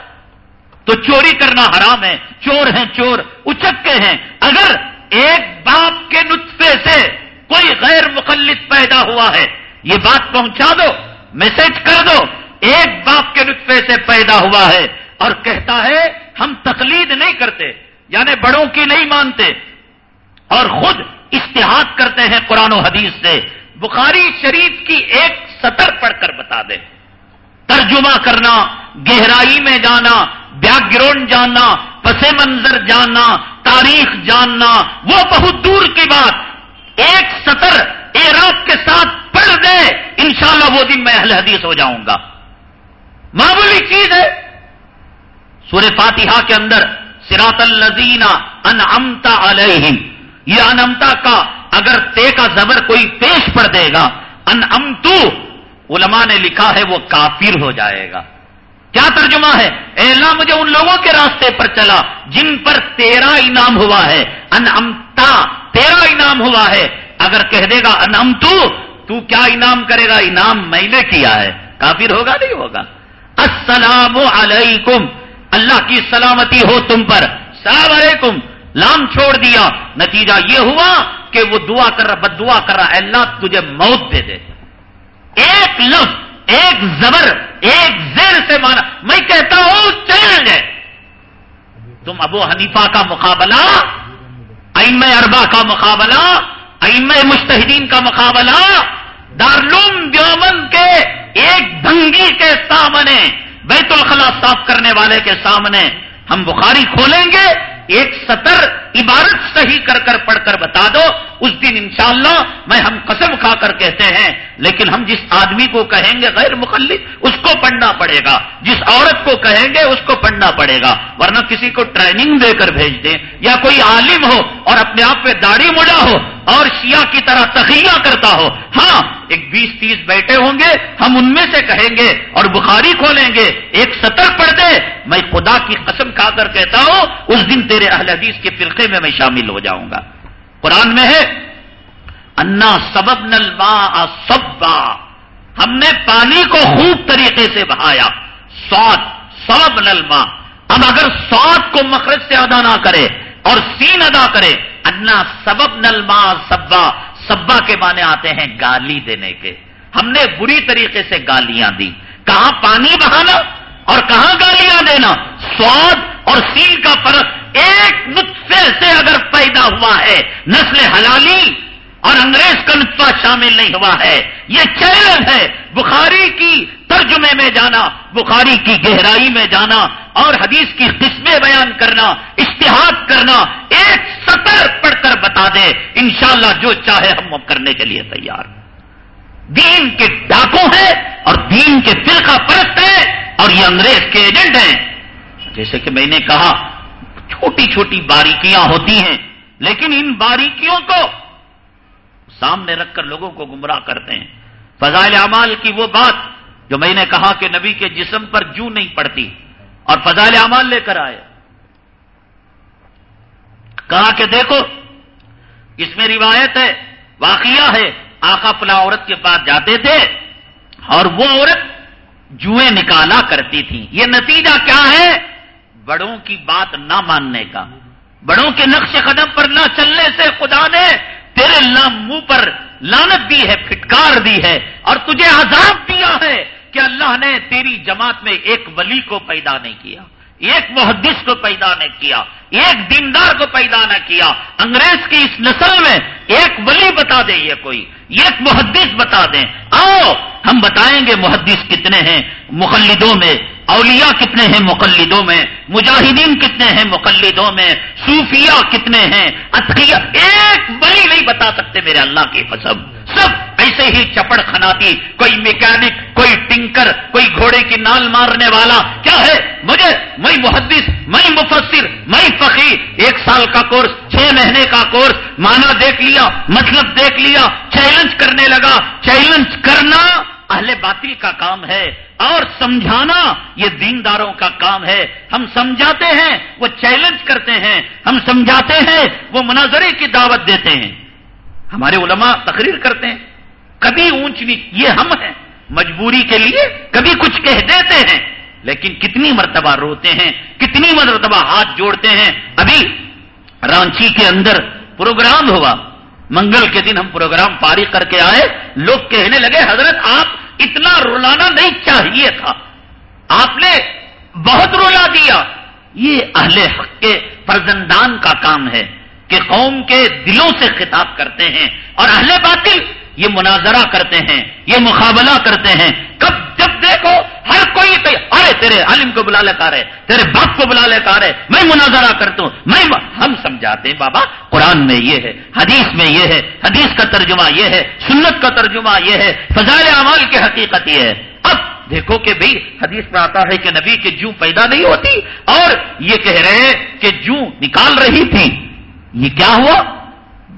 تو چوری کرنا حرام ہے۔ چور ہیں چور اچک کے ہیں۔ اگر ایک باپ کے نطفے سے کوئی غیر مقلد پیدا ہوا ہے، یہ بات پہنچا دو، میسج کر دو، ایک باپ کے نطفے سے پیدا ہوا ہے اور کہتا ہے، ہم تقلید نہیں کرتے یعنی بڑوں کی نہیں مانتے۔ اور خود اشتہاد کرتے ہیں قرآن و حدیث سے۔ بخاری شریف کی ایک سطر پڑھ کر بتا دے۔ ترجمہ کرنا، گہرائی میں جانا، بیک گراؤنڈ جاننا پس منظر جاننا تاریخ جاننا، وہ بہت دور کی بات۔ ایک سطر ایراب کے ساتھ پڑھ دے، انشاءاللہ وہ دن میں اہل حدیث ہو جاؤں گا۔ معمولی چیز ہے۔ سورہ فاتحہ کے اندر سراط الزین ان علیہم، یہ انمتا کا اگر تے کا زبر کوئی پیش پڑ دے گا ان امتو علماء نے لکھا ہے وہ کافر ہو جائے گا۔ کیا ترجمہ ہے؟ اے اللہ، مجھے ان لوگوں کے راستے پر چلا جن پر تیرا انعام ہوا ہے۔ ان تیرا انعام ہوا ہے۔ اگر کہہ دے گا ان امتو تو کیا انعام کرے گا؟ انعام میں نے کیا ہے۔ کافر ہوگا نہیں ہوگا؟ السلام علیکم۔ اللہ کی سلامتی ہو تم پر۔ السلام علیکم۔ لام چھوڑ دیا۔ نتیجہ یہ ہوا کہ وہ دعا کر رہا، بد دعا کر رہا۔ اللہ، تجھے موت دے دے۔ ایک لفظ، ایک زبر، ایک زیر سے مانا۔ میں کہتا ہوں، چیلنج ہے۔ تم ابو حنیفہ کا مقابلہ ام اربا کا مقابلہ ام مشتحدین کا مقابلہ دارلوم دیومن کے ایک دنگی کے سامنے، بیت الخلا صاف کرنے والے کے سامنے ہم بخاری کھولیں گے، ایک سطر عبارت صحیح کر کر پڑھ کر بتا دو، اس دن انشاءاللہ میں ہم قسم کھا کر کہتے ہیں، لیکن ہم جس آدمی کو کہیں گے غیر مخلف اس کو پڑھنا پڑے گا۔ جس عورت کو کہیں گے، اس کو پڑھنا پڑے گا۔ ورنہ کسی کو ٹریننگ دے کر بھیج دیں، یا کوئی عالم ہو اور اپنے آپ پہ داڑھی مڑا ہو اور شیعہ کی طرح تخیہ کرتا ہو۔ ہاں ایک بیس تیس بیٹھے ہوں گے، ہم ان میں سے کہیں گے اور بخاری کھولیں گے۔ ایک سطر پڑھ دے، میں خدا کی قسم کھا کر کہتا ہوں، اس دن تیرے اہل حدیث کے فرقے میں میں شامل ہو جاؤں گا۔ قرآن میں ہے، انا سبب نل سبا ہم نے پانی کو خوب طریقے سے بہایا۔ سوت سبب نل اب اگر سوت کو مخرج سے ادا نہ کرے اور سین ادا کرے انا سبب نل سبا سبا کے معنی آتے ہیں گالی دینے کے۔ ہم نے بری طریقے سے گالیاں دی کہاں پانی بہانا اور کہاں گالیاں دینا؟ سواد اور سیل کا فرق ایک نطفے سے اگر پیدا ہوا ہے، نسل حلالی اور انگریز کا نطفہ شامل نہیں ہوا ہے۔ یہ چیلنج ہے۔ بخاری کی ترجمے میں جانا، بخاری کی گہرائی میں جانا اور حدیث کی قسمیں بیان کرنا، اشتہاد کرنا ایک سطر پڑھ کر بتا دے۔ انشاءاللہ جو چاہے ہم کرنے کے لیے تیار۔ دین کے ڈاکو ہیں اور دین کے فرقہ پرست ہیں اور یہ انگریز کے ایجنٹ ہیں۔ جیسے کہ میں نے کہا چھوٹی چھوٹی باریکیاں ہوتی ہیں، لیکن ان باریکیوں کو سامنے رکھ کر لوگوں کو گمراہ کرتے ہیں۔ فضائل اعمال کی وہ بات جو میں نے کہا کہ نبی کے جسم پر جو نہیں پڑتی، اور فضائل اعمال لے کر آئے۔ کہا کہ دیکھو، اس میں روایت ہے، واقعہ ہے، آقا فلا عورت کے پاس جاتے تھے، اور وہ عورت جوئیں نکالا کرتی تھی یہ نتیجہ کیا ہے؟ بڑوں کی بات نہ ماننے کا۔ بڑوں کے نقش قدم پر نہ چلنے سے خدا نے تیرے لام منہ پر لانت دی ہے، پھٹکار دی ہے اور تجھے عذاب دیا ہے کہ اللہ نے تیری جماعت میں ایک ولی کو پیدا نہیں کیا، ایک محدث کو پیدا نہیں کیا، ایک دیندار کو پیدا نہ کیا۔ انگریز کی اس نسل میں ایک ولی بتا دے یہ کوئی، ایک محدث بتا دیں آؤ، ہم بتائیں گے محدث کتنے ہیں۔ مخلدوں میں اولیاء کتنے ہیں مقلدوں میں؟ مجاہدین کتنے ہیں مقلدوں میں؟ صوفیہ کتنے ہیں؟ اتخیا ایک ولی نہیں بتا سکتے میرے اللہ کی قسم۔ سب ایسے ہی چپڑ کھناتی، کوئی میکینک، کوئی ٹنکر، کوئی گھوڑے کی نال مارنے والا۔ کیا ہے؟ مجھے، میں محدث، میں مفسر، میں فقی ایک سال کا کورس، چھ مہینے کا کورس۔ مانا دیکھ لیا مطلب دیکھ لیا، چیلنج کرنے لگا۔ چیلنج کرنا اہل باطل کا کام ہے اور سمجھانا یہ دینداروں کا کام ہے۔ ہم سمجھاتے ہیں، وہ چیلنج کرتے ہیں۔ ہم سمجھاتے ہیں، وہ مناظرے کی دعوت دیتے ہیں۔ ہمارے علماء تقریر کرتے ہیں۔ کبھی اونچ نیچ یہ ہم ہیں۔ مجبوری کے لیے کبھی کچھ کہہ دیتے ہیں۔ لیکن کتنی مرتبہ روتے ہیں، کتنی مرتبہ ہاتھ جوڑتے ہیں۔ ابھی رانچی کے اندر پروگرام ہوا۔ منگل کے دن ہم پروگرام پاری کر کے آئے۔ لوگ کہنے لگے، حضرت آپ اتنا رولانا نہیں چاہیے تھا۔ آپ نے بہت رولا دیا۔ یہ اہل حق کے فرزندان کا کام ہے کہ قوم کے دلوں سے خطاب کرتے ہیں اور اہل باطل یہ مناظرہ کرتے ہیں، یہ مقابلہ کرتے ہیں۔ کب جب دیکھو ہر کوئی ارے تیرے عالم کو بلا لیتا رہے، تیرے باپ کو بلا لیتا رہے، میں مناظرہ کرتا ہوں، میں ہم سمجھاتے ہیں بابا، قرآن میں یہ ہے، حدیث میں یہ ہے، حدیث کا ترجمہ یہ ہے، سنت کا ترجمہ یہ ہے، فضائل اعمال کی حقیقت یہ ہے۔ اب دیکھو کہ بھائی حدیث میں آتا ہے کہ نبی کے جو پیدا نہیں ہوتی اور یہ کہہ رہے ہیں کہ جو نکال رہی تھی یہ کیا ہوا؟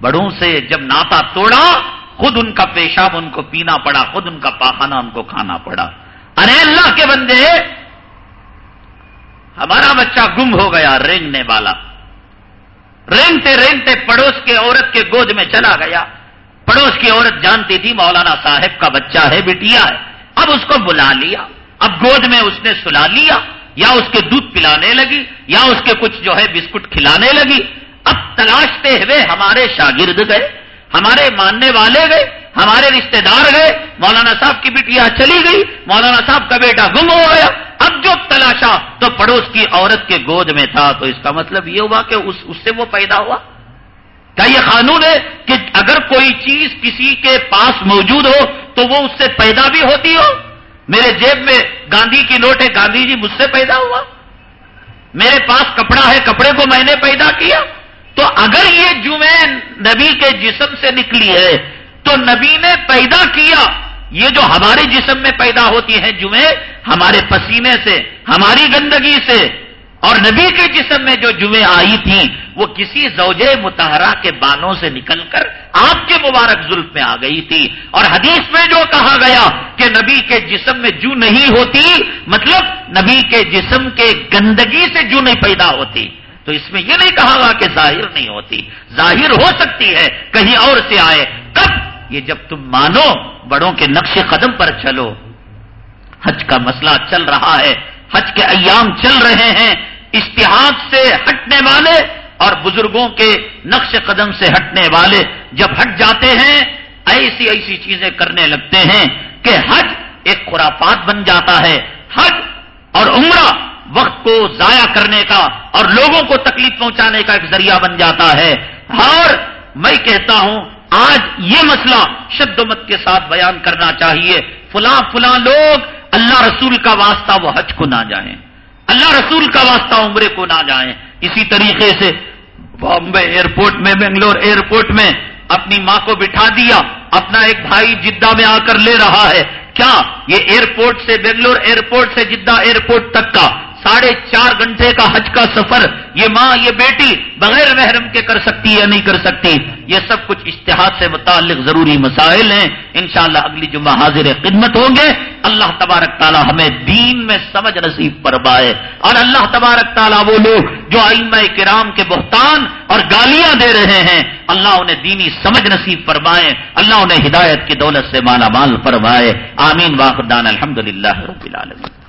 بڑوں سے جب ناتا توڑا خود ان کا پیشاب ان کو پینا پڑا، خود ان کا پاخانہ ان کو کھانا پڑا۔ ارے اللہ کے بندے، ہمارا بچہ گم ہو گیا رینگنے والا۔ رینگتے رینگتے پڑوس کے عورت کے گود میں چلا گیا۔ پڑوس کی عورت جانتی تھی مولانا صاحب کا بچہ ہے، بٹیا ہے۔ اب اس کو بلا لیا۔ اب گود میں اس نے سلا لیا۔ یا اس کے دودھ پلانے لگی، یا اس کے کچھ جو ہے بسکٹ کھلانے لگی۔ اب تلاشتے ہوئے ہمارے شاگرد گئے۔ ہمارے ماننے والے گئے، ہمارے رشتہ دار گئے، مولانا صاحب کی بیٹیا چلی گئی، مولانا صاحب کا بیٹا گم ہو گیا۔ اب جو تلاشا تو پڑوس کی عورت کے گود میں تھا، تو اس کا مطلب یہ ہوا کہ اس اس سے وہ پیدا ہوا۔ کیا یہ قانون ہے کہ اگر کوئی چیز کسی کے پاس موجود ہو، تو وہ اس سے پیدا بھی ہوتی ہو؟ میرے جیب میں گاندھی کی نوٹ ہے، گاندھی جی مجھ سے پیدا ہوا۔ میرے پاس کپڑا ہے، کپڑے کو میں نے پیدا کیا۔ تو اگر یہ جمعے نبی کے جسم سے نکلی ہے، تو نبی نے پیدا کیا۔ یہ جو ہمارے جسم میں پیدا ہوتی ہیں جمعے، ہمارے پسینے سے، ہماری گندگی سے۔ اور نبی کے جسم میں جو جمعے آئی تھی، وہ کسی زوجے متحرہ کے بالوں سے نکل کر آپ کے مبارک زلف میں آ گئی تھی۔ اور حدیث میں جو کہا گیا کہ نبی کے جسم میں جو نہیں ہوتی مطلب نبی کے جسم کے گندگی سے جو نہیں پیدا ہوتی۔ تو اس میں یہ نہیں کہا گا کہ ظاہر نہیں ہوتی۔ ظاہر ہو سکتی ہے، کہیں اور سے آئے۔ کب؟ یہ جب تم مانو، بڑوں کے نقش قدم پر چلو۔ حج کا مسئلہ چل رہا ہے۔ حج کے ایام چل رہے ہیں۔ اشتہاد سے ہٹنے والے اور بزرگوں کے نقش قدم سے ہٹنے والے جب ہٹ جاتے ہیں، ایسی ایسی چیزیں کرنے لگتے ہیں کہ حج ایک خرافات بن جاتا ہے۔ حج اور عمرہ وقت کو ضائع کرنے کا اور لوگوں کو تکلیف پہنچانے کا ایک ذریعہ بن جاتا ہے۔ اور میں کہتا ہوں، آج یہ مسئلہ شد و مت کے ساتھ بیان کرنا چاہیے۔ فلاں فلاں لوگ اللہ رسول کا واسطہ وہ حج کو نہ جائیں۔ اللہ رسول کا واسطہ عمرے کو نہ جائیں۔ اسی طریقے سے بامبے ایئرپورٹ میں، بنگلور ایئرپورٹ میں اپنی ماں کو بٹھا دیا۔ اپنا ایک بھائی جدہ میں آ کر لے رہا ہے۔ کیا یہ ایئرپورٹ سے، بنگلور ایئرپورٹ سے جدہ ایئرپورٹ تک کا ساڑھے چار گھنٹے کا حج کا سفر یہ ماں، یہ بیٹی بغیر محرم کے کر سکتی یا نہیں کر سکتی، یہ سب کچھ اشتہاد سے متعلق ضروری مسائل ہیں۔ انشاءاللہ اگلی جمعہ حاضر خدمت ہوں گے۔ اللہ تبارک تعالی ہمیں دین میں سمجھ نصیب فرمائے۔ اور اللہ تبارک تعالیٰ وہ لوگ جو آئمہ کرام کے بہتان اور گالیاں دے رہے ہیں، اللہ انہیں دینی سمجھ نصیب فرمائے۔ اللہ انہیں ہدایت کی دولت سے مالا مال فرمائے۔ آمین واقدان الحمد للہ رب العالمین۔